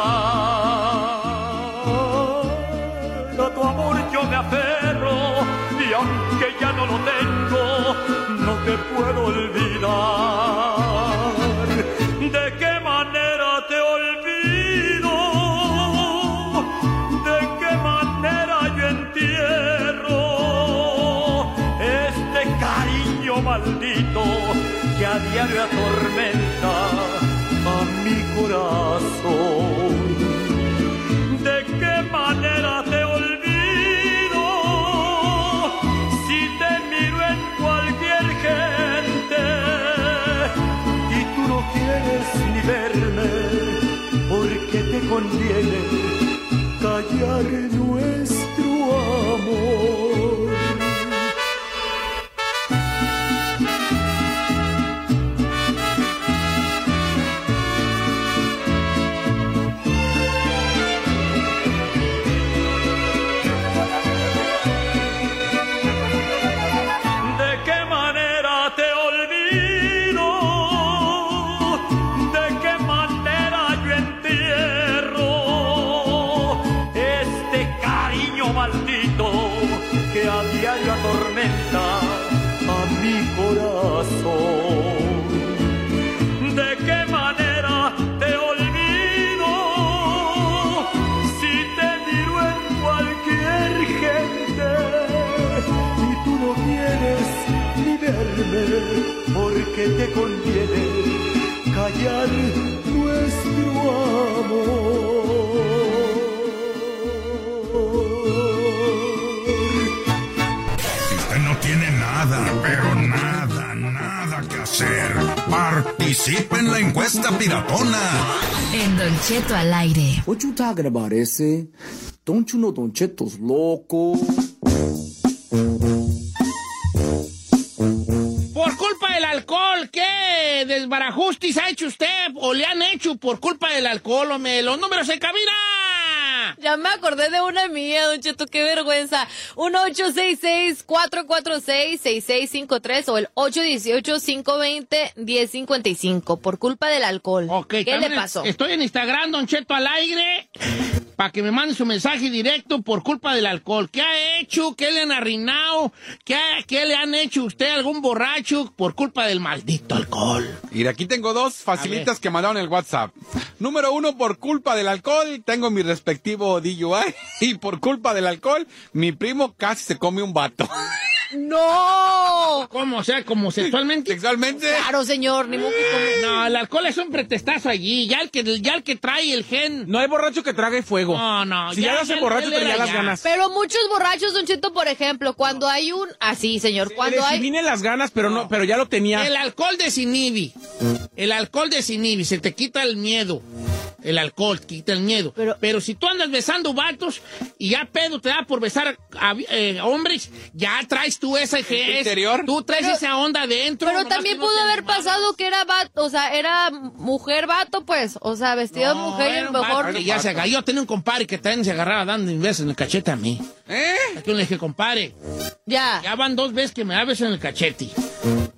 A tu amor yo me aferro y aunque ya no lo tengo, te puedo olvidar. ¿De qué manera te olvido? ¿De qué manera yo entierro este cariño maldito que a diario atormenta a mi corazón? Callar callar nuestro amor. Si usted no tiene nada, pero nada, nada que hacer, participe en la encuesta piratona. En Don Cheto al aire. What you talking about, ese? Don't you know Don Cheto's loco? ¿Qué desbarajustis ha hecho usted o le han hecho por culpa del alcohol? Hombre? Los números en cabina. Ya me acordé de una mía, Don Cheto, qué vergüenza. 1-866-446-6653 o el 818-520-1055 por culpa del alcohol. ¿Qué le pasó? Estoy en Instagram, Don Cheto al aire, para que me mande su mensaje directo por culpa del alcohol. ¿Qué ha hecho? ¿Qué le han arruinado? ¿Qué, qué le han hecho a usted algún borracho por culpa del maldito alcohol? Y aquí tengo dos facilitas que mandaron el WhatsApp. Número uno, por culpa del alcohol, tengo mi respectivo DUI. <laughs> Y por culpa del alcohol, mi primo casi se come un vato. <laughs> ¡No! ¿Cómo? O sea, como sexualmente. Sexualmente. Claro, señor, ni modo que come- No, el alcohol es un pretestazo allí. Ya el que, ya el que trae el gen. No hay borracho que trague fuego. No, no. Si ya, lo hacen borracho, ya era las ganas. Pero muchos borrachos, Don Cheto, por ejemplo, cuando hay un... Así, señor, cuando hay... elimine las ganas, pero no, pero ya lo tenía. El alcohol desinhibe. El alcohol desinhibe. Se te quita el miedo. El alcohol quita el miedo. Pero, si tú andas besando vatos y ya pedo te da por besar a, eh, hombres, ya traes tú esa ese- interior? Tú traes Pero- esa onda adentro. Pero también no pudo haber pasado que era vato, o sea, era mujer vato, pues. O sea, vestido de mujer y mejor... vato ya se agarró. Yo tenía un compadre que también se agarraba dando besos en el cachete a mí. ¿Eh? Aquí le dije, compadre, Ya. ya van dos veces que me da besos en el cachete.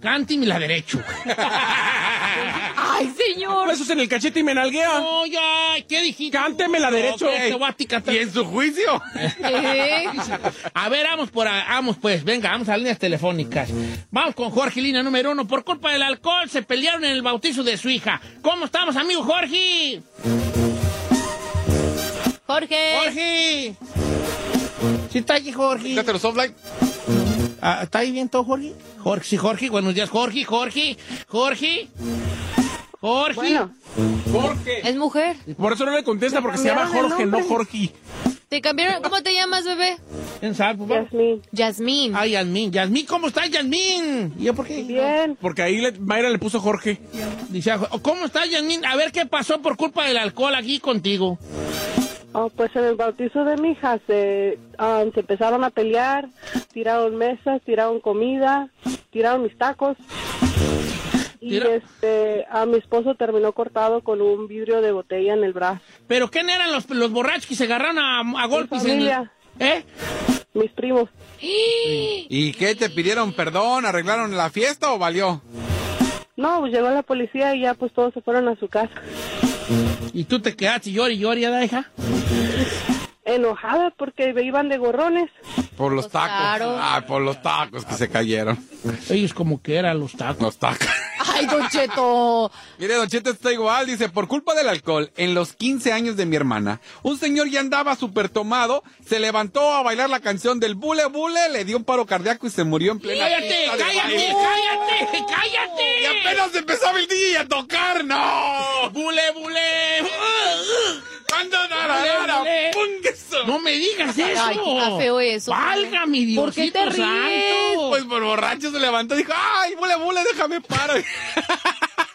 Cánteme la derecho. <laughs> Ay, señor. Besos en el cachete y me nalguea. No, ya, ¿qué dijiste? Cánteme la derecho. Ok, te voy a ti cantar. ¿Y en su juicio? ¿Qué? A ver, vamos por a- vamos pues, venga, vamos a líneas telefónicas. Vamos con Jorge, línea número uno. Por culpa del alcohol se pelearon en el bautizo de su hija. ¿Cómo estamos, amigo Jorge? Jorge. Jorge. ¿Sí está aquí, Jorge? Quítate los offline. Ah, ¿Está ahí bien todo, Jorge? Jorge, sí, Jorge. Buenos días, Jorge, Jorge, Jorge. Jorge. Bueno, Jorge. Es mujer. Por eso no le contesta, porque se llama Jorge, no. Jorge. ¿Te cambiaron? ¿Cómo te llamas, bebé? ¿Quién sabe, papá? Yasmín. Yasmín. Ay, Yasmín. Yasmín, ¿cómo estás, Yasmín? ¿Y yo por qué? Bien. Porque ahí le- Mayra le puso Jorge. Dice, ¿cómo estás, Yasmín? A ver qué pasó por culpa del alcohol aquí contigo. Oh, pues en el bautizo de mi hija se, ah, se empezaron a pelear, tiraron mesas, tiraron comida, tiraron mis tacos. Y Tira- este, a mi esposo terminó cortado con un vidrio de botella en el brazo. ¿Pero quién eran los, los borrachos que se agarraron a, a golpes en el... familia. ¿Eh? Mis primos. ¿Y qué? ¿Te pidieron perdón? ¿Arreglaron la fiesta o valió? No, pues llegó la policía y ya pues todos se fueron a su casa. ¿Y tú te quedaste llori y llori, ya, hija? Enojada porque me iban de gorrones. Por los tacos. claro. Ah, por los tacos que se cayeron. Ellos como que eran los tacos. Los tacos. Ay, Don Cheto. <laughs> Mire, Don Cheto está igual, dice, por culpa del alcohol, en los 15 años de mi hermana, un señor ya andaba súper tomado, se levantó a bailar la canción del bule bule, le dio un paro cardíaco y se murió en plena ¡Cállate, cállate, cállate, cállate! Y apenas empezaba el día a tocar, ¡no! ¡Bule, bule! ¿Cuándo Bule, bule. No me digas eso. Ay, está feo eso. Válgame, Diosito ¿Por qué te ríes? santo. Pues por borracho se levantó y dijo, ¡ay, bule bule, déjame paro! <laughs>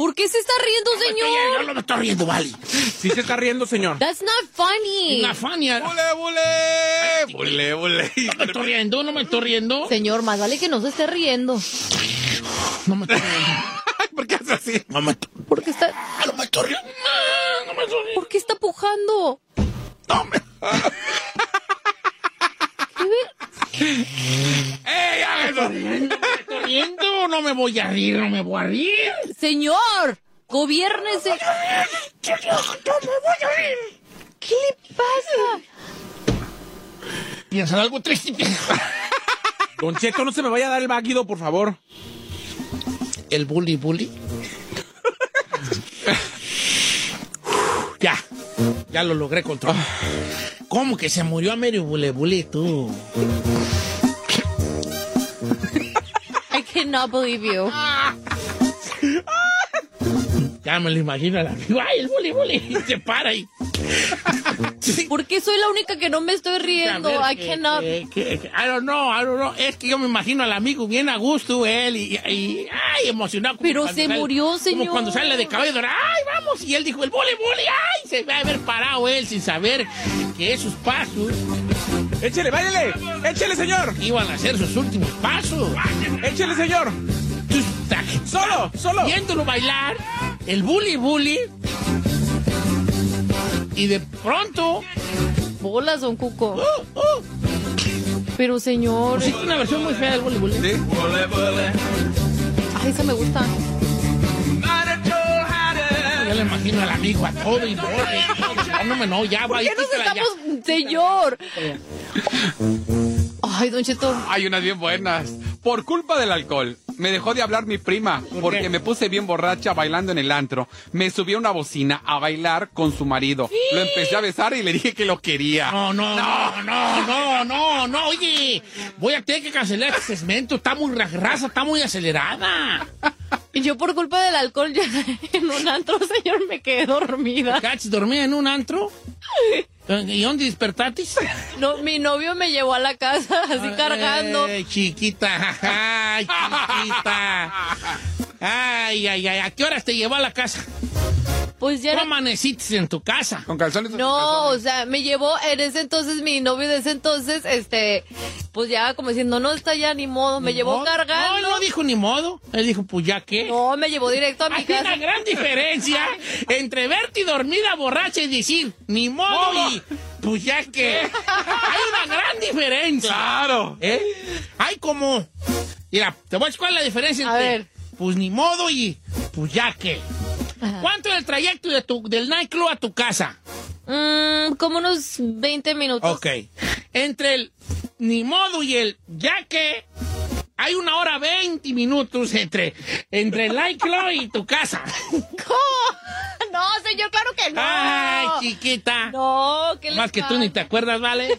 ¿Por qué se está riendo, señor? no me estoy riendo, vale. Sí se está riendo, señor. That's not funny. Una fania. ¡Bule bule! ¡Bule bule! No me estoy riendo, no me estoy riendo. Señor, más vale que no se esté riendo. No me estoy riendo. ¿Por qué hace así? No me estoy ¿Por qué está, no me estoy riendo. No, no me estoy riendo. por qué está pujando? No me... ¿Qué <laughs> ¡Ey, me No riendo, no me voy a rir, no me voy a rir. Señor, gobiérnese. No me voy a rir. ¿Qué le pasa? Piensa en algo triste. <laughs> Don Cheto, no se me vaya a dar el váguido, por favor. El bully bully. <laughs> ya, ya lo logré controlar. ¿Cómo que se murió a Mary Bule Bule, tú? I cannot believe you. Ya me lo imagino al amigo. ¡Ay, el! Y se para y... ¿Por qué soy la única que no me estoy riendo? Ver, I que- cannot. que- que- que- I don't know, I don't know. Es que yo me imagino al amigo bien a gusto, él, y, y- ay, emocionado. Pero se sale- murió, señor. Como cuando sale de caballo de ay, vamos, y él dijo, el bully, bully, ay, se va a haber parado él sin saber que esos pasos Échele, váyale. Échele, señor. iban a ser sus últimos pasos. Échele, señor. Solo, solo. viéndolo bailar, el bully, bully, y de pronto, Bolas, don Cuco. oh, oh, Pero, señor. sí, una versión muy fea del bully, bully. Ay, esa me gusta. Yo le imagino al amigo a todo y No, me no, ya va. ¿Por ya qué nos quítala ya. estamos, señor? Ay, don Cheto. Hay unas bien buenas. Por culpa del alcohol, me dejó de hablar mi prima porque me puse bien borracha bailando en el antro. Me subí a una bocina a bailar con su marido. Lo empecé a besar y le dije que lo quería. No, no, no, no, no, no, no, oye, voy a tener que cancelar este segmento, está muy ra- raza, está muy acelerada. Y yo por culpa del alcohol ya <laughs> en un antro, señor, me quedé dormida. ¿Cachis dormía en un antro? <laughs> ¿Y dónde despertatis? No, mi novio me llevó a la casa <laughs> así cargando. Ay, chiquita, ay, chiquita. Ay, ay, ay, ¿a qué horas te llevó a la casa? Pues ya ¿Cómo era... amaneciste en tu casa? ¿Con calzones No, o sea, me llevó en ese entonces, mi novio de ese entonces, este, pues ya como diciendo, no está ya ni modo, me llevó No, cargando. No, no dijo ni modo. Él dijo, pues ya qué. No, me llevó directo a mi Hay casa. una gran diferencia <laughs> entre verte dormida, borracha y decir, ni modo y pues ya que. Hay una gran diferencia. Claro. ¿Eh? Hay como. Mira, te voy a decir cuál es la diferencia A entre. ver. Pues ni modo y pues ya que. ¿Cuánto es el trayecto de tu, del nightclub a tu casa? Mm, como unos 20 minutos. Ok. Entre el ni modo y el ya que. Hay una hora 20 minutos entre, entre el nightclub y tu casa. <laughs> ¿Cómo? No, señor, claro que no. Ay, chiquita. No, que Más que tú ni te acuerdas, ¿vale? <laughs>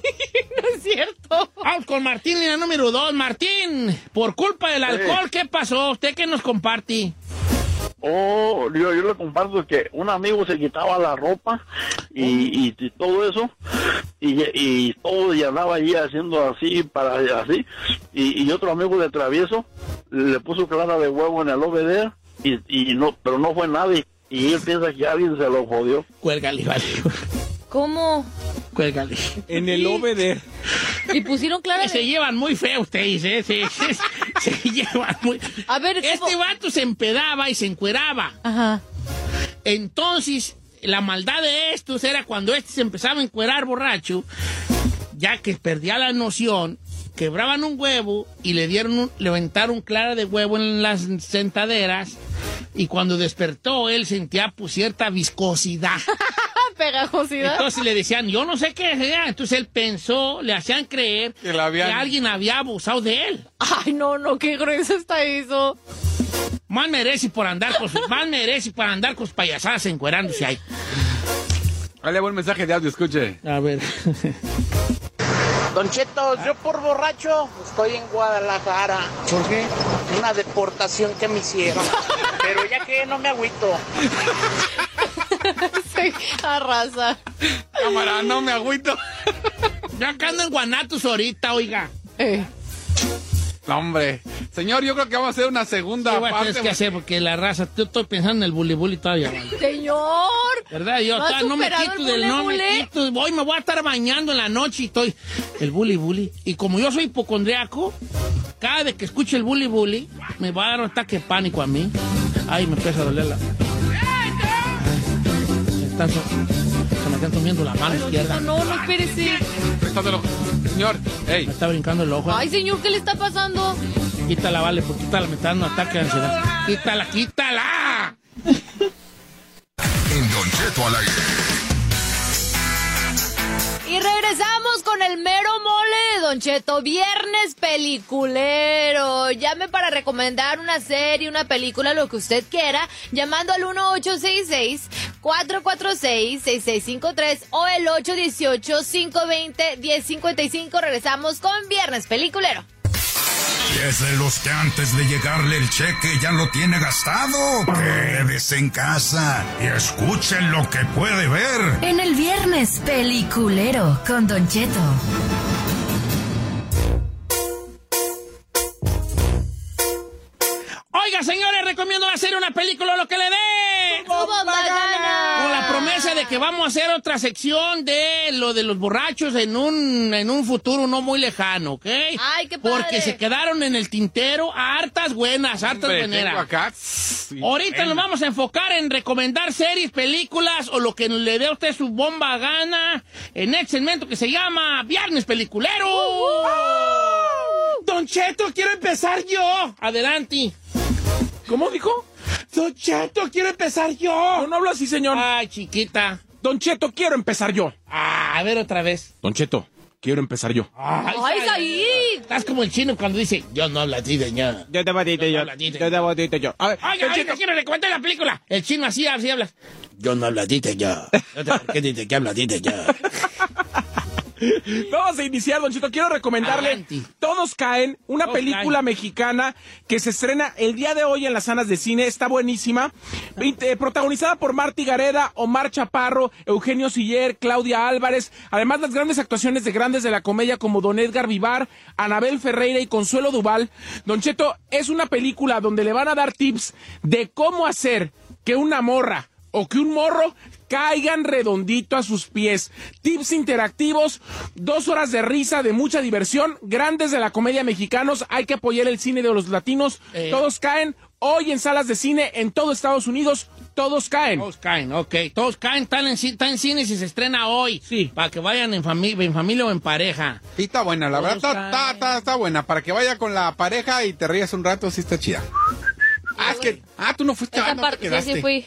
No es cierto. Vamos con Martín, línea número dos. Martín, por culpa del alcohol, ¿qué pasó? ¿Usted qué nos comparte? Oh, yo, yo le comparto que un amigo se quitaba la ropa y, y- todo eso y, todo y andaba allí haciendo así para así y, otro amigo de travieso le puso clara de huevo en el obeder y no pero no fue nadie y él piensa que alguien se lo jodió Cuélgale, vale. ¿Cómo? Cuélgale. En el obeder. Y pusieron clara Se llevan muy feo ustedes, ¿eh? Se, se- se <laughs> llevan muy... A ver, Este ¿cómo? vato se empedaba y se encueraba. Ajá. Entonces, la maldad de estos era cuando este se empezaba a encuerar borracho, ya que perdía la noción, quebraban un huevo y le dieron un, le aventaron clara de huevo en las sentaderas y cuando despertó él sentía pues cierta viscosidad. <laughs> Pegajosidad. Entonces le decían, yo no sé qué sea. Entonces él pensó, le hacían creer Que la habían- que alguien había abusado de él. Ay, no, no, qué gruesa está eso. Más merece por andar con sus, más merece para andar con sus payasadas encuerándose ahí. Dale buen mensaje de audio, escuche. A ver. Don Cheto, yo por borracho estoy en Guadalajara. ¿Por qué? Una deportación que me hicieron. Pero ya que no me agüito. <laughs> Sí, arrasa. Cámara, no me agüito. Ya acá ando en Guanatos ahorita, oiga. No, hombre. Señor, yo creo que vamos a hacer una segunda ¿Qué voy a parte. tener que hacer? Porque la raza, yo estoy pensando en el bully bully todavía. ¿vale? Señor. ¿Verdad? Yo ¿No me quito el del no me quito. Hoy me voy a estar bañando en la noche y estoy. El bully bully. Y como yo soy hipocondriaco, cada vez que escucho el bully bully, me va a dar un ataque de pánico a mí. Ay, me empieza a doler la. Están so- se me están comiendo la mano izquierda. No, no, espérese. Préstamelo. Señor, hey. Me está brincando el ojo. Ay, señor, ¿qué le está pasando? Quítala, vale, porque quítala, me está dando ataque de ansiedad. Quítala, quítala. <laughs> En Don Cheto al aire. Y regresamos con el mero mole de Don Cheto, viernes peliculero. Llame para recomendar una serie, una película, lo que usted quiera, llamando al 1866-446-6653 o el 818-520-1055. Regresamos con viernes peliculero. Y es de los que antes de llegarle el cheque ya lo tiene gastado. Quédese en casa y escuchen lo que puede ver. En el viernes peliculero con Don Cheto. Oiga, señores, recomiendo hacer una película lo que le dé. Que vamos a hacer otra sección de lo de los borrachos en un, en un futuro no muy lejano, ¿ok? ¡Ay, qué padre! Porque se quedaron en el tintero hartas buenas, hartas Hombre, buenas. tengo acá. Sí, Ahorita venga. nos vamos a enfocar en recomendar series, películas o lo que le dé a usted su bomba gana en este segmento que se llama Viernes Peliculero. Don Cheto, quiero empezar yo. Adelante. ¿Cómo dijo? Don Cheto, quiero empezar yo. No, no hablo así, señor. Ay, chiquita. Don Cheto, quiero empezar yo. Ah, a ver otra vez. Don Cheto, quiero empezar yo. Ay, ¡Ay, Said! Estás como el chino cuando dice, yo no hablo así ña. Yo te batiste Yo yo. te. Yo te batiste yo. A ver, Oiga, Don oiga, Cheto, quiero recomendar la película. El chino así, así hablas. Yo no hablo así. No sé por qué dice que hablo así de ña. Vamos a iniciar, Don Cheto. Quiero recomendarle Adelante. Todos caen, una Todos película caen. mexicana que se estrena el día de hoy en las salas de cine. Está buenísima. Eh, protagonizada por Marty Gareda, Omar Chaparro, Eugenio Siller, Claudia Álvarez. Además, las grandes actuaciones de grandes de la comedia como Don Edgar Vivar, Anabel Ferreira y Consuelo Duval. Don Cheto, es una película donde le van a dar tips de cómo hacer que una morra o que un morro caigan redondito a sus pies. Tips interactivos, dos horas de risa, de mucha diversión, grandes de la comedia mexicanos, hay que apoyar el cine de los latinos, Eh. todos caen, hoy en salas de cine en todo Estados Unidos, todos caen. Todos caen, ok. Todos caen, están en, ci- está en cine y se estrena hoy. Sí. Para que vayan en, fami- en familia o en pareja. Sí, está buena, la verdad, está, está, está buena. Para que vaya con la pareja y te rías un rato, sí está chida. Ah, es que. Ah, tú no fuiste. ah, Esa no te parte sí, quedaste. sí fui.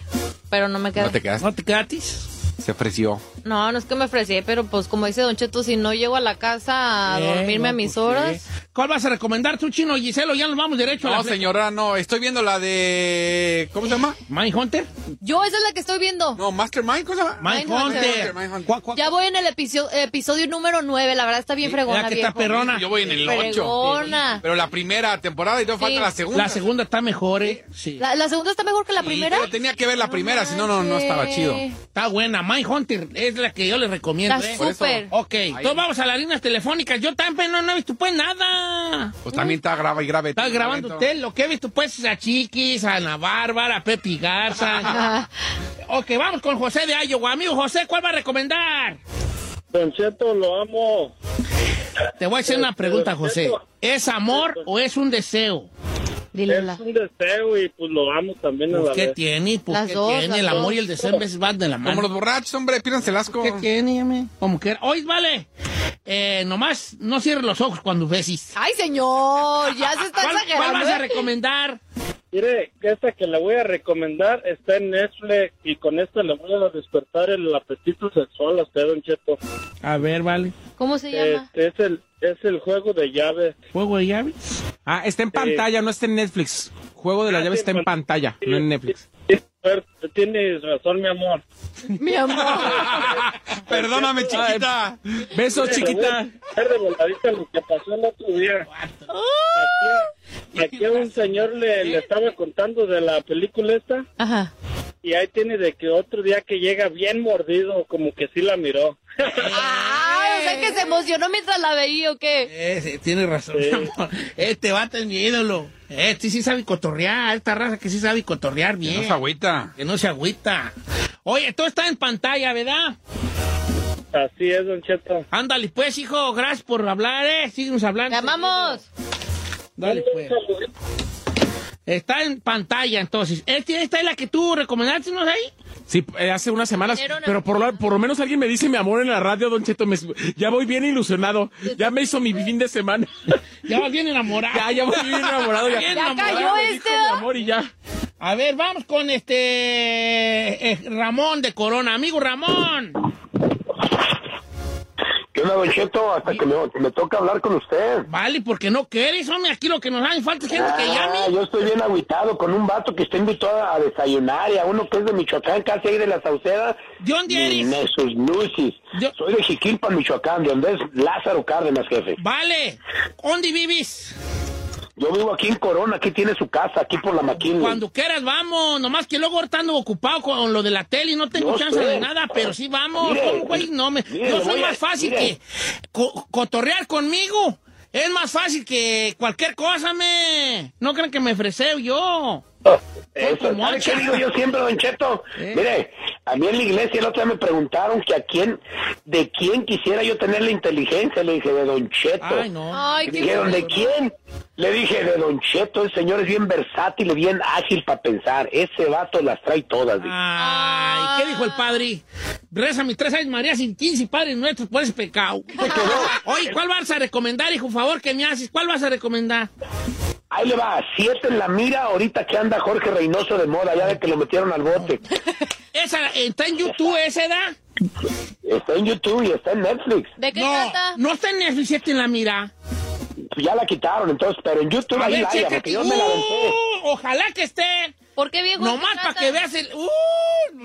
Pero no me quedé. No te quedaste. ¿No te quedatis? Se ofreció. No, no es que me ofrecí, pero pues como dice Don Cheto, si no llego a la casa a Eh, dormirme no, a mis pues, horas. ¿Cuál vas a recomendar tú, Chino Giselo? Ya nos vamos derecho a No, la flecha. señora, no. Estoy viendo la de. ¿Cómo se llama? Mindhunter. Yo esa es la que estoy viendo. No, Mastermind, ¿cómo se llama? Mindhunter. Mindhunter. ¿Cuál- cuál- Ya voy en el episodio, episodio número 9, la verdad está bien fregona, ¿verdad que está perrona? Yo voy en el 8. Fregona. Pero la primera temporada y todo falta la segunda. La segunda está mejor, ¿eh? Sí. La, la segunda está mejor que la Sí, primera. pero tenía que ver la primera, si no, no, no estaba chido. Está buena. Mindhunter es la que yo le recomiendo, Está ¿eh? Súper. Ok, entonces vamos a las líneas telefónicas. Yo también no, no he visto pues nada. Pues también está graba y grave. Está grabando usted. Lo que he visto pues es a Chiquis, a Ana Bárbara, a Pepi Garza. <laughs> Ok, vamos con José de Iowa. Amigo José, ¿cuál va a recomendar? Don Cheto, lo amo. Te voy a hacer una pregunta, José. ¿Es amor o es un deseo? Dile Es la- un deseo y pues lo amo también a Pues, la ¿Qué vez. tiene? Pues, Las ¿qué dos, tiene? El amor dos. y el deseo en veces van de la Como mano. los borrachos, hombre, pídanse el asco. ¿Qué tiene, llame? Como que... Hoy, vale. Eh, nomás no cierres los ojos cuando besis. Ay, señor, ya se está ¿Cuál, exagerando. cuál vas a ¿eh? recomendar? Mire, esta que le voy a recomendar está en Netflix y con esta le voy a despertar el apetito sexual a usted, Don Cheto. A ver, vale. ¿Cómo se llama? Este es el es el juego de llaves. ¿Juego de llaves? Ah, está en pantalla, no está en Netflix. Juego de la Ah, llave está en pantalla, no en Netflix. Tienes razón, mi amor. Mi amor. <laughs> Perdóname, chiquita. Besos, chiquita. De voladita lo que pasó el otro día. Aquí, aquí a un señor le, le estaba contando de la película esta. Ajá. Y ahí tiene de que otro día que llega bien mordido, como que sí la miró. Ah, sea que se emocionó mientras la veía o qué. Eh, sí, tiene razón, <laughs> mi amor. Este vato es mi ídolo. Este sí sabe cotorrear. Esta raza que sí sabe cotorrear bien. no se agüita. Que no se agüita. Oye, todo está en pantalla, ¿verdad? Así es, Don Cheto. Ándale, pues, hijo. Gracias por hablar, ¿eh? Síguenos hablando. Te amamos. Dale, pues. Está en pantalla, entonces. Este, ¿Esta es la que tú recomendaste, no ahí? Sí, eh, hace unas semanas, Pero no- pero por lo, por lo menos alguien me dice mi amor en la radio, Don Cheto, me- ya voy bien ilusionado, ya me hizo mi fin de semana. <laughs> Ya vas bien enamorado. Ya, ya voy bien enamorado. Ya, <laughs> Bien Ya enamorado. cayó este, mi amor y ya. A ver, vamos con este eh, Ramón de Corona. Amigo Ramón. ¿Qué onda, Don Cheto? Hasta que me, me toca hablar con usted. Vale, porque no quieres, hombre. Aquí lo que nos hace falta es gente que Ah, llame. yo estoy bien agüitado con un vato que está invitado a desayunar y a uno que es de Michoacán, casi ahí de la Sauceda. ¿De dónde eres? sus lucis. Yo- Soy de Jiquilpan, Michoacán, de donde es Lázaro Cárdenas, jefe. Vale. ¿Dónde vives? Yo vivo aquí en Corona, aquí tiene su casa, aquí por la maquina. Cuando quieras, vamos. Nomás que luego ahorita ando ocupado con lo de la tele y no tengo chance sé. de nada, pero sí vamos. Mire, ¿Cómo, güey? No, me, mire, yo soy más fácil que co- cotorrear conmigo. Es más fácil que cualquier cosa, me. No crean que me ofreceo yo. Eso, como ¿sabe hacha. qué digo yo siempre, Don Cheto? ¿Eh? Mire, a mí en la iglesia el otro día me preguntaron que a quién, de quién quisiera yo tener la inteligencia. Le dije, de Don Cheto. Ay, no. Ay, dijeron, ¿de quién? Le dije, de Don Cheto, el señor es bien versátil y bien ágil para pensar. Ese vato las trae todas. dije. Ay, ¿qué dijo el padre? Reza mis tres años, María, sin quince padres nuestros por ese pecado. Oye, ¿cuál vas a recomendar, hijo? Favor que me haces. ¿Cuál vas a recomendar? Ahí le va, siete en la mira ahorita que anda Jorge Reynoso de moda, ya de que lo metieron al bote. Esa, ¿Está en YouTube esa edad? Está en YouTube y está en Netflix. ¿De qué No, trata? no está en Netflix, siete en la mira. Ya la quitaron, entonces, pero en YouTube A ahí ver, la haya, porque yo me la aventé. Uh, ojalá que esté. ¿Por qué viejo? Nomás ¿De qué para que veas el... Uh,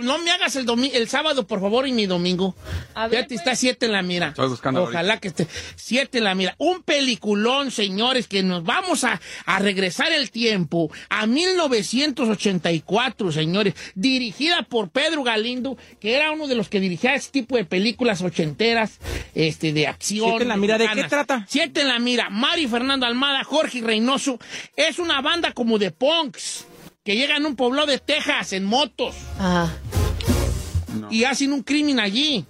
no me hagas el, domi- el sábado, por favor, y mi domingo. A ver, Fíjate, está siete en la mira. Estoy buscando Ojalá que esté siete en la mira. Un peliculón, señores, que nos vamos a, a regresar el tiempo a 1984, señores. Dirigida por Pedro Galindo, que era uno de los que dirigía este tipo de películas ochenteras, este, de acción. Siete en la mira, ¿de qué trata? Siete en la mira. Mari Fernando Almada, Jorge Reynoso. Es una banda como de punks que llegan a un pueblo de Texas en motos y hacen un crimen allí.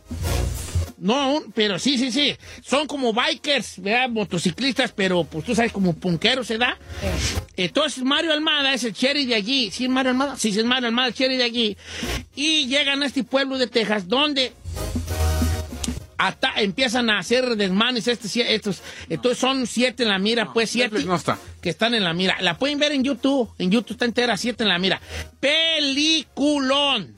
No, pero sí, sí, sí. Son como bikers, ¿verdad? Motociclistas, pero pues tú sabes, como punqueros se da. Entonces Mario Almada es el cherry de allí. ¿Sí es Mario Almada? Sí, sí es Mario Almada, el cherry de allí. Y llegan a este pueblo de Texas donde ata- empiezan a hacer desmanes este, sie- estos. Entonces son siete en la mira, pues siete no está. que están en la mira. La pueden ver en YouTube. En YouTube está entera, siete en la mira. Peliculón.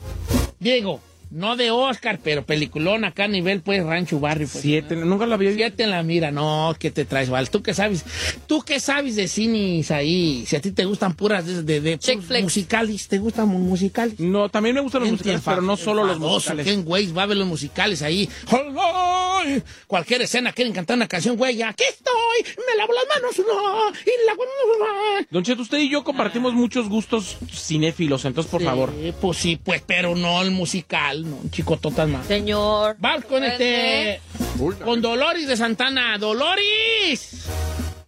Diego, no de Oscar, pero peliculón acá a nivel, pues, rancho, barrio. Pues. Siete, nunca la había Siete en la mira. No, ¿qué te traes, Val? ¿Tú qué sabes? ¿Tú qué sabes de cines ahí? Si a ti te gustan puras de, de, de musicales, ¿te gustan mu- musicales? No, también me gustan los musicales, pero no solo los musicales. Ken Weiss va a ver los musicales ahí. ¡Ay! Cualquier escena quieren cantar una canción, güey. Aquí estoy, me lavo las manos, no, y la Don Cheto, usted y yo compartimos muchos gustos cinéfilos, entonces, por favor. Pues sí, pues, pero no el musical, no, chico, total más. Señor. Vamos con este. Con Dolores de Santana. ¡Dolores!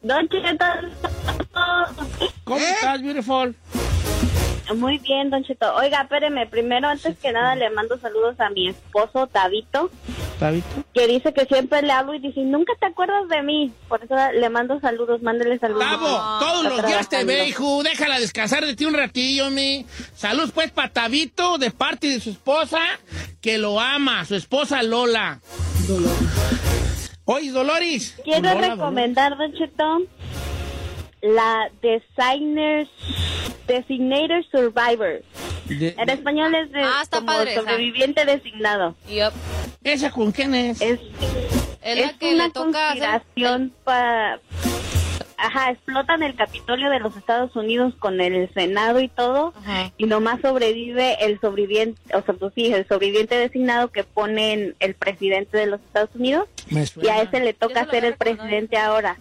Don Cheto. ¿Cómo estás, beautiful? Muy bien, Don Cheto. Oiga, espéreme, primero, antes que nada, le mando saludos a mi esposo, Tabito, ¿Tabito? que dice que siempre le hablo y dice, nunca te acuerdas de mí. Por eso le mando saludos, mándele saludos. Tavo, todos Está los días te ve, hijo. Déjala descansar de ti un ratillo, mi. Salud, pues, para Tabito, de parte de su esposa, que lo ama, su esposa Lola. Oye, Dolores. Quiero Lola, Dolores. recomendar, Don Cheto, la Designers, Designator Survivor. De- En español es de Ah, está como padre esa. sobreviviente designado. Yep. ¿Esa con quién es? Es, Es la es que una le toca hacer conspiración para ajá, explotan el Capitolio de los Estados Unidos con el Senado y todo, y nomás sobrevive el sobreviviente, o sea, pues sí, el sobreviviente designado que ponen el presidente de los Estados Unidos, y a ese le toca ser el presidente ahora.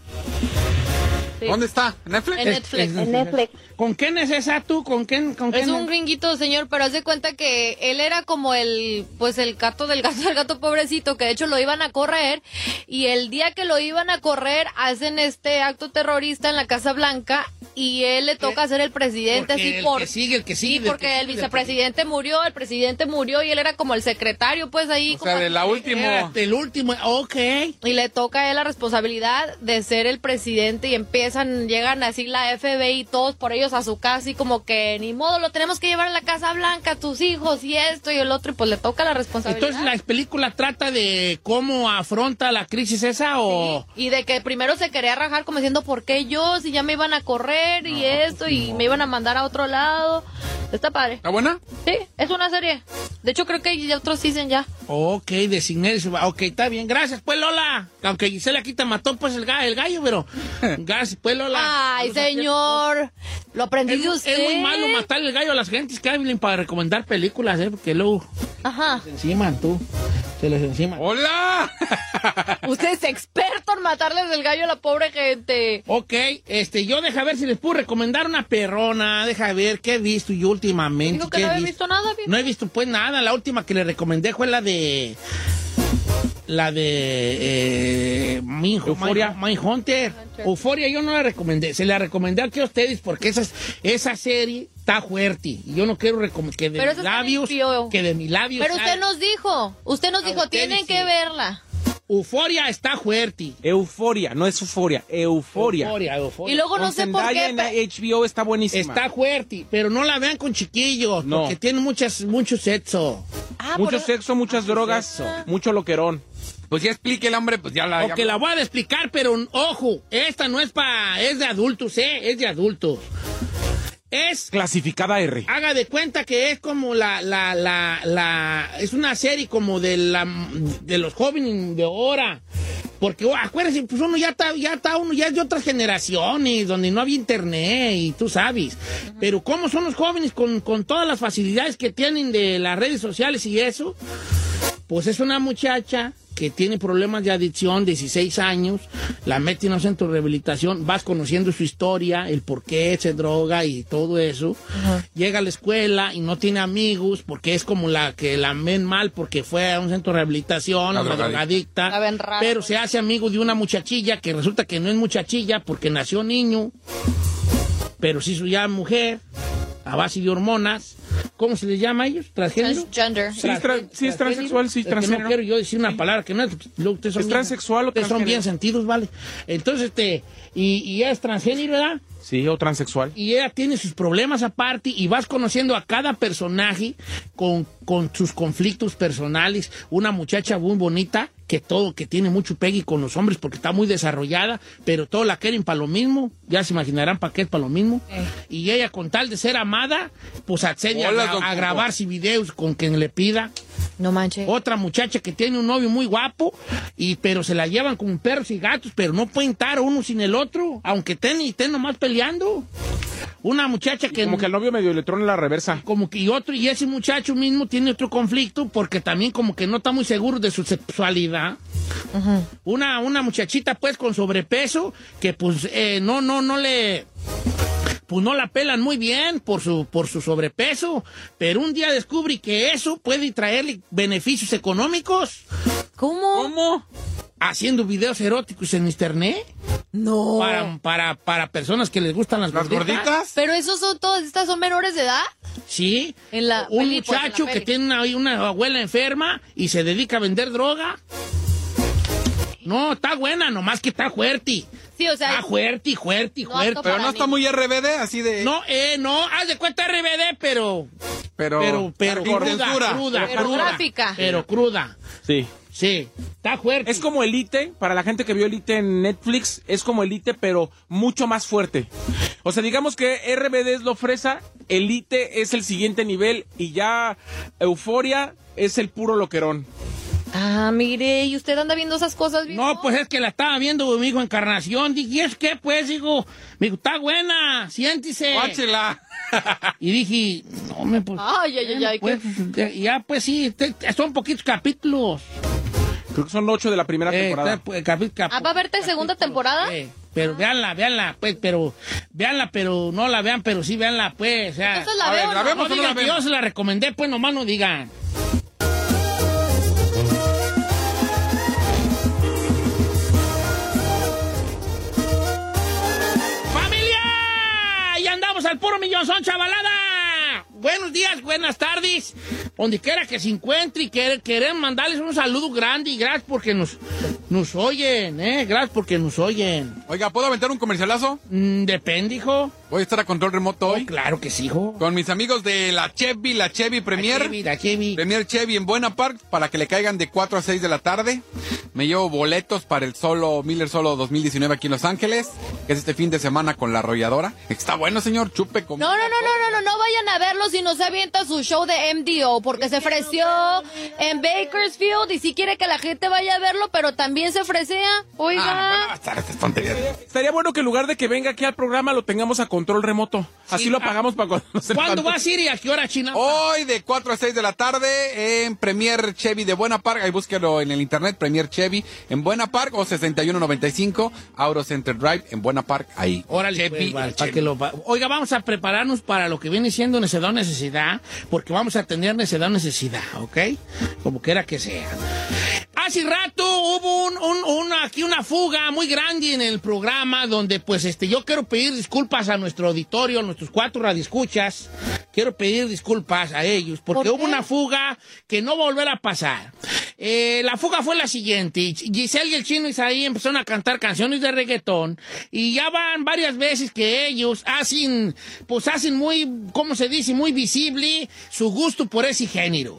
¿Dónde está? ¿En Netflix? En Netflix. En Netflix. ¿Con quién es esa tú? ¿Con quién? Con Es quién un gringuito, señor, pero haz de cuenta que él era como el, pues el gato del gato <laughs> del gato pobrecito, que de hecho lo iban a correr, y el día que lo iban a correr hacen este acto terrorista en la Casa Blanca, y él le toca ser el presidente, Porque así el por... que sigue, el que sigue, Sí, que porque el sigue, vicepresidente murió, el presidente murió, y él era como el secretario, pues ahí. O sea, de la última. El último, ok. Y le toca a él la responsabilidad de ser el presidente y llegan así la FBI todos por ellos a su casa y como que ni modo, lo tenemos que llevar a la Casa Blanca, tus hijos y esto y el otro y pues le toca la responsabilidad. Entonces, ¿la película trata de cómo afronta la crisis esa o...? Y de que primero se quería rajar como diciendo, ¿por qué yo? Si ya me iban a correr y esto y me iban a mandar a otro lado. Está padre. ¿Está buena? Sí, es una serie. De hecho, creo que hay otros dicen ya. Ok, designé eso. Ok, está bien. Gracias, pues, Lola. Aunque Gisela aquí te mató, pues, el gallo, el gallo pero... <laughs> Gracias, pues, Lola. Ay, señor. Lo aprendí Es, de usted. es muy malo matarle el gallo a las gentes que hablen para recomendar películas, ¿eh? Porque luego Ajá. se enciman, tú. Se les encima. ¡Hola! <laughs> Usted es experto en matarles el gallo a la pobre gente. Ok, este, yo deja ver si les puedo recomendar una perrona. Deja ver qué he visto yo últimamente. Dijo que no he había visto nada, viejo. No he visto pues nada. La última que le recomendé fue la de. La de. Eh, Mi Euphoria. Hunter. Euforia yo no la recomendé. Se la recomendé aquí a ustedes porque esa, esa serie está fuerte. Y yo no quiero recomendar que de Pero mis esa está labios. Que de mis labios. Pero usted nos dijo, usted nos A dijo, tienen sí. que verla. Euforia está fuerte. Euforia, no es euforia, euforia. Euforia, euforia. Y luego no Con sé por qué. en HBO está buenísima. Está fuerte, pero no la vean con chiquillos, No. porque tiene muchas, mucho sexo. Ah, mucho sexo, muchas drogas, mucho loquerón. Pues ya explique el hombre, pues ya la... Ok, la voy a explicar, pero ojo, esta no es para, es de adultos, ¿eh? Es de adultos. Es, Clasificada R. haga de cuenta que es como la, la, la, la, es una serie como de la, de los jóvenes de ahora. Porque oh, acuérdense, pues uno ya está, ya está, uno ya es de otras generaciones, donde no había internet y tú sabes. Pero cómo son los jóvenes con, con todas las facilidades que tienen de las redes sociales y eso. Pues es una muchacha que tiene problemas de adicción, 16 años, la mete en un centro de rehabilitación, vas conociendo su historia, el por qué se droga y todo eso. Llega a la escuela y no tiene amigos porque es como la que la ven mal porque fue a un centro de rehabilitación, La una drogadicta. La ven rara. pero se hace amigo de una muchachilla que resulta que no es muchachilla porque nació niño, pero sí su ya mujer, a base de hormonas. ¿Cómo se les llama a ellos? ¿Transgénero? Transgender. Sí, es tra- sí, es transexual, sí, Es que no transgénero. quiero yo decir una palabra que no es. ustedes son ¿Es bien- transexual o ustedes son bien transgénero? sentidos, ¿vale? Entonces, este, y, y ella es transgénero, ¿verdad? Sí, o transexual. Y ella tiene sus problemas aparte y vas conociendo a cada personaje con, con sus conflictos personales. Una muchacha muy bonita que todo, que tiene mucho pegue con los hombres porque está muy desarrollada, pero todos la quieren para lo mismo. Ya se imaginarán para qué es para lo mismo. Y ella con tal de ser amada, pues accede a Hola, a, grabarse videos con quien le pida. No manches. Otra muchacha que tiene un novio muy guapo, y pero se la llevan como perros y gatos, pero no pueden estar uno sin el otro, aunque estén y estén nomás peleando. Una muchacha que Como que el novio medio le trona la reversa. como que y otro y ese muchacho mismo tiene otro conflicto porque también como que no está muy seguro de su sexualidad. Una una muchachita pues con sobrepeso que pues eh, no no no le pues no la pelan muy bien por su por su sobrepeso, pero un día descubre que eso puede traerle beneficios económicos ¿Cómo? ¿Cómo? Haciendo videos eróticos en internet No. para, para, para personas que les gustan las, ¿Las gorditas? Pero esos son todas estas son menores de edad. Sí. En la un peli, pues, en la muchacho que tiene una, una abuela enferma y se dedica a vender droga. No, está buena, nomás que está fuerte. Sí, o sea, Está fuerte, fuerte, No fuerte. Pero no está muy RBD, así de... No, eh, no, haz de cuenta RBD, pero, pero... pero, pero cruda, cruda, Pero cruda. gráfica. Pero cruda. Sí. Sí, está fuerte. Es como Elite, para la gente que vio Elite en Netflix, es como Elite, pero mucho más fuerte. O sea, digamos que RBD es lo fresa, Elite es el siguiente nivel y ya Euforia es el puro loquerón. Ah, mire, ¿y usted anda viendo esas cosas? viejo? No, pues es que la estaba viendo mi hijo Encarnación. Dije, ¿y es qué? Pues, digo, me dijo, está buena, siéntese. Guáchela. Y dije, no, me pues. Ay, ay, ay, ay, pues, ya, ya, pues sí, te- te- son poquitos capítulos. Creo que son ocho de la primera Eh, temporada. pues, Ah, ¿va a verte segunda temporada? eh, pero véanla, véanla, pues, pero, véanla, pero no la vean, pero sí véanla, pues. O sea, Entonces la A ver, veo, ¿la vemos no no digan la que yo se la recomendé, pues nomás no digan. ¡Familia! Y andamos al puro millón, son chavalada. Buenos días, buenas tardes. Donde quiera que se encuentre y quer- queremos mandarles un saludo grande y gracias porque nos, nos oyen, ¿eh? Gracias porque nos oyen. Oiga, ¿puedo aventar un comercialazo? Mm, depende, hijo. Voy a estar a control remoto hoy. Claro que sí, hijo. Con mis amigos de la Chevy, la Chevy Premier. La Chevy, la Chevy. Premier Chevy en Buena Park para que le caigan de 4 a 6 de la tarde. Me llevo boletos para el Solo Miller Solo 2019 aquí en Los Ángeles, que es este fin de semana con la arrolladora. Está bueno, señor, chupe con No, no, no, no, no, no, no vayan a verlo si no se avienta su show de MDO, porque se ofreció en Bakersfield y sí quiere que la gente vaya a verlo, pero también se ofrecea. Oiga. Ah, tonterías. Estaría bueno que en lugar de que venga aquí al programa lo tengamos a control remoto. Así Sí, lo ah, pagamos para cuando se ¿Cuándo vas a ir y a qué hora, China? Hoy de 4 a 6 de la tarde en Premier Chevy de Buena Park. Ahí búsquelo en el internet, Premier Chevy en Buena Park o 6195 Auro Center Drive en Buena Park. Ahí. Órale, Chevy, pues, vale, para Chevy. que lo va- Oiga, vamos a prepararnos para lo que viene siendo necesidad o necesidad, porque vamos a tener necesidad o necesidad, ¿ok? Como quiera que sea. Hace rato hubo un, un- una- aquí una fuga muy grande en el programa donde pues este yo quiero pedir disculpas a nuestro auditorio, a nuestros cuatro radioescuchas. Quiero pedir disculpas a ellos porque ¿Por hubo una fuga que no volverá a pasar. Eh, la fuga fue la siguiente. Giselle y el chino Isaí empezaron a cantar canciones de reggaetón y ya van varias veces que ellos hacen, pues hacen muy, ¿cómo se dice? Muy visible su gusto por ese género.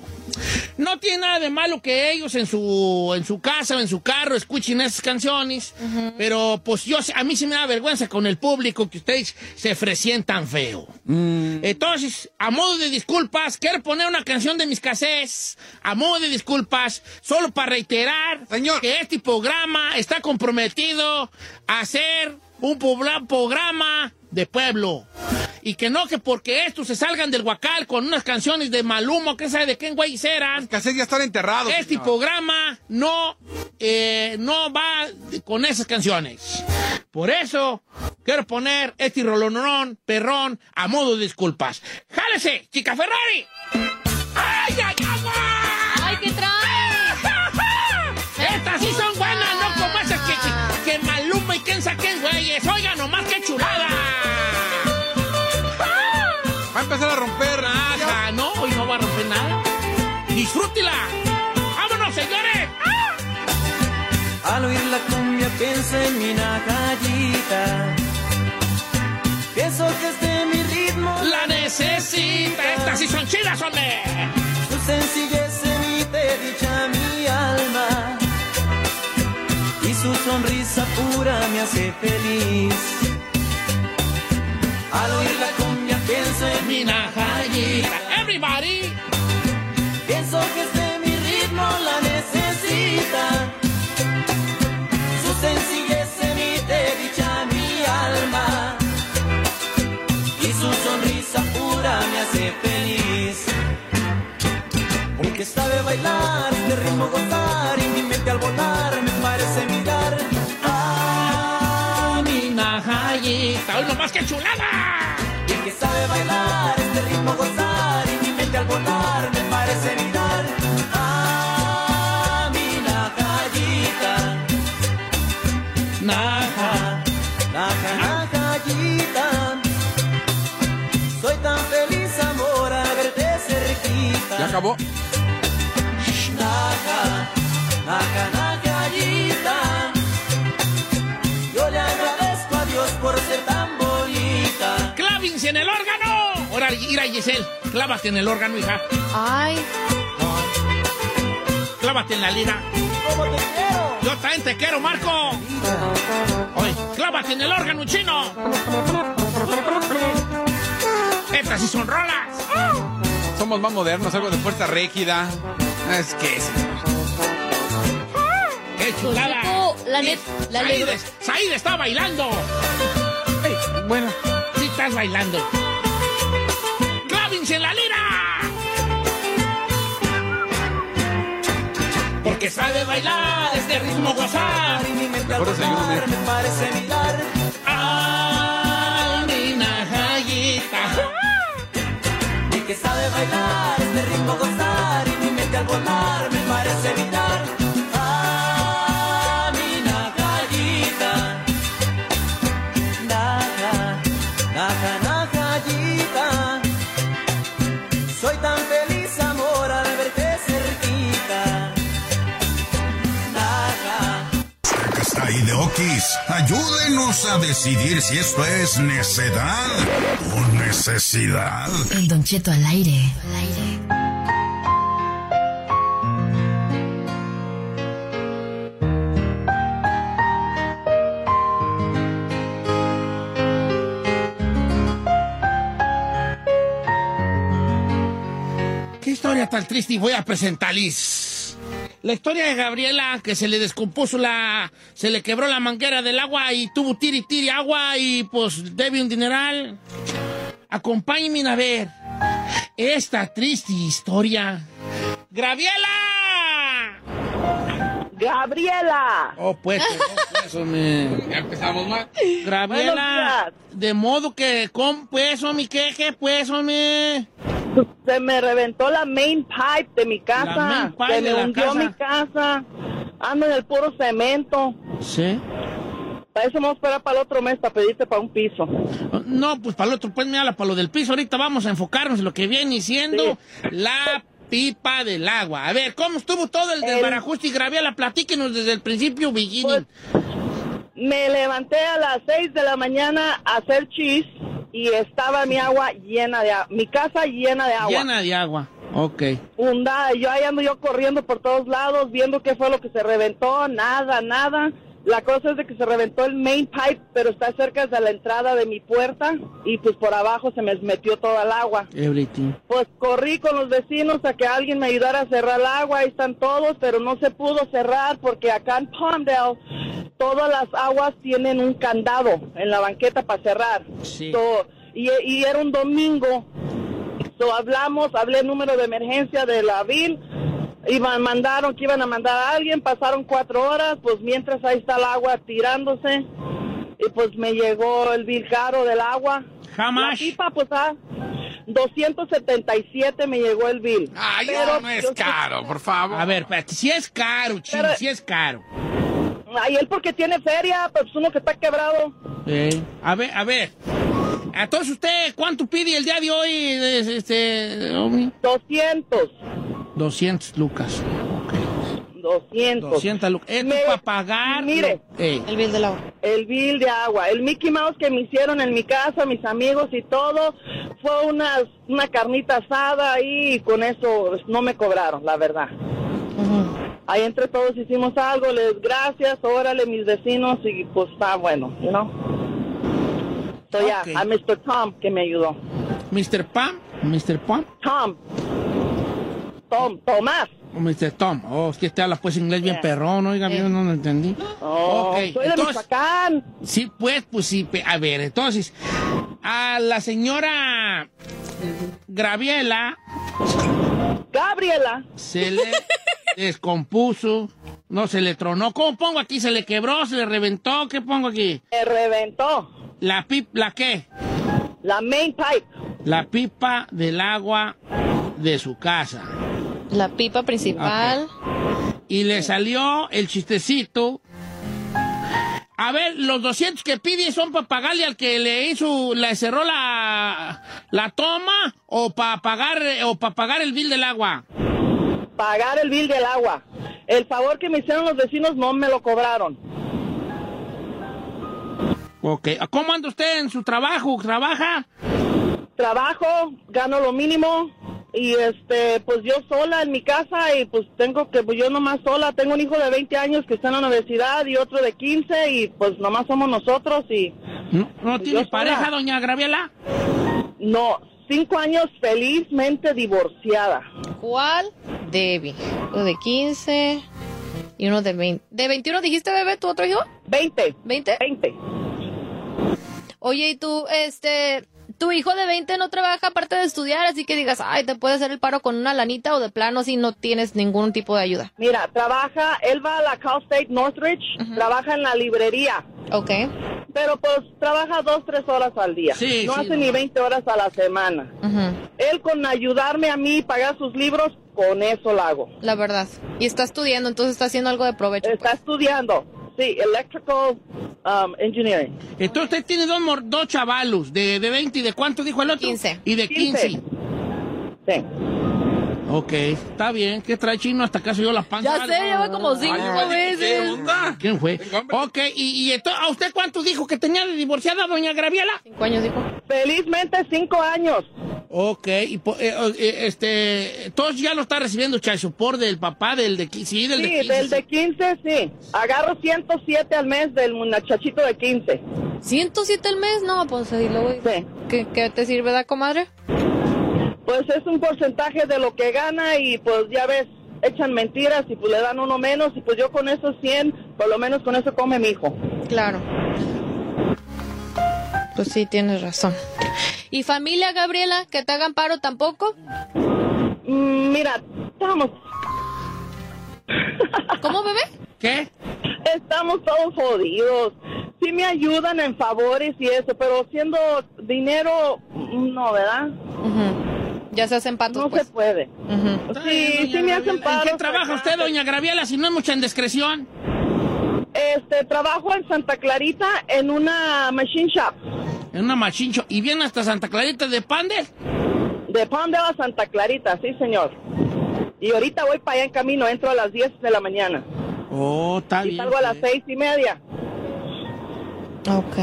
No tiene nada de malo que ellos en su, en su casa o en su carro escuchen esas canciones, pero pues yo, a mí sí me da vergüenza con el público que ustedes se ofrecían tan feo. Entonces, a modo de disculpas, quiero poner una canción de mis casés, a modo de disculpas, solo para reiterar Señor. que este programa está comprometido a ser un programa de pueblo. Y que no que porque estos se salgan del huacal con unas canciones de Maluma, que sabe de qué güey eran. Casés ya están enterrados. Este señor. programa no, eh, no va con esas canciones. Por eso quiero poner este rolonón, perrón, a modo de disculpas. ¡Jálese, chica Ferrari! ¡Ay, ay! ¡Ay, Disfrútela. ¡Vámonos, señores! ¡Ah! Al oír la cumbia pienso en mi nacayita. Pienso que este mi ritmo. La necesita. Estas sí son chidas, hombre. Su sencillez emite dicha mi alma. Y su sonrisa pura me hace feliz. Al oír la cumbia pienso en mi Mina Jayita. Everybody. Sencillez emite dicha mi alma. Y su sonrisa pura me hace feliz. Porque sabe bailar, este ritmo gozar. Y mi mente al volar me parece mirar. Ah, mi Mina Jayita. Hoy nomás qué chulada. y el que sabe bailar, este ritmo gozar acabó. Yo le agradezco a Dios por ser tan bonita. ¡Clávense en el órgano! Ahora, mira, Giselle. Clávate en el órgano, hija. Ay, Clávate en la lira. ¿Cómo te quiero? Yo también te quiero, Marco. Oye, clávate en el órgano chino. Estas sí son rolas. Somos más modernos, algo de fuerza rígida. Es que es. ¡Qué chulada! La net, la Said, net- Said está bailando. Ey, bueno, sí estás bailando. ¡Clávense en la lira! Porque sabe bailar este ritmo gozar. Y mi mente me parece mirar que sabe bailar este ritmo gozar y mi mente al volar me parece mirar está ahí de Okis. Ayúdenos a decidir si esto es necedad o necesidad. El Don Cheto al aire. Qué historia tan triste y voy a presentarles. La historia de Gabriela, que se le descompuso la... Se le quebró la manguera del agua y tuvo tiri tiri agua y pues debe un dineral. Acompáñenme a ver esta triste historia. ¡Graviela! Gabriela. Oh, pues, oh, pues, hombre. Ya empezamos mal. Graviela, de modo que, ¿cómo, pues, hombre, qué, qué, pues, hombre? Se me reventó la main pipe de mi casa. Se me hundió casa. mi casa. Ando en el puro cemento. Sí. Para eso vamos a esperar para el otro mes para pedirte para un piso. No, pues para el otro, pues mira, para lo del piso. Ahorita vamos a enfocarnos en lo que viene siendo la pipa del agua. A ver, ¿cómo estuvo todo el desbarajuste y Graviela? Platíquenos desde el principio, beginning. Me levanté a las 6 de la mañana a hacer chis y estaba mi agua llena de agua. Mi casa llena de agua. Llena de agua. Ok. Hundada. Yo ahí ando yo corriendo por todos lados viendo qué fue lo que se reventó. Nada, nada. La cosa es de que se reventó el main pipe, pero está cerca de la entrada de mi puerta y pues por abajo se me metió toda el agua. Everything. Pues corrí con los vecinos a que alguien me ayudara a cerrar el agua, ahí están todos, pero no se pudo cerrar porque acá en Palmdale todas las aguas tienen un candado en la banqueta para cerrar. Sí. So, y, y era un domingo, so, hablamos, hablé el número de emergencia de la VIL, iban, mandaron que iban a mandar a alguien, pasaron cuatro horas, pues mientras ahí está el agua tirándose, y pues me llegó el bill caro del agua. Jamás. La pipa, pues, ah, 277 me llegó el bill. Ay, Pero no es caro, por favor. A ver, si es caro, chino, Pero- si es caro. Ay, él porque tiene feria, pues uno que está quebrado. Eh, A ver, a ver. Entonces usted, ¿cuánto pide el día de hoy, de- este, hombre? 200. 200 lucas. 200. 200 lucas. Esto Me- para pagar. Mire. El bill del agua. El bill de agua. El Mickey Mouse que me hicieron en mi casa, mis amigos y todo, fue una, una carnita asada y con eso pues, no me cobraron, la verdad. Ahí entre todos hicimos algo, les gracias, órale mis vecinos y pues está bueno, you know. So ya, Ok. a Mr. Tom que me ayudó. Mr. Pam, Mr. Pam Tom. Tom, Tomás. o Mr. Tom. Oh, es que te habla pues inglés bien Yeah. perrón, oiga, yo no lo entendí. Oh, Ok, soy de entonces- Michoacán. Sí, pues, pues sí. A ver, entonces, a la señora Graviela Gabriela. se le <laughs> descompuso, no, se le tronó. ¿Cómo pongo aquí? ¿Se le quebró? ¿Se le reventó? ¿Qué pongo aquí? Me reventó. ¿La pip, la qué? La main pipe. La pipa del agua de su casa. La pipa principal. Y le salió el chistecito. A ver, los 200 que pide son para pagarle al que le hizo, le cerró la, la toma o para pagar, o para pagar el bill del agua. Pagar el bill del agua. El favor que me hicieron los vecinos no me lo cobraron. Ok, ¿cómo anda usted en su trabajo? ¿Trabaja? Trabajo, gano lo mínimo y este, pues yo sola en mi casa y pues tengo que, pues yo nomás sola, tengo un hijo de 20 años que está en la universidad y otro de 15 y pues nomás somos nosotros y... ¿No, no Yo tiene sola. pareja, doña Graviela? No, cinco años felizmente divorciada. ¿Cuál? Debbie. Uno de 15. Y uno de 20. ¿De 21 dijiste, bebé, tu otro hijo? 20. ¿20? 20. Oye, y tú, este, tu hijo de 20 no trabaja aparte de estudiar, así que digas, ay, te puede hacer el paro con una lanita o de plano si no tienes ningún tipo de ayuda. Mira, trabaja, él va a la Cal State Northridge, trabaja en la librería. Ok. Pero pues trabaja dos, tres horas al día. Sí, no sí, hace no ni más. 20 horas a la semana. Él con ayudarme a mí pagar sus libros, con eso lo hago. La verdad. Y está estudiando, entonces está haciendo algo de provecho. Está estudiando, sí, Electrical um, Engineering. Entonces usted tiene dos, mor- dos chavalos, de, de 20 y de cuánto dijo el otro? 15. Y de 15. 15. Sí. Ok, está bien. ¿Qué trae chino? Hasta acaso yo la panza. Ya sé, lleva como cinco Ay, veces. ¿Qué onda? ¿Quién fue? Ok, y, y entonces, ¿a usted cuánto dijo que tenía de divorciada, doña Graviela? Cinco años, dijo. Felizmente cinco años. Ok, y po- eh, eh, este, todos ya lo está recibiendo child support del papá, del de, qui- sí, del Sí, de 15. del de 15, sí. Agarro 107 al mes del muchachito de 15. ¿107 al mes? No, pues ahí luego. ¿Qué, ¿Qué te sirve, da comadre? Pues es un porcentaje de lo que gana y pues ya ves, echan mentiras y pues le dan uno menos y pues yo con esos 100, por lo menos con eso come mi hijo. Claro. Pues sí, tienes razón. ¿Y familia, Gabriela? ¿Que te hagan paro tampoco? Mm, Mira, estamos... ¿Cómo, bebé? ¿Qué? Estamos todos jodidos. Sí me ayudan en favores y eso, pero siendo dinero, no, ¿verdad? Ya se hacen patos, No pues. se puede. Sí, sí me hacen ¿En paros. qué trabaja usted, doña Graviela, si no es mucha indiscreción? Este, trabajo en Santa Clarita en una machine shop. En una machincho. ¿Y viene hasta Santa Clarita de Pandel? De Palmdale a Santa Clarita, sí, señor. Y ahorita voy para allá en camino, entro a las 10 de la mañana. Oh, está y bien. salgo a las seis y media. Ok.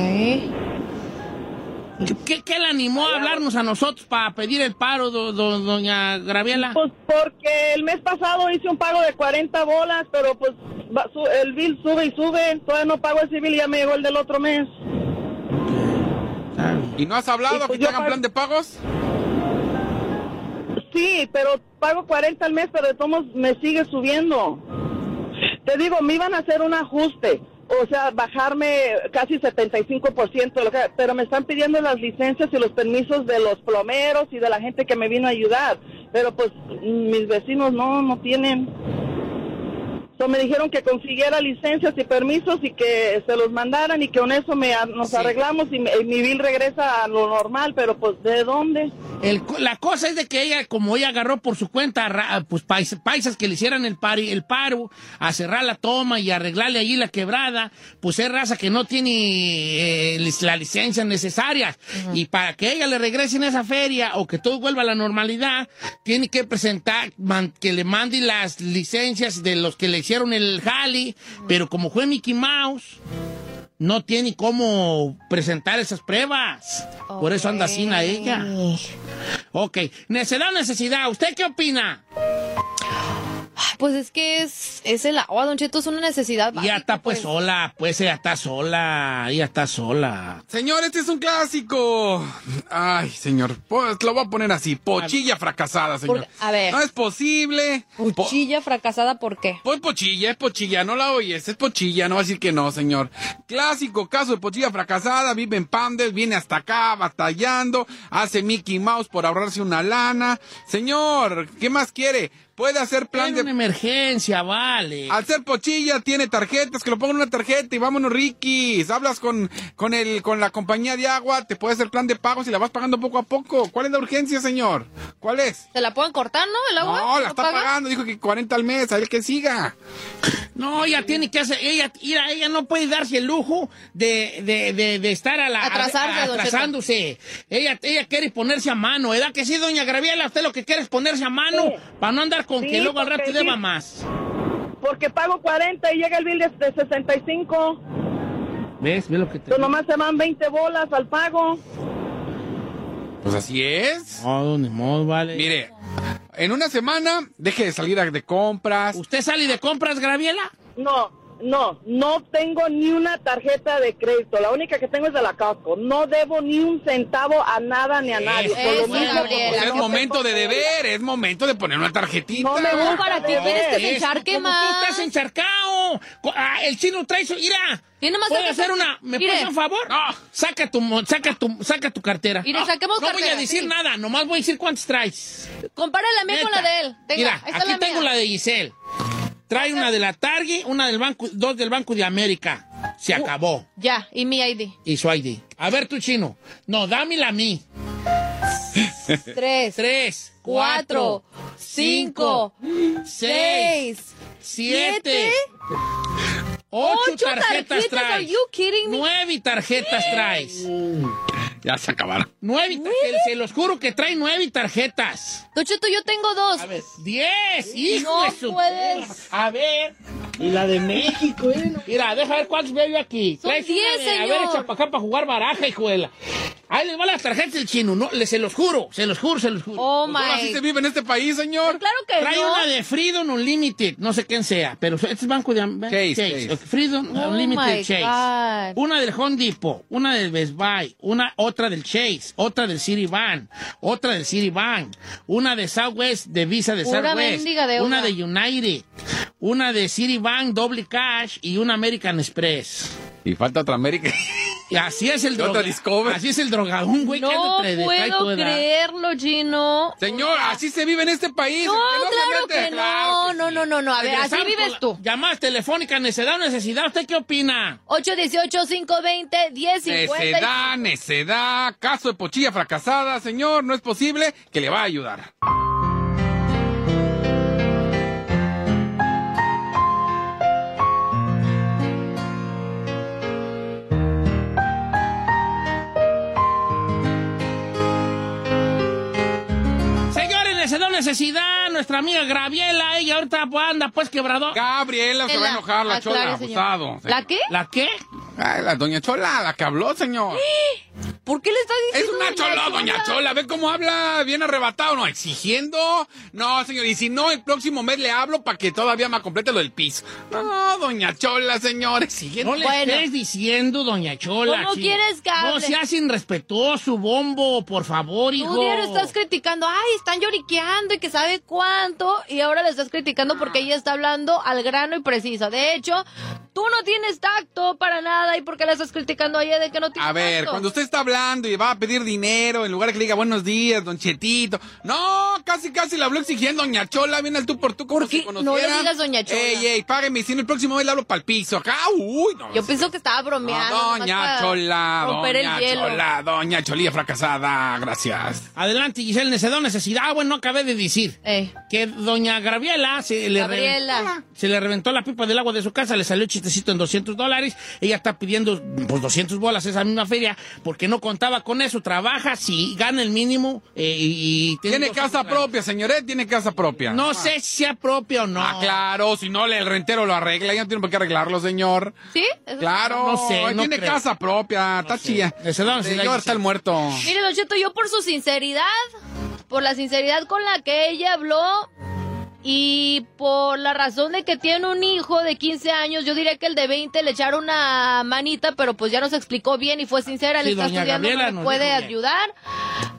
¿Qué, qué le animó a hablarnos a nosotros para pedir el paro, do- do- doña Graviela? Pues porque el mes pasado hice un pago de 40 bolas, pero pues va- su- el bill sube y sube. Todavía no pago ese bill y ya me llegó el del otro mes. ¿Y no has hablado pues que te hagan plan de pagos? Sí, pero pago 40 al mes, pero de todos me sigue subiendo. Te digo, me iban a hacer un ajuste, o sea, bajarme casi 75%, de lo que, pero me están pidiendo las licencias y los permisos de los plomeros y de la gente que me vino a ayudar. Pero pues mis vecinos no, no tienen. So, me dijeron que consiguiera licencias y permisos y que se los mandaran y que con eso me, nos arreglamos y, me- mi bill regresa a lo normal, pero pues ¿de dónde? El la cosa es de que ella, como ella agarró por su cuenta pues pais- paisas que le hicieran el, pari- el paro, a cerrar la toma y arreglarle allí la quebrada, pues es raza que no tiene eh, lis- la licencia necesaria. Y para que ella le regrese en esa feria o que todo vuelva a la normalidad, tiene que presentar, man- que le mande las licencias de los que le hicieron el jali, pero como fue Mickey Mouse, no tiene cómo presentar esas pruebas. Por eso anda sin a ella. Ok, necesidad, necesidad. ¿Usted qué opina? Ay, Pues es que es, es el agua, Don Cheto, es una necesidad. Ya está pues sola, pues ella está sola, ella está sola. Señor, este es un clásico. Ay, señor, pues lo voy a poner así. Pochilla fracasada, señor. Por- a ver. No es posible. Cuchilla fracasada, ¿por qué? Pues pochilla, es pochilla, no la oyes, es pochilla, no va a decir que no, señor. Clásico caso de pochilla fracasada, vive en Pandel, viene hasta acá batallando, hace Mickey Mouse por ahorrarse una lana. Señor, ¿qué más quiere? Puede hacer plan de... una emergencia, vale. Al ser pochilla, tiene tarjetas, que lo pongan en una tarjeta y vámonos, Ricky. Hablas con, con, el, con la compañía de agua, te puede hacer plan de pagos y la vas pagando poco a poco. ¿Cuál es la urgencia, señor? ¿Cuál es? ¿Se la pueden cortar, no? ¿El agua? No, la está paga? pagando, dijo que 40 al mes, a él que siga. No, ella tiene que hacer, ella, mira, ella no puede darse el lujo de, de, de, de estar a la, Atrasarse, a- atrasándose. Ella, ella quiere ponerse a mano, ¿verdad que sí, doña Graviela? Usted lo que quiere es ponerse a mano para no andar con Sí, que luego al rato porque deba sí. más. Porque pago 40 y llega el bill de, de 65. ¿Ves? ¿Ves lo que te Entonces nomás se van 20 bolas al pago. Pues así es. No, ni modo, vale. Mire, en una semana deje de salir de compras. ¿Usted sale de compras, Graviela? No, no, no tengo ni una tarjeta de crédito. La única que tengo es de la Casco. No debo ni un centavo a nada ni a nadie. Por lo mismo, porque Pues es no momento de deber, es momento de poner una tarjetita. No me gusta. ¿Para qué quieres que se Es, encharque más? Tú estás encharcado. Ah, el chino trae su... Mira. Tiene más ¿Puedo hacer una... ¿Me puedes un favor? Saca tu, mo- saca tu, saca tu cartera. Mire, saquemos no voy a decir sí. nada, nomás voy a decir cuántos traes. Compara la mía con la de él. Tenga, Mira, aquí la tengo la de Giselle. Trae una de la Target, una del banco, dos del Banco de América. Se Uh. acabó. Ya, y mi ID. Y su ID. A ver, tu chino. No, dámela a mí. <laughs> Tres. Tres. Cuatro. Cinco. Seis. Siete. siete, Ocho, ocho tarjetas, tarjetas, traes. are you kidding me? Nueve tarjetas traes. Ya se acabaron. Nueve. tar- Se los juro que trae nueve tarjetas. Don Cheto, yo tengo dos. A ver, diez. Hijo No de su puedes. A ver. Y la de México, ¿eh? Mira, deja ver cuántos veo yo aquí. Son diez, de- A señor. ver, echa para acá para jugar baraja, hijuela. Ahí les va las tarjetas del chino. No, le- se los juro, se los juro, se los juro. Oh Pues ahora my. sí se vive en este país, señor. Claro que Trae no. una de Freedom Unlimited, no sé quién sea, pero este es Banco de Chase, Chase. Ok, Freedom Oh Unlimited my Chase. God. Una del Home Depot, una del Best Buy, una otra del Chase, otra del Citibank, otra del Citibank, una de Southwest, de Visa de Pura Southwest, deuda. una de United, una de Citibank Doble Cash y una American Express. Y falta otra América. <laughs> Y así es el droga, Discover. así es el drogadón, güey, No puedo creerlo, Gino. Señor, así se vive en este país. No, claro que claro no. que No, sí. no, no, no. A ver, así vives tú. la- Llamadas telefónicas, necesidad o necesidad. ¿Usted qué opina? 818-520-1050. Necedad, necedad, caso de pochilla fracasada, señor, no es posible que le va a ayudar. Necesidad. Nuestra amiga Graviela, ella ahorita pues, anda pues quebrado. Gabriela se va a enojar, la chola, señor. abusado. ¿La qué? ¿La qué? Ay, la doña Chola, la que habló, señor. <gasps> ¿Por qué le estás Es diciendo una chola, doña Chola. Ve cómo habla, bien arrebatado, ¿no? Exigiendo. No, señor. Y si no, el próximo mes le hablo para que todavía me complete lo del piso. No, doña Chola, señor. Exigiendo. No le Bueno. estés diciendo, doña Chola. ¿Cómo sí. quieres que No hable? seas irrespetuoso, bombo, por favor, hijo. Tú diario estás criticando, ay, están lloriqueando y que sabe cuánto, y ahora le estás criticando porque ella está hablando al grano y preciso. De hecho, tú no tienes tacto para nada y porque le estás criticando a ella de que no tiene A ver, tacto? cuando usted está hablando y va a pedir dinero, en lugar de que le diga buenos días, don Chetito. No, casi, casi le habló exigiendo doña Chola. Viene al tú por tú como si No le digas doña Chola. Ey, ey, págueme. Si no, el próximo mes le hablo para el piso. Acá, uy, no. Yo pienso que estaba bromeando. No, doña Chola, romper doña el hielo. Chola, doña Cholilla fracasada. Gracias. Adelante, Giselle, necesidad o necesidad. Ah, bueno, no acabé de decir. Eh, Que doña Graviela se le, Gabriela. reventó, se le reventó la pipa del agua de su casa, le salió chistecito en 200 dólares. Ella está pidiendo pues 200 bolas esa misma feria porque no contaba con eso. Trabaja, sí, gana el mínimo eh, y, y Tiene 200 casa dólares. propia, señoret, tiene casa propia. No sé si sea propia o no. Ah, claro, si no, el rentero lo arregla, ya no tiene por qué arreglarlo, señor. ¿Sí? Claro, No sé, no tiene creo. casa propia, está chilla. Necesidad o necesidad, Señor, está el muerto. Mire, Don Cheto, yo por su sinceridad, por la sinceridad con la que ella habló y por la razón de que tiene un hijo de 15 años, yo diría que el de 20 le echaron una manita, pero pues ya nos explicó bien y fue sincera, Sí, le está estudiando, Gabriela no puede ayudar.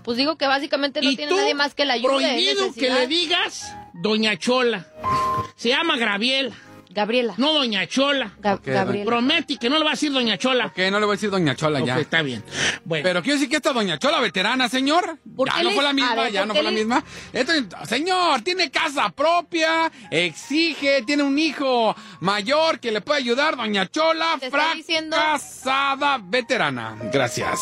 Pues digo que básicamente no tiene nadie más que la ayude. Prohibido que le digas Doña Chola. Se llama Graviela. Gabriela. No Doña Chola. Ga- Gabriela. Promete que no le va a decir Doña Chola. Ok, no le voy a decir doña Chola ya. está bien. Bueno. Pero quiero decir que esta doña Chola veterana, señor, ¿Por ya no fue la misma, ver, ya ¿por no fue la misma. Esto- señor, tiene casa propia, exige, tiene un hijo mayor que le puede ayudar, doña Chola, está diciendo- fracasada veterana. Gracias.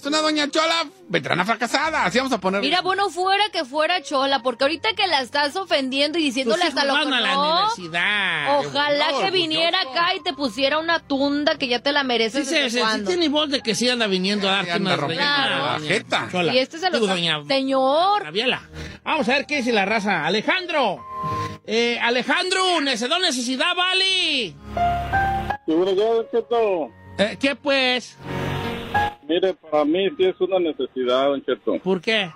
Es una doña Chola veterana fracasada, así vamos a poner. Mira, bueno fuera que fuera chola, porque ahorita que la estás ofendiendo y diciéndole hasta lo que van a la no, universidad. Ojalá No, que viniera orgulloso. acá y te pusiera una tunda que ya te la Sí, mereces. sí, sí, sí, cuándo. tiene voz de que sí anda viniendo a darte una rompiendo Claro. la jeta. Chola. Y este se lo doña Señor, Gabriela. Vamos a ver qué dice la raza. Alejandro. Eh, Alejandro, necesidad, necesidad, vale. Sí. Eh, ¿Qué pues? Mire, para mí sí es una necesidad, Don Cheto. ¿Por qué?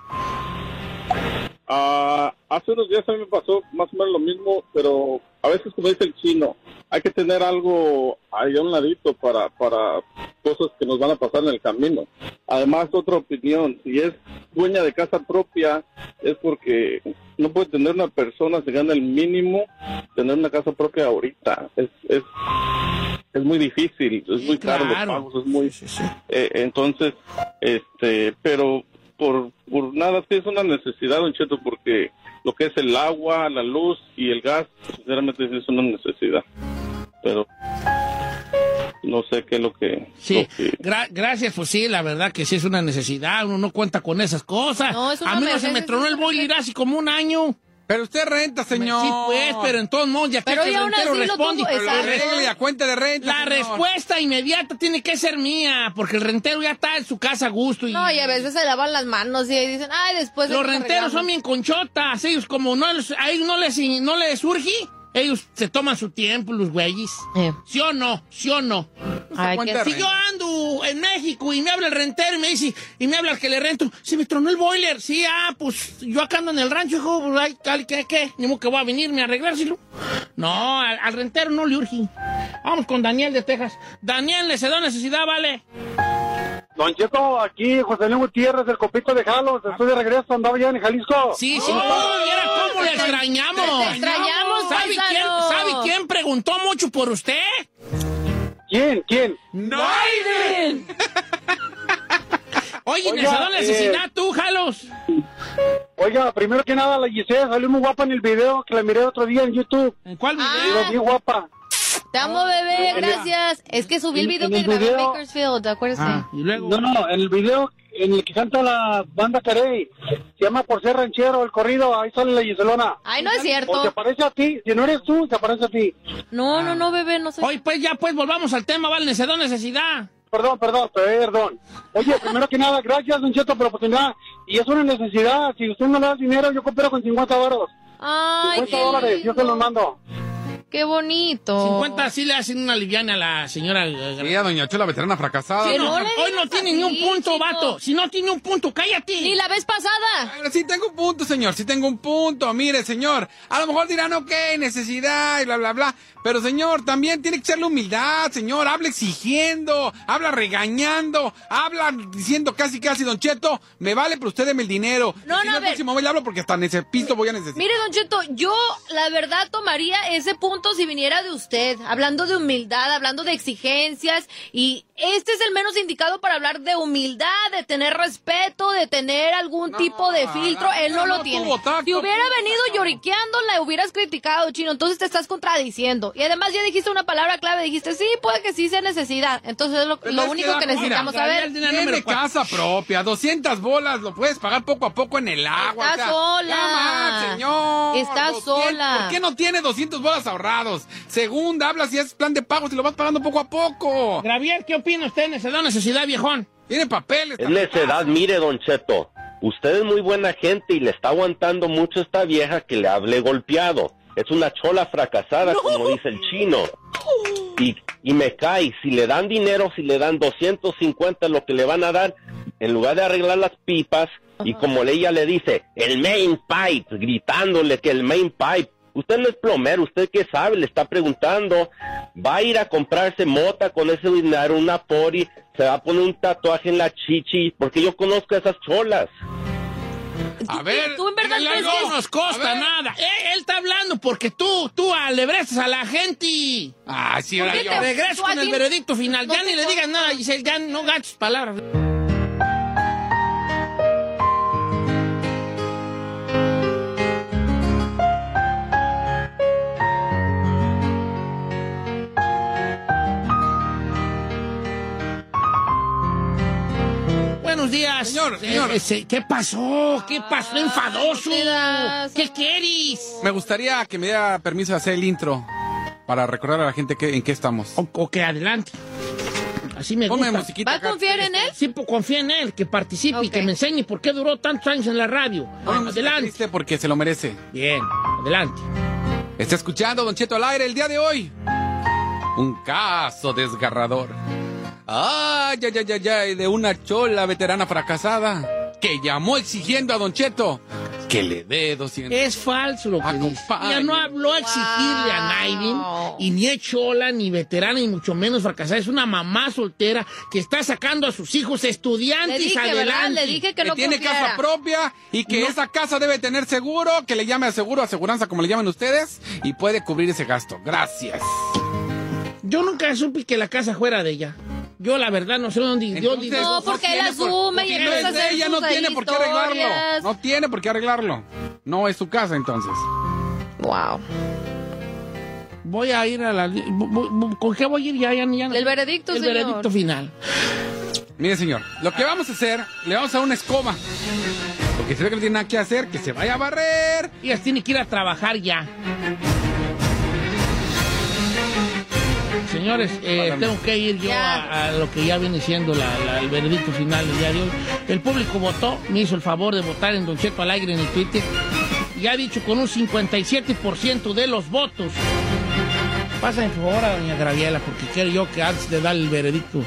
Ah, hace unos días a mí me pasó más o menos lo mismo, pero a veces como dice el chino, hay que tener algo ahí a un ladito para, para cosas que nos van a pasar en el camino. Además, otra opinión, si es dueña de casa propia, es porque no puede tener una persona, se gana el mínimo, tener una casa propia ahorita. Es, es, es muy difícil, es muy caro los pagos, es muy... eh, entonces, este, pero por, por nada, sí es una necesidad, don Cheto, porque lo que es el agua, la luz y el gas, sinceramente sí es una necesidad. Pero no sé qué es lo que... Sí, lo que- gra- gracias, pues sí, la verdad que sí es una necesidad, uno no cuenta con esas cosas. No, es una a mí no se me tronó el boiler hace como un año. Pero usted renta, señor. Sí, pues, pero en todos modos, ya que el rentero responde. tuvo- Pero la a cuenta de renta. La señor. respuesta inmediata tiene que ser mía, porque el rentero ya está en su casa a gusto. Y No, y a veces se lavan las manos y ahí dicen, ay, después... los renteros arreglamos". son bien conchotas. Ellos, como no les, a ellos no les, no les surge, ellos se toman su tiempo, los güeyes. Eh. ¿Sí o no? ¿Sí o no? Ay, de Si yo ando en México y me habla el rentero y me dice, y me habla el que le rento, se me tronó el boiler. Sí, ah, pues yo acá ando en el rancho, hijo, pues, ay, tal, ¿qué, qué? Ni modo que voy a venirme a arreglárselo. No, al, al rentero no le urge. Vamos con Daniel de Texas. Daniel, le se da necesidad, ¿vale? Don Cheto, aquí José Luis Gutiérrez, el copito de Jalos, estoy de regreso, andaba ya en Jalisco. Sí, sí, oh, mira cómo le extrañamos. Te extrañamos, ¿Sabe quién. ¿Sabe quién preguntó mucho por usted? ¿Quién? ¿Quién? ¡Naiden! <laughs> Oye, Oiga, ¿le se da necesidad eh, tú, Jalos? Oiga, primero que nada, la Giselle salió muy guapa en el video que la miré otro día en YouTube. ¿En cuál Ah. video? Digo, bien guapa. Te amo, bebé, En el- gracias. Es que subí el en- video en que el grabé en video- Bakersfield, ¿te acuerdas? Ah, y luego. No, no, en el video en el que canta la banda Carey, se llama Por ser ranchero, el corrido, ahí sale la Giselona. Ay, no es O se cierto. parece a ti, si no eres tú, se parece a ti. No, no, no, bebé, no soy... Hoy, pues, ya, pues, volvamos al tema, ¿vale? Se da necesidad. Perdón, perdón, perdón. Oye, primero que nada, gracias, Don Cheto, por la oportunidad. Y es una necesidad, si usted no le da dinero, yo coopero con 50 varos. Ay, 50 qué dólares, yo se los mando. Qué bonito. 50 sí le hacen una liviana a la señora. eh, Sí, a doña Chola, veterana fracasada. Sí, no, hoy no tiene ni un punto, chico. vato. Si no tiene un punto, cállate. Ni la vez pasada. Pero sí tengo un punto, señor, sí tengo un punto. Mire, señor, a lo mejor dirán, ok, necesidad y bla, bla, bla. Pero, señor, también tiene que echarle humildad, señor. Habla exigiendo, habla regañando, habla diciendo casi, casi, don Cheto, me vale, pero usted deme el dinero. No, si no, a el ver. próximo le hablo porque hasta en ese piso voy a necesitar. Mire, Don Cheto, yo la verdad tomaría ese punto si viniera de usted, hablando de humildad, hablando de exigencias, y este es el menos indicado para hablar de humildad, de tener respeto, de tener algún tipo de filtro, él no, no, lo tiene. tacto, si hubiera venido lloriqueando, la hubieras criticado, chino, entonces te estás contradiciendo. Y además ya dijiste una palabra clave, dijiste, sí, puede que sí sea necesidad. Entonces es lo, lo es que único que mira, necesitamos saber. Tiene casa propia, 200 bolas, lo puedes pagar poco a poco en el agua. Está o sea, sola. más, señor. Está 200, sola. ¿Por qué no tiene 200 bolas ahorrados? Segunda, habla si es plan de pago, si lo vas pagando poco a poco. Gravier, ¿qué opina usted? ¿Se da necesidad, viejón? Tiene papeles. Es necedad, mire, don Cheto. Usted es muy buena gente y le está aguantando mucho a esta vieja que le hable golpeado. Es una chola fracasada, como dice el chino. Y, y me cae, si le dan dinero, si le dan 250 lo que le van a dar, en lugar de arreglar las pipas, y como ella le dice, el main pipe, gritándole que el main pipe, usted no es plomero, usted qué sabe, le está preguntando, va a ir a comprarse mota con ese dinero, una pori, se va a poner un tatuaje en la chichi, porque yo conozco a esas cholas. A ver, ¿Tú en verdad No que nos costa nada. Eh, él está hablando porque tú, tú alebrestas a la gente. Ah, sí, ¿Por ahora yo. te- Regreso con el veredicto final. no ya ni le digas nada, Giselle, ya no gaches palabras. Buenos días. Señor, señor. Eh, eh, ¿Qué pasó? ¿Qué pasó? Enfadoso. ¿Qué quieres? Me gustaría que me diera permiso de hacer el intro para recordar a la gente que, en qué estamos. O, o que adelante. Así me Ponme gusta. musiquita. ¿Va a confiar en él? Sí, pues, confía en él, que participe y que me enseñe por qué duró tantos años en la radio. Ponme adelante. triste porque se lo merece. Bien, adelante. Está escuchando Don Cheto al aire el día de hoy. Un caso desgarrador. Ay, ay, ay, ay, ay, de una chola veterana fracasada que llamó exigiendo a Don Cheto que le dé 200. Es falso lo que dice. Ella no habló a exigirle a Naivin, y ni es chola, ni veterana, ni mucho menos fracasada. Es una mamá soltera que está sacando a sus hijos estudiantes Le dije, ¿verdad? adelante. Le dije que no tiene confiara. casa propia y que esa casa debe tener seguro, que le llame a seguro, aseguranza, como le llaman ustedes, y puede cubrir ese gasto. Gracias. Yo nunca supe que la casa fuera de ella. Yo, la verdad, no sé dónde. yo- Entonces, No, porque él por- asume y porque empieza a no es de hacer ella, no tiene por qué arreglarlo. No tiene por qué arreglarlo. No es su casa, entonces. Wow. Voy a ir a la. ¿Con qué voy a ir ya? ya, ya El veredicto, El señor. veredicto final. Mire, señor, lo que vamos a hacer, le vamos a dar una escoba. Porque se ve que no tiene nada que hacer, que se vaya a barrer. Y ella tiene que ir a trabajar ya. Señores, eh, tengo que ir yo a, lo que ya viene siendo la- el veredicto final del día de hoy. El público votó, me hizo el favor de votar en Don Cheto Alegre en el Twitter. Y ha dicho con un 57% de los votos. Pasa en favor a doña Graviela, porque quiero yo que antes de dar el veredicto.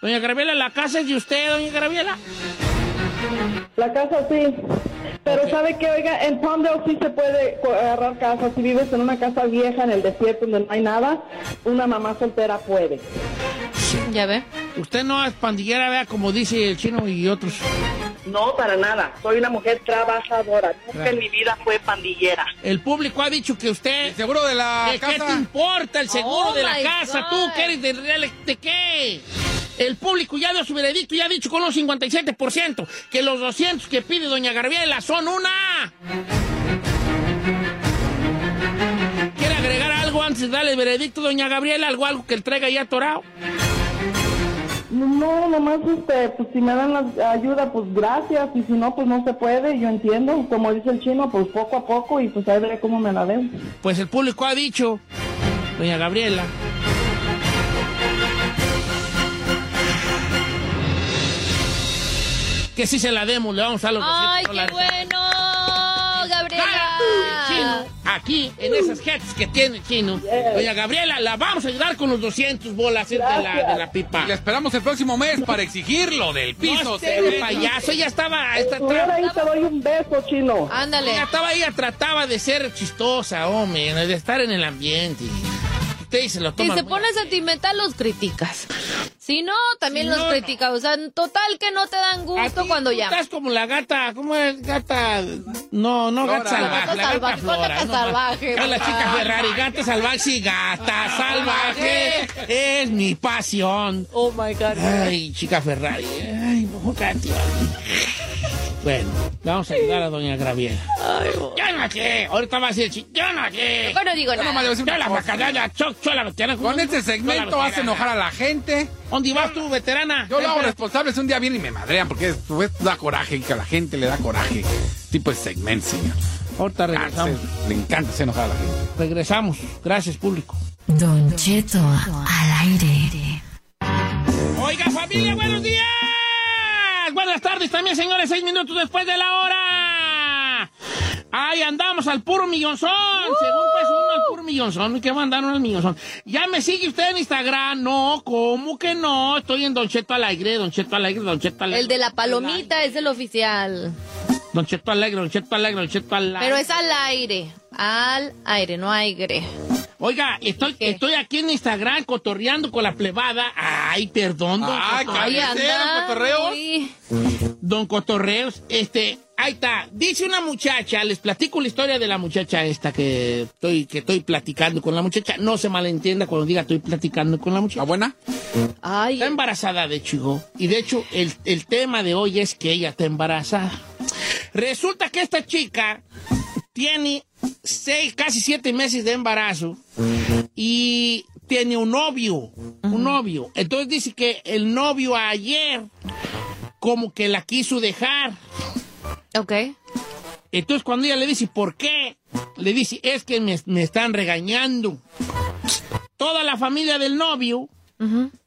Doña Graviela, ¿la casa es de usted, doña Graviela? La casa sí. Pero sabe que, oiga, en Palmdale sí se puede agarrar casa. Si vives en una casa vieja en el desierto donde no hay nada, una mamá soltera puede. Ya ve. Usted no es pandillera, vea, como dice el chino y otros. No, para nada. Soy una mujer trabajadora. Nunca Claro. en mi vida fue pandillera. El público ha dicho que usted... El seguro de la ¿De casa. ¿Qué te importa el seguro Oh de la casa? God. ¿Tú qué eres de real? ¿De qué? El público ya dio su veredicto y ha dicho con un 57% que los 200 que pide doña Garbiela son una. ¿Quiere agregar algo antes de darle el veredicto, doña Gabriela? ¿Algo, algo que él traiga ya atorado? No, nomás este, pues si me dan la ayuda, pues gracias. Y si no, pues no se puede. Yo entiendo. Como dice el chino, pues poco a poco y pues ahí veré cómo me la veo. Pues el público ha dicho, doña Gabriela, que si se la demos, le vamos a los 200 Ay, qué dólares. bueno, Gabriela. Chino, aquí, en esas jets que tiene chino, doña Gabriela, la vamos a ayudar con los 200 bolas de la, de la pipa. Y la esperamos el próximo mes para exigirlo del piso. No payaso, ella estaba... esta- Estuviera ahí, te doy un beso, chino. Ándale. ella estaba ella trataba de ser chistosa, hombre, de estar en el ambiente. Usted se lo Si toma se muy- pone sentimental, los criticas. Si no, también Si los no, criticas. O sea, en total que no te dan gusto cuando llaman. Estás como la gata, ¿cómo es? Gata. No, no, gata Flora. salvaje. Gata La gata salvaje. ¿Cuál flora. gata salvaje, no, la chica Ferrari. Gata salvaje, sí, gata salvaje. Es mi pasión. Oh my God. Ay, chica Ferrari. Ay, no. Bueno, vamos a ayudar a doña Graviela. Yo no sé. Ahorita va a decir, chi- yo no sé. Yo no digo Yo nada. Yo la cosa. macadalla, choc, chola, veterana. Con este segmento hace enojar a la gente. ¿Dónde vas tú, veterana? Yo lo hago responsable. Si un día vienen y me madrean porque es- pues, da coraje y que a la gente le da coraje. Tipo de segmento, señor. Ahorita regresamos. Cáncer. Le encanta hacer enojar a la gente. Regresamos. Gracias, público. Don Cheto al aire. Oiga, familia, buenos días. Buenas tardes también, señores. Seis minutos después de la hora. Ahí andamos al puro millonzón. Según pues uno al puro millonzón. ¿Qué mandaron al millonzón? ¿Ya me sigue usted en Instagram? No, ¿cómo que no? Estoy en Don Cheto Alegre, Don Cheto Alegre, Don Cheto Alegre. El de la palomita es el oficial. Don Cheto Alegre, Don Cheto Alegre, Don Cheto Alegre. Pero es al aire. Al aire, no aire. Oiga, estoy, estoy aquí en Instagram cotorreando con la plebada. Ay, perdón, don Ay, anda. cotorreos. sí. Don Cotorreos, este, ahí está. Dice una muchacha, les platico la historia de la muchacha esta que estoy, que estoy platicando con la muchacha. No se malentienda cuando diga estoy platicando con la muchacha. ¿La buena? Ay, Está embarazada, de hecho, hijo. Y de hecho, el, el tema de hoy es que ella está embarazada. Resulta que esta chica tiene seis, casi siete meses de embarazo y tiene un novio, un novio. Entonces dice que el novio ayer como que la quiso dejar. ok. Entonces cuando ella le dice, ¿por qué? Le dice, es que me, me están regañando. Toda la familia del novio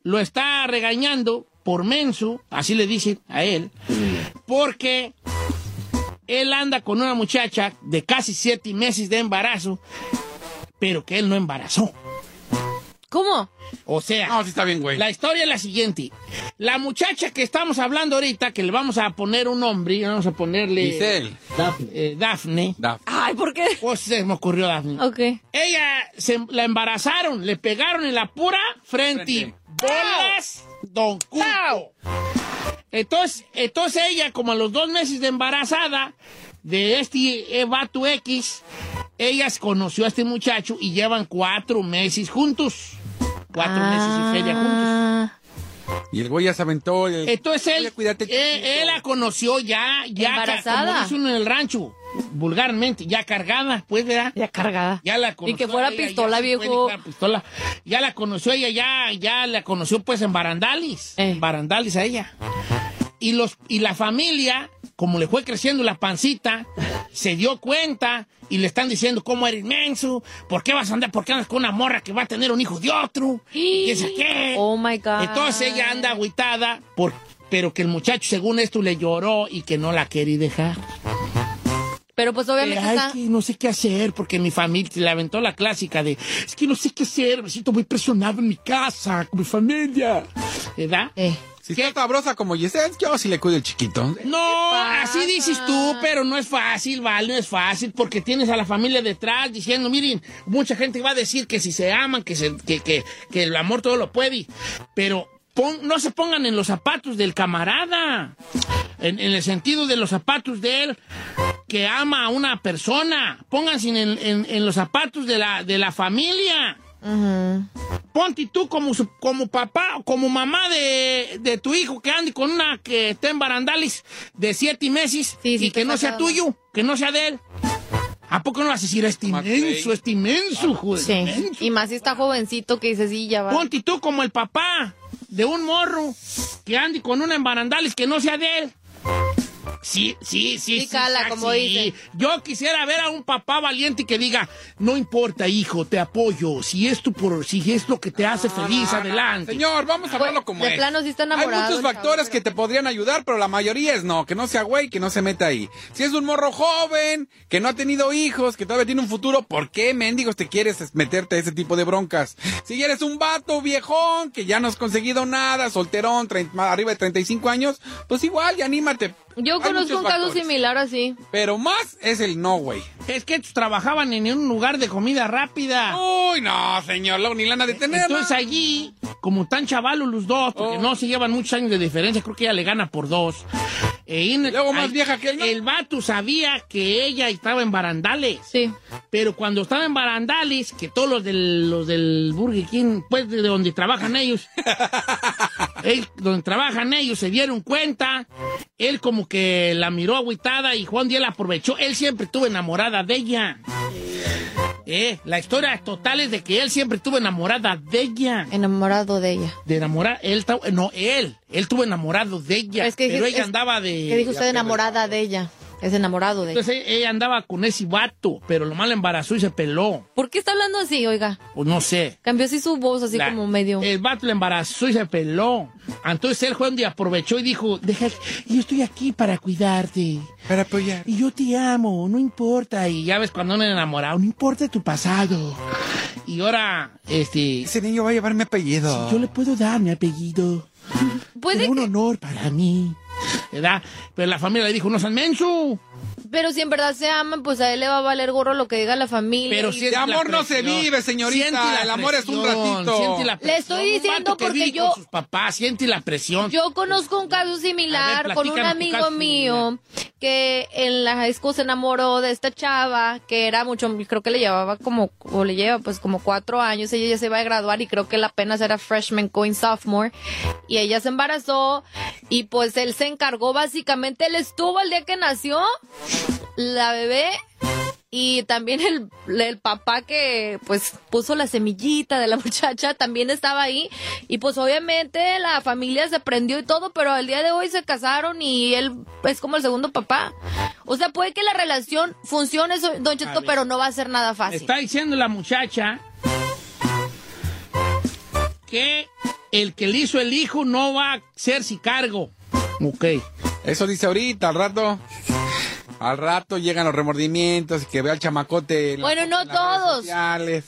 lo está regañando por menso, así le dicen a él, porque él anda con una muchacha de casi siete meses de embarazo, pero que él no embarazó. ¿Cómo? O sea, No, sí está bien, güey. la historia es la siguiente. La muchacha que estamos hablando ahorita, que le vamos a poner un nombre, vamos a ponerle... Giselle. eh, Dafne. Ay, ¿por qué? Pues se me ocurrió Dafne. Ok. Ella se, la embarazaron, le pegaron en la pura frente. Frente. Bolas, don Cuco. Entonces, entonces ella, como a los dos meses de embarazada de este eh, vato X, ella conoció a este muchacho y llevan cuatro meses juntos. Cuatro meses y feria juntos. Ah, Y el güey ya se aventó. el- Entonces él, cuídate, eh, él la conoció ya, ya, Embarazada. como dice uno en el rancho, vulgarmente, ya cargada, pues, ¿verdad? ya cargada. Ya la conoció. Y que fuera ella, ya pistola, fue, viejo. fuera pistola. Ya la conoció ella, ya, ya la conoció pues en Barandalis. Eh. En Barandalis a ella. Y los, y la familia, como le fue creciendo la pancita, se dio cuenta y le están diciendo cómo eres inmenso, por qué vas a andar, por qué andas con una morra que va a tener un hijo de otro, y ese qué. Oh my God. Entonces ella anda agüitada, por, pero que el muchacho según esto le lloró y que no la quería dejar. Pero pues obviamente Ay, está. que no sé qué hacer porque mi familia le aventó la clásica de es que no sé qué hacer, me siento muy presionado en mi casa, con mi familia. ¿Verdad? Eh. Si está sabrosa como Giselle, yo sí le cuido el chiquito. No, así dices tú, pero no es fácil, vale, no es fácil, porque tienes a la familia detrás diciendo, miren, mucha gente va a decir que si se aman, que, se, que, que, que el amor todo lo puede, pero pon- no se pongan en los zapatos del camarada, en, en el sentido de los zapatos de él que ama a una persona, pónganse en, en- en los zapatos de la, de la familia. Ponte tú como, su- como papá o como mamá de, de tu hijo que ande con una que esté en barandalis de siete meses Sí, sí, y que no sea tuyo, que no sea de él. ¿A poco no vas a decir este inmenso, este inmenso, joder, Sí. inmenso"? Y más si está jovencito que dice, sí, ya va. Ponte tú como el papá de un morro que ande con una en barandalis que no sea de él. Sí, sí, sí. Sí, cala, como sí. dice. Yo quisiera ver a un papá valiente que diga, no importa, hijo, te apoyo. Si es, tu por, si es lo que te hace feliz, adelante. Señor, vamos a verlo como Pues, de es. plano sí está Hay muchos chavo, factores que te podrían ayudar, pero la mayoría es no. Que no sea güey, que no se meta ahí. Si es un morro joven, que no ha tenido hijos, que todavía tiene un futuro, ¿por qué, mendigos, te quieres meterte a ese tipo de broncas? Si eres un vato viejón, que ya no has conseguido nada, solterón, arriba de 35 años, pues igual, ya anímate. Yo Hay conozco un caso factores. similar así. Pero más es el no, güey. Es que estos trabajaban en un lugar de comida rápida. Uy, no, señor, luego ni lana de tener. Entonces allí, como tan chavalos los dos, porque Oh. no se llevan muchos años de diferencia, creo que ella le gana por dos. E in- Luego más vieja que él, ¿no? El vato sabía que ella estaba en Barandales. Sí. Pero cuando estaba en Barandales, que todos los del, los del Burger King, pues de donde trabajan ellos, <laughs> él- donde trabajan ellos, se dieron cuenta, él como que la miró agüitada y Juan Díaz la aprovechó. Él siempre estuvo enamorada de ella. Eh, la historia total es de que él siempre estuvo enamorada de ella. Enamorado de ella. De enamorar, él, no, él, él estuvo enamorado de ella. Es que pero es- ella andaba de... Que dijo usted enamorada de ella. Es enamorado de ella. Entonces ella andaba con ese vato, pero lo mal embarazó y se peló. ¿Por qué está hablando así, oiga? Pues no sé. Cambió así su voz, así La- como medio. El vato le embarazó y se peló. Entonces él fue un día aprovechó y dijo, deja, yo estoy aquí para cuidarte. Para apoyar. Y yo te amo, no importa. Y ya ves cuando uno es enamorado, no importa tu pasado. Y ahora, este... Ese niño va a llevar mi apellido. Yo le puedo dar mi apellido. Puede Será un que- honor para mí. ¿Verdad? Pero la familia le dijo, no sean menso. Pero si en verdad se aman, pues a él le va a valer gorro lo que diga la familia. Pero siente De amor no se vive, señorita. Siente la El amor es un ratito. siente la Le estoy Un diciendo que porque yo- con sus papás, siente la presión. Yo conozco un caso similar A ver, con un amigo mío que en la high school se enamoró de esta chava que era mucho, creo que le llevaba como, o le lleva pues como cuatro años, ella ya se iba a graduar y creo que él apenas era freshman going sophomore y ella se embarazó y pues él se encargó básicamente, él estuvo el día que nació la bebé y también el, el papá que pues puso la semillita de la <laughs> muchacha también estaba ahí. Y pues obviamente la familia se prendió y todo, pero al día de hoy se casaron y él es como el segundo papá. O sea, puede que la relación funcione, Don Cheto, pero no va a ser nada fácil. Está diciendo la muchacha que el que le hizo el hijo no va a ser si cargo. Ok. Eso dice ahorita, al rato. Al rato llegan los remordimientos y que vea al chamacote. en la- Bueno, no en todos. sociales.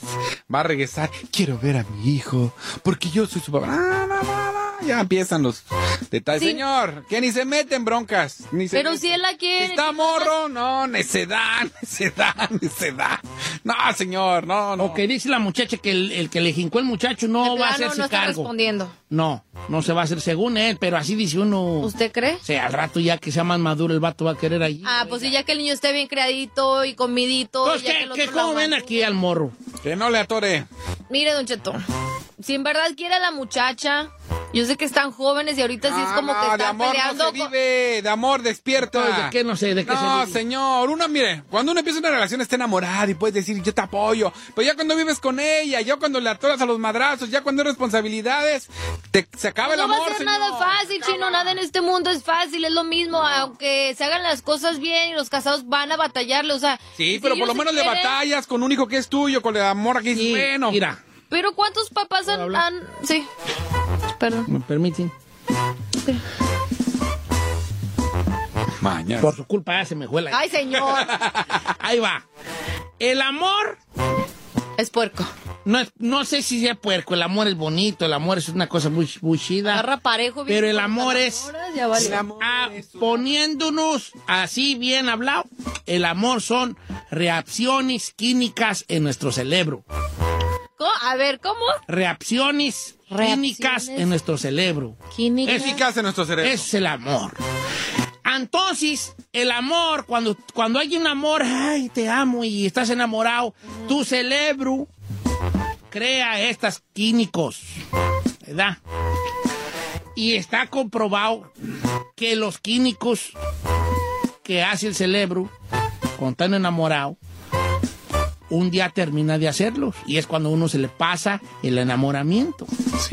Va a regresar. Quiero ver a mi hijo. Porque yo soy su papá. Ah. Ya empiezan los detalles. Sí. Señor, que ni se mete en broncas. Ni se Pero si él la quiere. Está morro, no, necedad, <laughs> necedad, necedad. No, señor, no, no. O que dice la muchacha que el, el que le jincó el muchacho no De va a hacerse no está cargo. respondiendo. No, no se va a hacer según él, pero así dice uno. ¿Usted cree? O sea, al rato ya que sea más maduro el vato va a querer allí. Ah, pues sí, ya que el niño esté bien criadito y comidito. ¿qué, que el qué- otro cómo ven aquí al morro? Que no le atore. Mire, Don Cheto, si en verdad quiere a la muchacha, yo sé que están jóvenes y ahorita sí es como no, que de están amor peleando. no se vive, de amor despierta. Entonces, ¿de qué no sé? ¿De qué no, se vive? señor, uno, mire, cuando uno empieza una relación está enamorado y puedes decir, yo te apoyo, pero ya cuando vives con ella, ya cuando le atoras a los madrazos, ya cuando hay responsabilidades, te, se acaba el no amor, va a ser señor. nada fácil, chino. Nada en este mundo es fácil. Es lo mismo, aunque se hagan las cosas bien y los casados van a batallarle. O sea, Sí, si pero por lo menos le quieren- batallas con un hijo que es tuyo, con el amor que es bueno. Mira, Pero ¿cuántos papás han, han- Sí. Perdón. me permiten. Mañana. Por su culpa ya se me fue la... Ay, señor. <laughs> Ahí va. El amor es puerco. No, es- no sé si sea puerco, el amor es bonito, el amor es una cosa muy, muy chida. Agarra parejo. bien Pero el amor es, horas, ya vale. ah, poniéndonos así bien hablado, el amor son reacciones químicas en nuestro cerebro. A ver, ¿cómo? Reacciones, químicas en nuestro cerebro. Químicas. Eficaz en nuestro cerebro. Es el amor. Entonces, el amor, cuando, cuando hay un amor, ay, te amo y estás enamorado, tu cerebro crea estos químicos, ¿verdad? Y está comprobado que los químicos que hace el cerebro cuando están enamorado, un día termina de hacerlos. Y es cuando uno se le pasa el enamoramiento.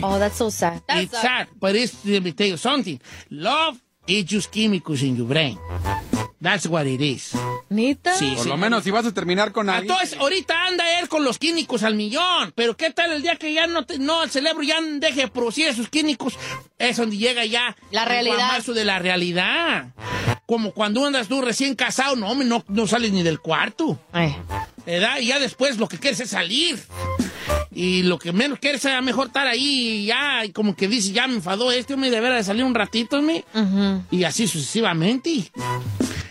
Oh, that's so sad. That's It's sad, but it's, let me tell you something. Love is just chemicals in your brain. That's what it is. ¿Nita? Sí, Por sí. lo menos si vas a terminar con alguien. Entonces, ahorita anda él con los químicos al millón. Pero ¿qué tal el día que ya no, te- no el cerebro ya deje de producir esos químicos? Es donde llega ya La el realidad. guamazo de la realidad. Como cuando andas tú recién casado, no, hombre, no, no sales ni del cuarto. ¿Verdad? Y ya después lo que quieres es salir. Y lo que menos quieres es mejor estar ahí y ya, y como que dices, ya me enfadó este, me deberá de salir un ratito, me. Y así sucesivamente.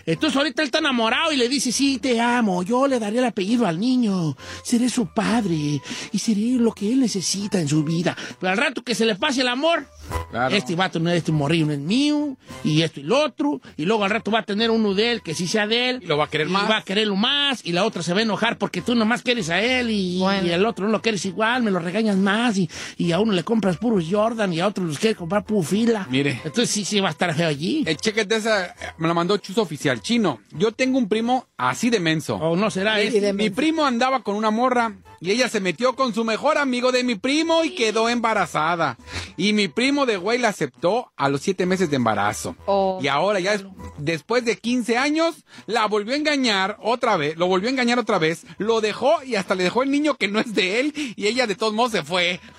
Entonces ahorita él está enamorado y le dice, sí, te amo, yo le daré el apellido al niño, seré su padre y seré lo que él necesita en su vida. Pero al rato que se le pase el amor, Claro. este vato no es este morrillo, no es mío, y esto y lo otro, y luego al rato va a tener uno de él que sí sea de él. Y lo va a querer y más. va a quererlo más, y la otra se va a enojar porque tú nomás quieres a él y, y el otro no lo quieres igual, me lo regañas más, y, y a uno le compras puros Jordan y a otro los quieres comprar puro fila. Mire. Entonces sí, sí va a estar feo allí. El cheque de esa me lo mandó Chuzo Oficial Chino. Yo tengo un primo así de menso. O no será mi, este. mi primo andaba con una morra y ella se metió con su mejor amigo de mi primo y quedó embarazada. Y mi primo de güey la aceptó a los siete meses de embarazo. Y ahora ya des- después de 15 años la volvió a engañar otra vez, lo volvió a engañar otra vez, lo dejó y hasta le dejó el niño que no es de él y ella de todos modos se fue. <laughs>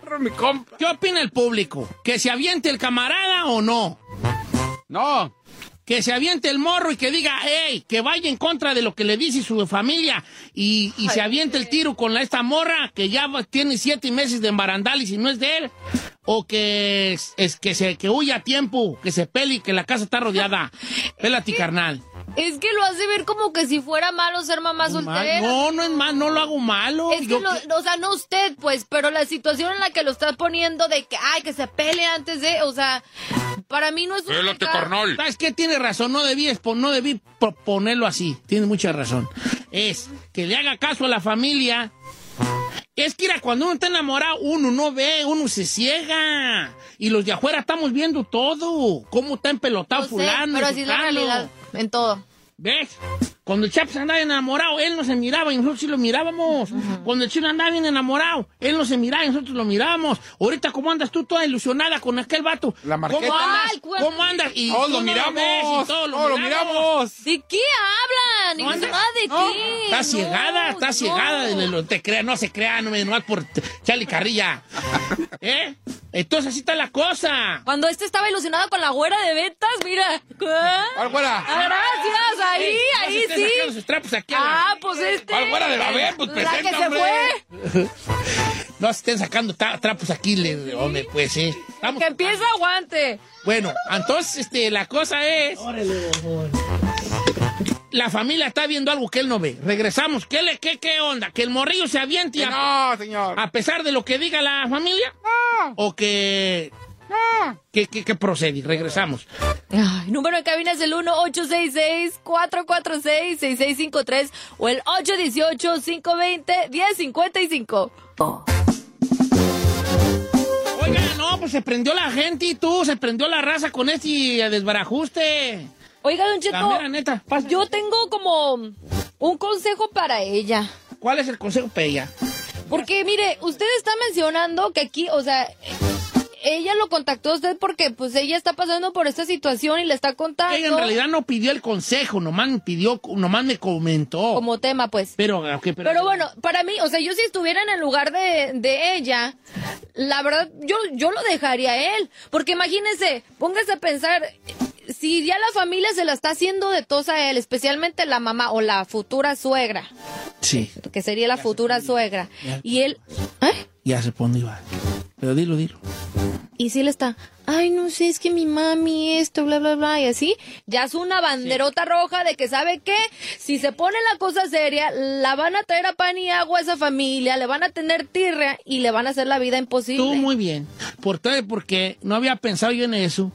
Perro, mi compa. ¿Qué opina el público? ¿Que se aviente el camarada o no? No. Que se aviente el morro y que diga, hey, que vaya en contra de lo que le dice su familia y, y se aviente el tiro con la, esta morra que ya tiene siete meses de embarandal y si no es de él. O que es, es que se que huya a tiempo, que se pele y que la casa está rodeada. <laughs> Pélate, carnal. Es que lo hace ver como que si fuera malo ser mamá soltera. No, no es más, no lo hago malo. Es que, Yo lo- o sea, no usted, pues, pero la situación en la que lo está poniendo de que, ay, que se pele antes de, o sea, para mí no es un pecado. ¿Sabes qué? Tiene razón, no debí, no debí po- ponerlo así. Tiene mucha razón. Es que le haga caso a la familia. Es que mira, cuando uno está enamorado, uno no ve, uno se ciega. Y los de afuera estamos viendo todo. Cómo está empelotado No sé, fulano. pero así es la realidad, en todo. ¿Ves? Cuando el Chaps andaba enamorado, él no se miraba y nosotros sí lo mirábamos. Cuando el chino andaba bien enamorado, él no se miraba y nosotros lo mirábamos. Ahorita, ¿cómo andas tú toda ilusionada con aquel vato? La marqueta. ¿Cómo andas? Ay. ¿Cómo andas? Y Todos tú lo no miramos. ves y todos lo Todos lo miramos. miramos. ¿De qué hablan? No, No, anda- nada de no, qué. Está No, ciegada, está no. ciegada. lo- Te crea, no se crea, no me nomás por Charlie Carrilla. <laughs> ¿Eh? Entonces así está la cosa. Cuando este estaba ilusionado con la güera de ventas, mira. ¿Cuál güera? Gracias, ahí, Ey, no se sí. sacando sus trapos aquí a la- Ah, pues este. ¿Cuál güera de la ver? Pues La que presenta, se hombre. fue. No se estén sacando trapos aquí, le- hombre, pues, eh. Que empieza aguante. Bueno, entonces, este, la cosa es... La familia está viendo algo que él no ve. Regresamos. ¿Qué, le, qué, qué onda? ¿Que el morrillo se aviente Que a, no, señor. a pesar de lo que diga la familia? ¿O que... ¿Qué, qué, qué procede? Regresamos. Ay, número de cabina es el 1-866-446-6653 o el 818-520-1055. Oiga, no, pues se prendió la gente y tú, se prendió la raza con este desbarajuste. Oiga, Don Cheto, mera neta, yo tengo como un consejo para ella. ¿Cuál es el consejo para ella? Porque, mire, usted está mencionando que aquí, o sea, ella lo contactó a usted porque, pues, ella está pasando por esta situación y le está contando Ella en realidad no pidió el consejo, nomás me pidió, nomás me comentó. como tema, pues. Pero, ok, pero, Pero bueno, para mí, o sea, yo si estuviera en el lugar de, de ella, la verdad, yo, yo lo dejaría a él. Porque imagínese, póngase a pensar, si ya la familia se la está haciendo de tos a él, especialmente la mamá o la futura suegra, Sí, que sería la futura suegra, y él, ¿eh? Ya se pone igual. Pero dilo, dilo. Y si él está, ay, no sé, es que mi mami esto, bla, bla, bla, y así, ya es una banderota roja de que sabe que si se pone la cosa seria, la van a traer a pan y agua a esa familia, le van a tener tirria y le van a hacer la vida imposible. Tú muy bien. Por porque no había pensado yo en eso.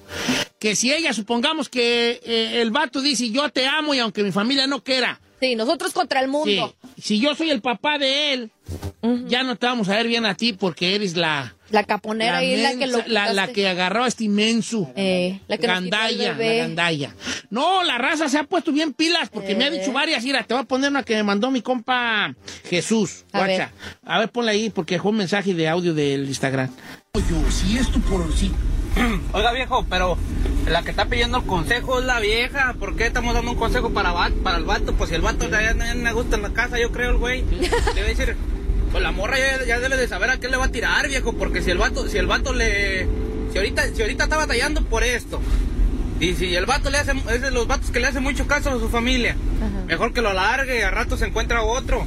Que si ella, supongamos que eh, el vato dice yo te amo y aunque mi familia no quiera. Sí, nosotros contra el mundo. Sí, si yo soy el papá de él, ya no te vamos a ver bien a ti porque eres la... La caponera ahí es la que lo la, la que agarró a este inmenso. Eh, la que gandalla, la gandalla. No, la raza se ha puesto bien pilas porque me ha Eh. dicho varias. Mira, te voy a poner una que me mandó mi compa Jesús. A ver. Guacha. A ver, ponla ahí porque dejó un mensaje de audio del Instagram. Yo, si esto por sí. Oiga viejo, pero la que está pidiendo el consejo es la vieja. ¿Por qué estamos dando un consejo para, va- para el vato? Pues si el vato ya, ya me gusta en la casa, yo creo el güey. <laughs> Le va a decir, pues la morra ya, ya debe de saber a qué le va a tirar, viejo. Porque si el vato, si el vato le... Si ahorita, si ahorita está batallando por esto. Y si el vato le hace, es de los vatos que le hace mucho caso a su familia. Mejor que lo largue, a rato se encuentra otro.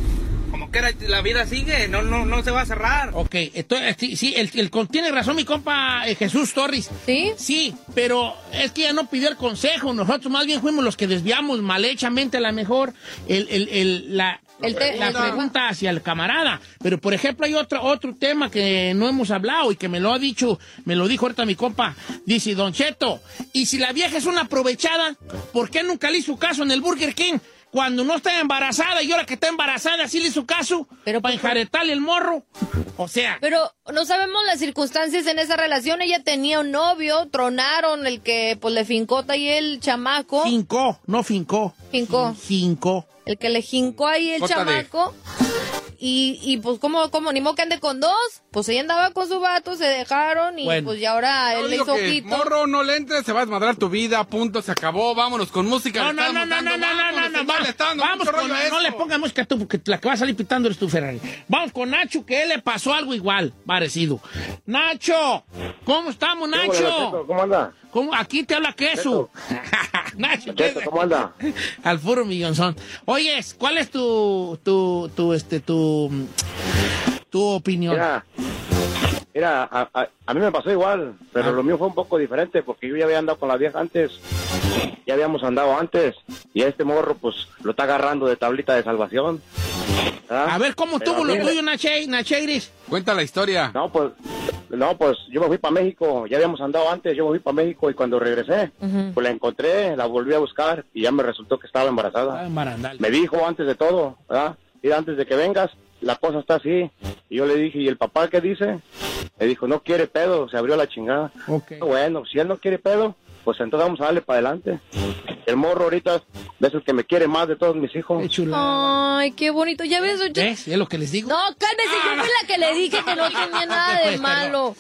Como que era- la vida sigue, no, no, no se va a cerrar. Ok, entonces, sí, sí, el, el tiene razón mi compa eh, Jesús Torres. ¿Sí? Sí, pero es que ella no pidió el consejo. Nosotros más bien fuimos los que desviamos mal hechamente a la mejor el, el, el- la, El la pregunta hacia el camarada. Pero, por ejemplo, hay otro, otro tema que no hemos hablado y que me lo ha dicho, me lo dijo ahorita mi compa. Dice, Don Cheto, y si la vieja es una aprovechada, ¿por qué nunca le hizo caso en el Burger King? Cuando no está embarazada y ahora que está embarazada, sí le hizo caso Pero, para pues, enjaretarle el morro. O sea, Pero no sabemos las circunstancias en esa relación. Ella tenía un novio, tronaron el que pues le fincó ahí el chamaco. fincó, no fincó. Fincó. Fincó. El que le jincó ahí el de- chamaco. Y, y pues como, como ni modo que ande con dos. Pues ella andaba con su vato, se dejaron y Bueno. pues ya ahora él le hizo que, ojito. morro, no le entres, se va a desmadrar tu vida, punto, se acabó, vámonos con música. No, le no, no, no, no, no, no, no, no, vamos con, no eso. le pongas música tú, porque la que va a salir pitando eres tú, Ferrari. Vamos con Nacho, que él le pasó algo igual, parecido. Nacho, ¿cómo estamos, Nacho? ¿Cómo anda? ¿Cómo? Aquí te habla queso. <laughs> Nacho, Cheto. ¿cómo anda? <laughs> Al furo millonzón. Oyes, ¿cuál es tu, tu, tu, este, tu, tu opinión? Mira, mira a, a- a mí me pasó igual, pero Ah. lo mío fue un poco diferente porque yo ya había andado con la vieja antes, ya habíamos andado antes y a este morro pues lo está agarrando de tablita de salvación. ¿verdad? A ver, ¿cómo Pero tuvo lo tuyo, Nache, Nacheiris? Cuenta la historia. No, pues, no, pues yo me fui para México, ya habíamos andado antes, yo me fui para México y cuando regresé, pues la encontré, la volví a buscar y ya me resultó que estaba embarazada. Ah. Me dijo antes de todo, ¿verdad? Mira, antes de que vengas, la cosa está así. Y yo le dije, ¿y el papá qué dice? Me dijo, no quiere pedo, se abrió la chingada. Ok. Bueno, si él no quiere pedo, pues entonces vamos a darle para adelante. El morro ahorita es el que me quiere más de todos mis hijos. Qué chula. Ay, qué bonito. Ya ves, Don Cheto? ¿Ves? Es lo que les digo. No, cálmese, yo fui la que le dije que no tenía <laughs> nada de Pues, malo.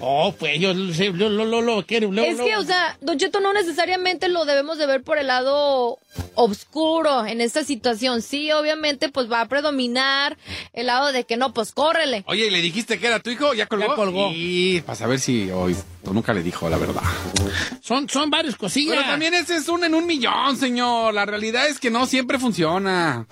Oh, pues yo lo, lo, lo, lo quiero. Es que, o sea, Don Cheto, no necesariamente lo debemos de ver por el lado oscuro en esta situación. Sí, obviamente, pues va a predominar el lado de que no, pues córrele. Oye, ¿y le dijiste que era tu hijo? ¿Ya colgó? Ya colgó. Y para saber si hoy o nunca le dijo la verdad. Son, son varias cosillas. Pero también ese es un en un millón, señor. La realidad es que no siempre funciona.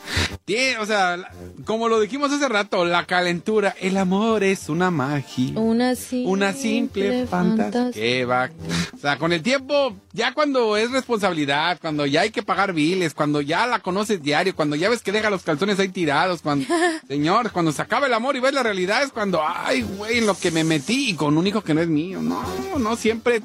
O sea, como lo dijimos hace rato, la calentura, el amor es una magia. Una simple, Una simple fantasía. Que va. O sea, con el tiempo, ya cuando es responsabilidad, cuando ya hay que pagar cuando ya la conoces diario, cuando ya ves que deja los calzones ahí tirados, cuando, <laughs> señor, cuando se acaba el amor y ves la realidad es cuando, ay, güey, en lo que me metí y con un hijo que no es mío. No, no siempre.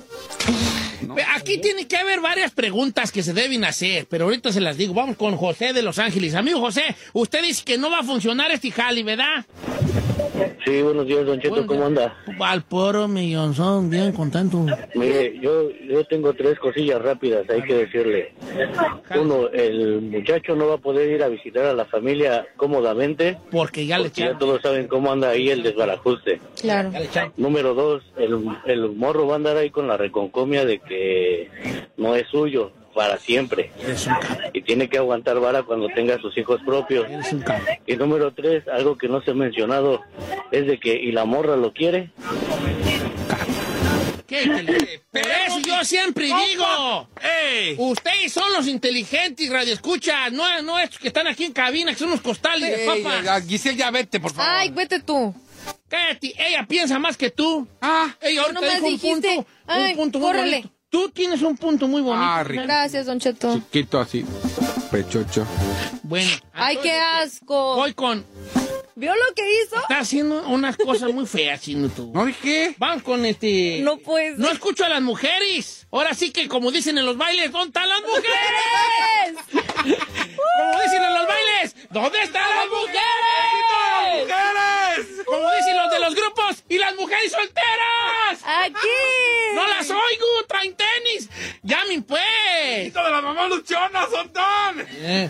Aquí tiene que haber varias preguntas que se deben hacer, pero ahorita se las digo. Vamos con José de Los Ángeles. Amigo José, usted dice que no va a funcionar este jali, ¿verdad? Sí, buenos días, Don Cheto, ¿cómo anda? Al poro millonzón, bien contento. Mire, yo, yo tengo tres cosillas rápidas, hay que decirle. Uno, el muchacho no va a poder ir a visitar a la familia cómodamente. Porque ya le porque ya todos saben cómo anda ahí el desbarajuste. Claro. Número dos, el, el morro va a andar ahí con la reconcomia de que no es suyo para siempre. Y tiene que aguantar vara cuando tenga sus hijos propios. Y número tres, algo que no se ha mencionado, es de que, ¿y la morra lo quiere? ¿Qué inteligente? Por eso yo siempre digo, ustedes son los inteligentes, radioescuchas, no, no estos que están aquí en cabina, que son los costales de Ey, papas. ya, Giselle, ya vete, por favor. Ay, vete tú. Cállate, ella piensa más que tú. Ah, ella ahorita nomás dijo un dijiste, punto, ay, un punto muy. Tú tienes un punto muy bonito. Ah, rico. Gracias, Don Cheto. Chiquito así, pechocho. Bueno, Ay, qué asco. voy con... ¿Vio lo que hizo? Está haciendo unas cosas muy feas, chino tú. ¿No dije? Vamos con este... No puedes. No escucho a las mujeres. Ahora sí que, como dicen en los bailes, ¿dónde están las mujeres? Como dicen en los bailes, ¿dónde están las mujeres? mujeres! Como dicen los de los grupos, ¿y las mujeres solteras? Aquí. No las oigo, traen tenis. Llamen pues. ¡Hijito de la mamá luchona, Sontón! Eh,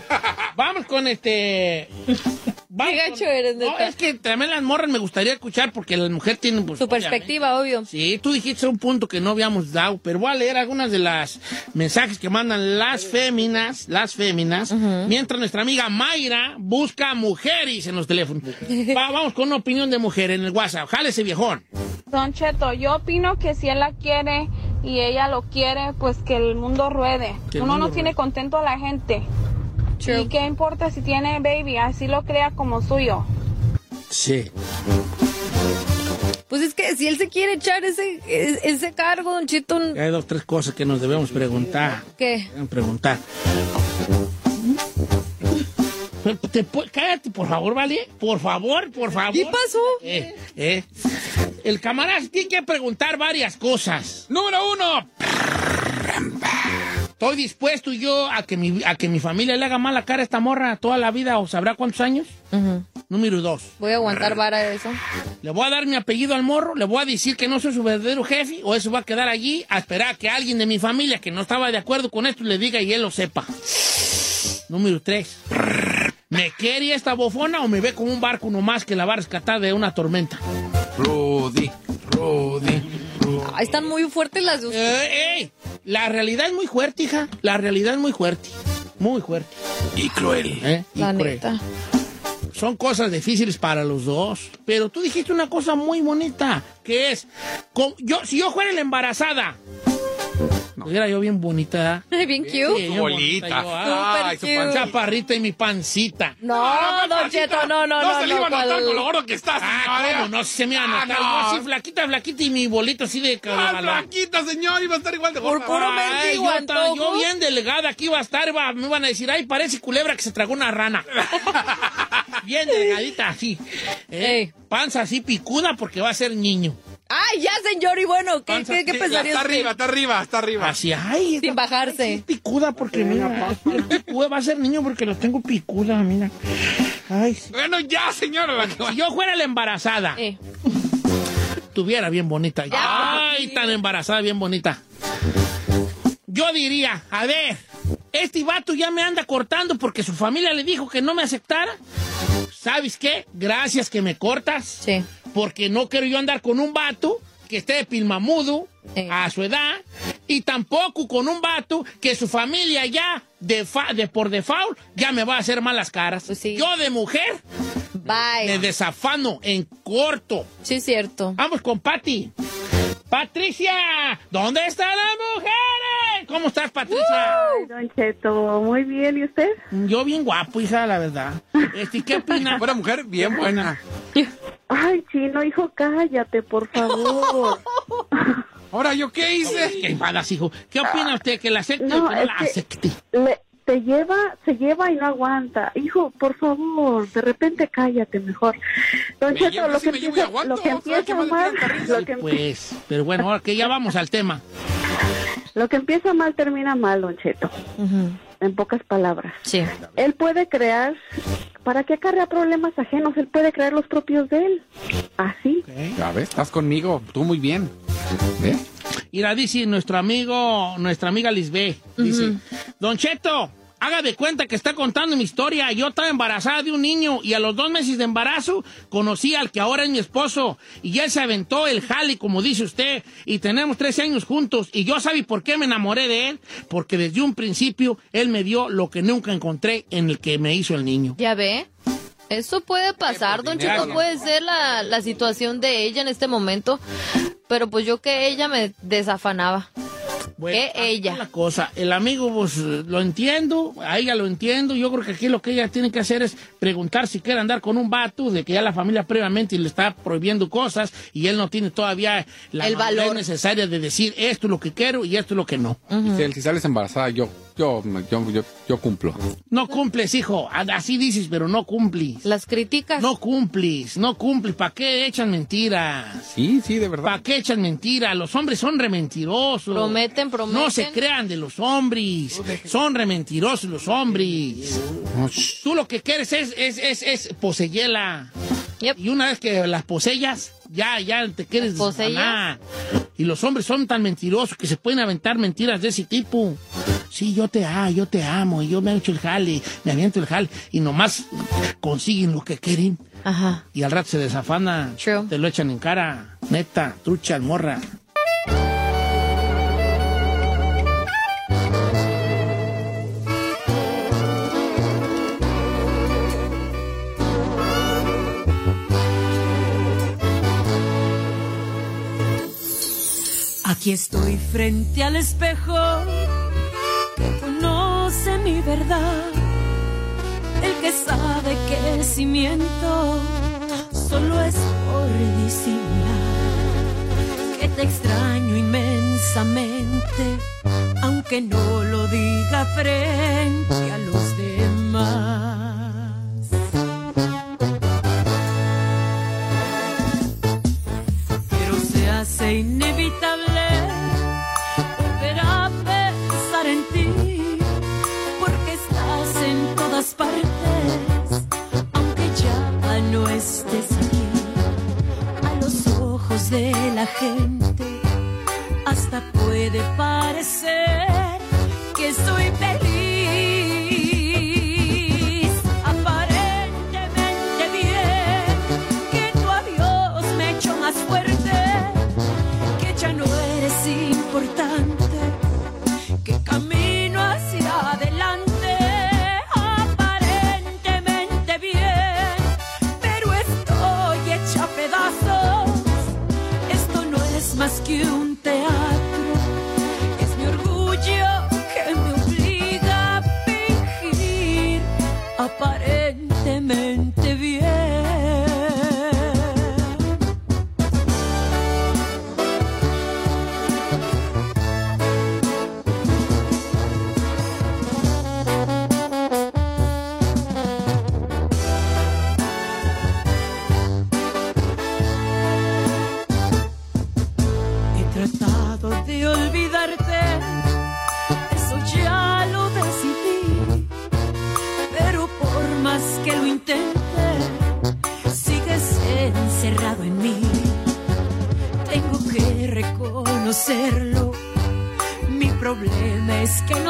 vamos con este. <laughs> Vamos Qué gacho con- eres, No, neta. es que también las morras me gustaría escuchar porque las mujeres tienen. Pues, Su perspectiva, obvio. Sí, tú dijiste un punto que no habíamos dado, pero voy a leer algunas de las mensajes que mandan las féminas, las féminas, mientras nuestra amiga Mayra busca mujeres en los teléfonos. Va- vamos con una opinión de mujer en el WhatsApp. Jálese, viejón. Don Cheto, yo opino que si él la quiere y ella lo quiere, pues que el mundo ruede. El Uno mundo no tiene contento a la gente. True. ¿Y qué importa si tiene baby? Así lo crea como suyo. Sí. Pues es que si él se quiere echar ese, ese cargo, Don Cheto, Hay dos, tres cosas que nos debemos preguntar. ¿qué? Preguntar. Te pu- cállate, por favor, ¿vale? Por favor, por favor. ¿Qué pasó? Eh, eh. El camarada tiene que preguntar varias cosas. Número uno. ¿Estoy dispuesto yo a que, mi, a que mi familia le haga mala cara a esta morra toda la vida o sabrá cuántos años? Número dos. Voy a aguantar vara de eso. ¿Le voy a dar mi apellido al morro? ¿Le voy a decir que no soy su verdadero jefe? ¿O eso va a quedar allí a esperar a que alguien de mi familia que no estaba de acuerdo con esto le diga y él lo sepa? Número tres. ¿Me quiere esta bofona o me ve como un barco nomás que la va a rescatar de una tormenta? Rudy, Rudy. Ahí están muy fuertes las dos. Eh, ey, la realidad es muy fuerte, hija. La realidad es muy fuerte. Muy fuerte. Y cruel. ¿eh? Y La cruel. neta. Son cosas difíciles para los dos. Pero tú dijiste una cosa muy bonita, que es, con- yo, si yo fuera la embarazada, era yo bien bonita. <laughs> Bien cute. Sí, bien bonita yo, ay, su Super pan- cute. chaparrita y mi pancita. No, Don Cheto, no, no, no. No se le iba a notar con lo gordo que estás, Ah. ¿cómo no? Si se me iba a Ah, notar. no. Yo así flaquita, flaquita y mi bolito así de Ah, flaquita, señor, iba a estar igual de Por gorda. puro Ay, mendigo yo, yo bien delegada aquí iba a estar, iba- me iban a decir, ay, parece culebra que se tragó una rana. <laughs> bien delgadita así. ¿eh? Panza así picuda porque va a ser niño. Ay, ya, señor, y bueno, ¿qué, Panza- qué, qué sí, pensaría Está usted? arriba, está arriba, está arriba. Así, ay, Sin bajarse. picuda porque mira, picuda, va a ser niño porque lo tengo picuda, mira. Ay, sí. Bueno, ya, señora. la que va- si yo fuera la embarazada, Eh, tuviera bien bonita. Ya. Ay, tan embarazada, bien bonita. Yo diría, a ver, este vato ya me anda cortando porque su familia le dijo que no me aceptara. ¿Sabes qué? Gracias que me cortas. Sí. Porque no quiero yo andar con un vato que esté pilmamudo Eh. a su edad y tampoco con un vato que su familia ya de, fa- de por default ya me va a hacer malas caras. Pues Yo de mujer me desafano en corto. Sí, cierto. Vamos con Patti. Patricia, ¿dónde están las mujeres? ¿Cómo estás, Patricia? Ay, Don Cheto, muy bien, ¿y usted? Yo bien guapo, hija, la verdad. Este, ¿Qué opina? Buena mujer, bien buena. Ay, chino, hijo, cállate, por favor. Ahora, ¿yo qué hice? ¿Qué enfadas, hijo? ¿Qué opina usted? ¿Que la acepte No, o que no la que- acepte? Le, te lleva, se lleva y no aguanta. Hijo, por favor, de repente cállate mejor. Don Cheto, lo sí empieza, aguanto, lo que ¿sabes qué empieza mal, lo que, Pues, pero bueno, ahora que ya vamos al tema. lo que empieza mal termina mal, Don Cheto. En pocas palabras. Sí. Él puede crear, ¿para qué acarrea problemas ajenos? Él puede crear los propios de él. Así. Ya ves, estás conmigo, tú muy bien. ¿Ve? Mira, dice nuestro amigo, nuestra amiga Lisbeth, dice, Don Cheto, haga de cuenta que está contando mi historia. Yo estaba embarazada de un niño y a los dos meses de embarazo conocí al que ahora es mi esposo y él se aventó el jale, como dice usted, y tenemos 13 años juntos. Y yo sabe por qué me enamoré de él, porque desde un principio él me dio lo que nunca encontré en el que me hizo el niño. ¿Ya ve? Eso puede pasar, Don ¿no? puede ser la, la situación de ella en este momento, pero pues yo que ella me desafanaba. Bueno, que así ella. la cosa, el amigo, pues lo entiendo, a ella lo entiendo. Yo creo que aquí lo que ella tiene que hacer es preguntar si quiere andar con un vato, de que ya la familia previamente le está prohibiendo cosas y él no tiene todavía la El valor. necesaria de decir esto es lo que quiero y esto es lo que no. Si sales embarazada, yo, yo, yo, yo, yo cumplo. No cumples, hijo. Así dices, pero no cumples. Las críticas. No cumples, no cumples. ¿Para qué echan mentiras? Sí, sí, de verdad. ¿Para qué echan mentiras? Los hombres son rementirosos. Prometen, prometen. No se crean de los hombres. Son rementirosos los hombres. Tú lo que quieres es, es, es, es poseerla. Y una vez que las posellas, ya, ya te quieres desganar. Y los hombres son tan mentirosos que se pueden aventar mentiras de ese tipo. Sí, yo te amo, yo te amo, y yo me he hecho el jale, me aviento el jale, y nomás consiguen lo que quieren. Ajá. Y al rato se desafana, te lo echan en cara, neta, trucha, morra. Aquí estoy frente al espejo que conoce mi verdad. El que sabe que si miento solo es por disimular. Que te extraño inmensamente, aunque no lo diga frente a los demás. Aunque ya no estés aquí. A los ojos de la gente, hasta puede parecer que soy feliz. problemes que no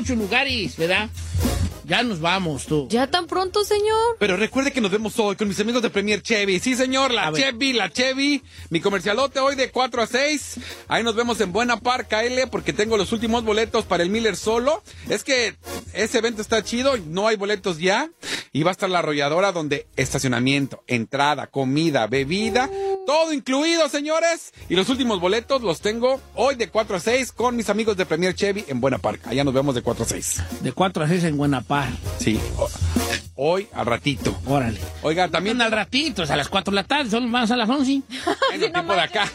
muchos lugares, ¿verdad? Ya nos vamos, tú. ¿Ya tan pronto, señor? Pero recuerde que nos vemos hoy con mis amigos de Premier Chevy. Sí, señor, la A ver. Chevy, la Chevy. Mi comercialote hoy de 4 a 6. Ahí nos vemos en Buena Park, KL, porque tengo los últimos boletos para el Miller solo. Es que ese evento está chido, no hay boletos ya. Y va a estar la arrolladora donde estacionamiento, entrada, comida, bebida, todo incluido, señores. Y los últimos boletos los tengo hoy de 4 a 6 con mis amigos de Premier Chevy en Buena Park. Allá nos vemos de 4 a 6. De 4 a 6 en Sí. Hoy al ratito. Órale. Oiga, también También al ratito, es a las 4 de la tarde, solo vamos a las 11. en el tiempo de acá.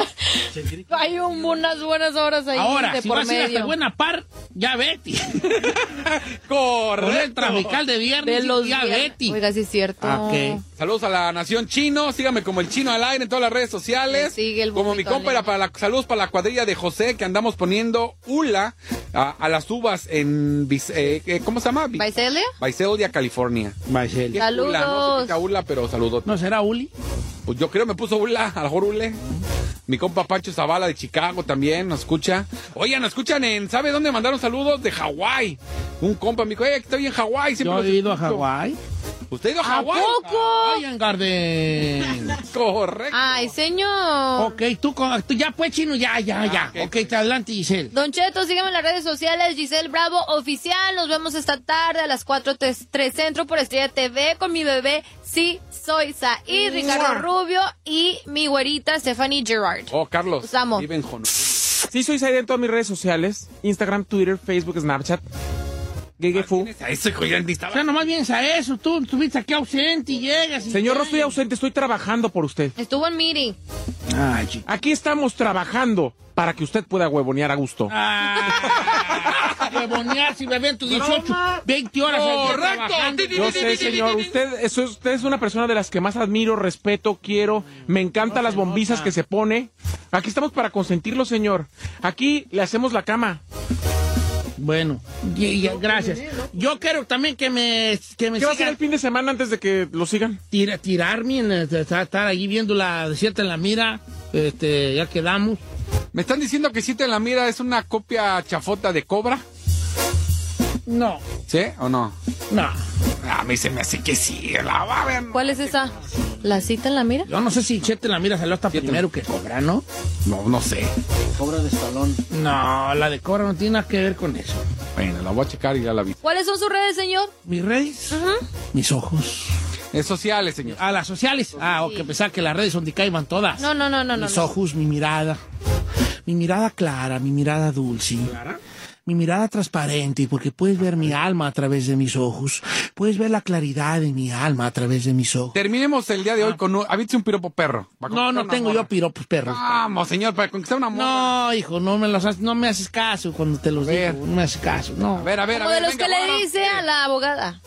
<laughs> Hay un- unas buenas horas ahí Ahora, de si por vas a ir hasta medio. Buenapar, ya vete. <laughs> Correcto. El trafical de viernes, de los ya días. vete. Oiga, sí es cierto. Ah, ok. Saludos a la nación chino, síganme como el chino al aire en todas las redes sociales. Me sigue el como mi compa era para la, saludos para la cuadrilla de José que andamos poniendo hula a, a las uvas en eh, eh, ¿cómo se llama? Vi- ¿Visalia? Visalia, California. Baisel. ¿Qué es hula? No sé Saludos. qué es hula, pero saludos. ¿No será Uli? Pues yo creo me puso hula, a lo mejor hule. Mi compa Pancho Zavala de Chicago también nos escucha. Oye, nos escuchan en, ¿sabe dónde mandaron saludos? De Hawái. Un compa me dijo, oye, estoy en Hawái. siempre Yo he ido a escucho". Hawái. ¿Usted ha ido a ¿A Hawái? poco? Vayan, Garden. <laughs> Correcto. Ay, señor. Ok, tú, con- tú ya pues, chino, ya, ya, ya. ok. Ok, te adelante, Giselle. Don Cheto, sígueme en las redes sociales, Giselle Bravo Oficial. Nos vemos esta tarde a las 4 3 Centro por Estrella TV con mi bebé, sí, soy Said, Ricardo Rubio y mi güerita Stephanie Gerard. Oh, Carlos. Los amo. Vive en Honolulu. Sí, soy Said en todas mis redes sociales. Instagram, Twitter, Facebook, Snapchat. Gegefu. A eso, hijo, ya ni O sea, nomás vienes a eso, tú estuviste aquí ausente y llegas. y Señor, no estoy ausente, estoy trabajando por usted. Estuvo en meeting. Ay, chico. Aquí estamos trabajando para que usted pueda huevonear a gusto. Ah, <laughs> huevonear si bebé en tus 18, 20 horas al día Correcto. trabajando. Yo sé, señor, usted, eso, es- usted es una persona de las que más admiro, respeto, quiero, me encantan las bombizas que se pone. Aquí estamos para consentirlo, señor. Aquí le hacemos la cama. Bueno, y- y- gracias. Yo quiero también que me, que me ¿Qué va a hacer el fin de semana antes de que lo sigan? tira- tirarme, en, eh, estar ahí viendo la desierta en la mira. Este, ya quedamos. Me están diciendo que Cita en la Mira es una copia chafota de Cobra. No, ¿Sí o no? no. A mí se me hace que sí. La va a ver. ¿Cuál es esa? ¿La cita en la mira? Yo no sé si Chete en la mira salió hasta Siete. primero que Cobra, ¿no? No, no sé. Cobra de salón. No, la de Cobra no tiene nada que ver con eso. Bueno, la voy a checar y ya la vi. ¿Cuáles son sus redes, señor? Mis redes, mis ojos. Es sociales, señor. Ah, las sociales. Ah, ok, pensaba que las redes donde iban todas. No, no, no, no, mis no. ojos, mi mirada. Mi mirada clara, mi mirada dulce. Mi mirada transparente, porque puedes ver mi alma a través de mis ojos. Puedes ver la claridad de mi alma a través de mis ojos. Terminemos el día de hoy con un... ¿Habiste un piropo perro? No, no tengo morra. yo piropos perros. Vamos, señor, para conquistar una morra. No, hijo, no me, los, haces- no me haces caso cuando te los ver. digo. No me haces caso, no. A ver, a ver, a Como de ver. los venga, que le dice a la abogada.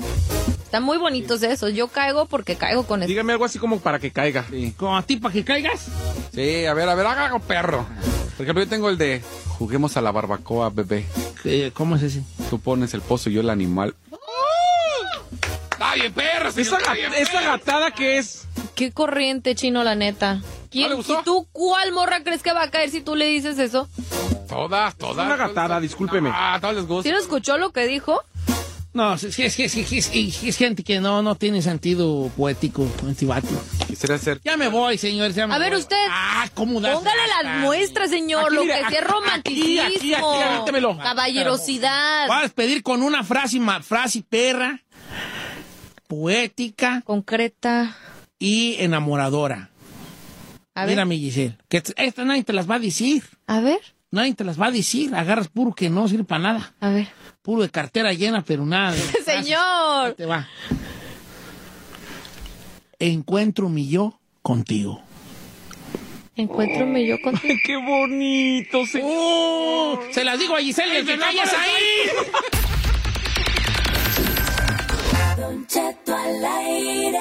Están muy bonitos esos. Yo caigo porque caigo con eso. Dígame algo así como para que caiga. Sí. ¿Como a ti para que caigas? Sí, a ver, a ver, haga algo perro. Por ejemplo, yo tengo el de juguemos a la barbacoa, bebé. Eh, ¿Cómo es ese? Tú pones el pozo y yo el animal. Está bien, perro, Esa, gat- gatada que es. Qué corriente, chino, la neta. ¿Quién, le gustó? ¿Y tú cuál morra crees que va a caer si tú le dices eso? Todas, todas. una gatada, discúlpeme. Ah, todas les gusta. ¿Sí lo escuchó lo que dijo? No, es, es, es, es, es- es- es gente que no, no tiene sentido poético, antivato. Quisiera ser. Ya me voy, ya me A ver, voy. usted. Ah, ¿cómo das Póngale las muestras, señor. Aquí, lo mire, que sea aquí, romanticismo. aquí, aquí, aquí, aviéntemelo. Caballerosidad. Voy a despedir con una frase, ma- frase perra, poética Concreta. y enamoradora. A ver. Mira, mi Giselle, que esta nadie te las va a decir. A ver. Nadie te las va a decir. Agarras puro que no sirve para nada. A ver. Puro de cartera llena, pero nada. <laughs> Ahí Señor. te va. Encuentro mi yo contigo. Encuéntrame yo contigo. <laughs> ¡Qué bonito, señor! ¡Uh! Se las digo a Giselle, el que calles ahí. <laughs> Don Cheto al aire.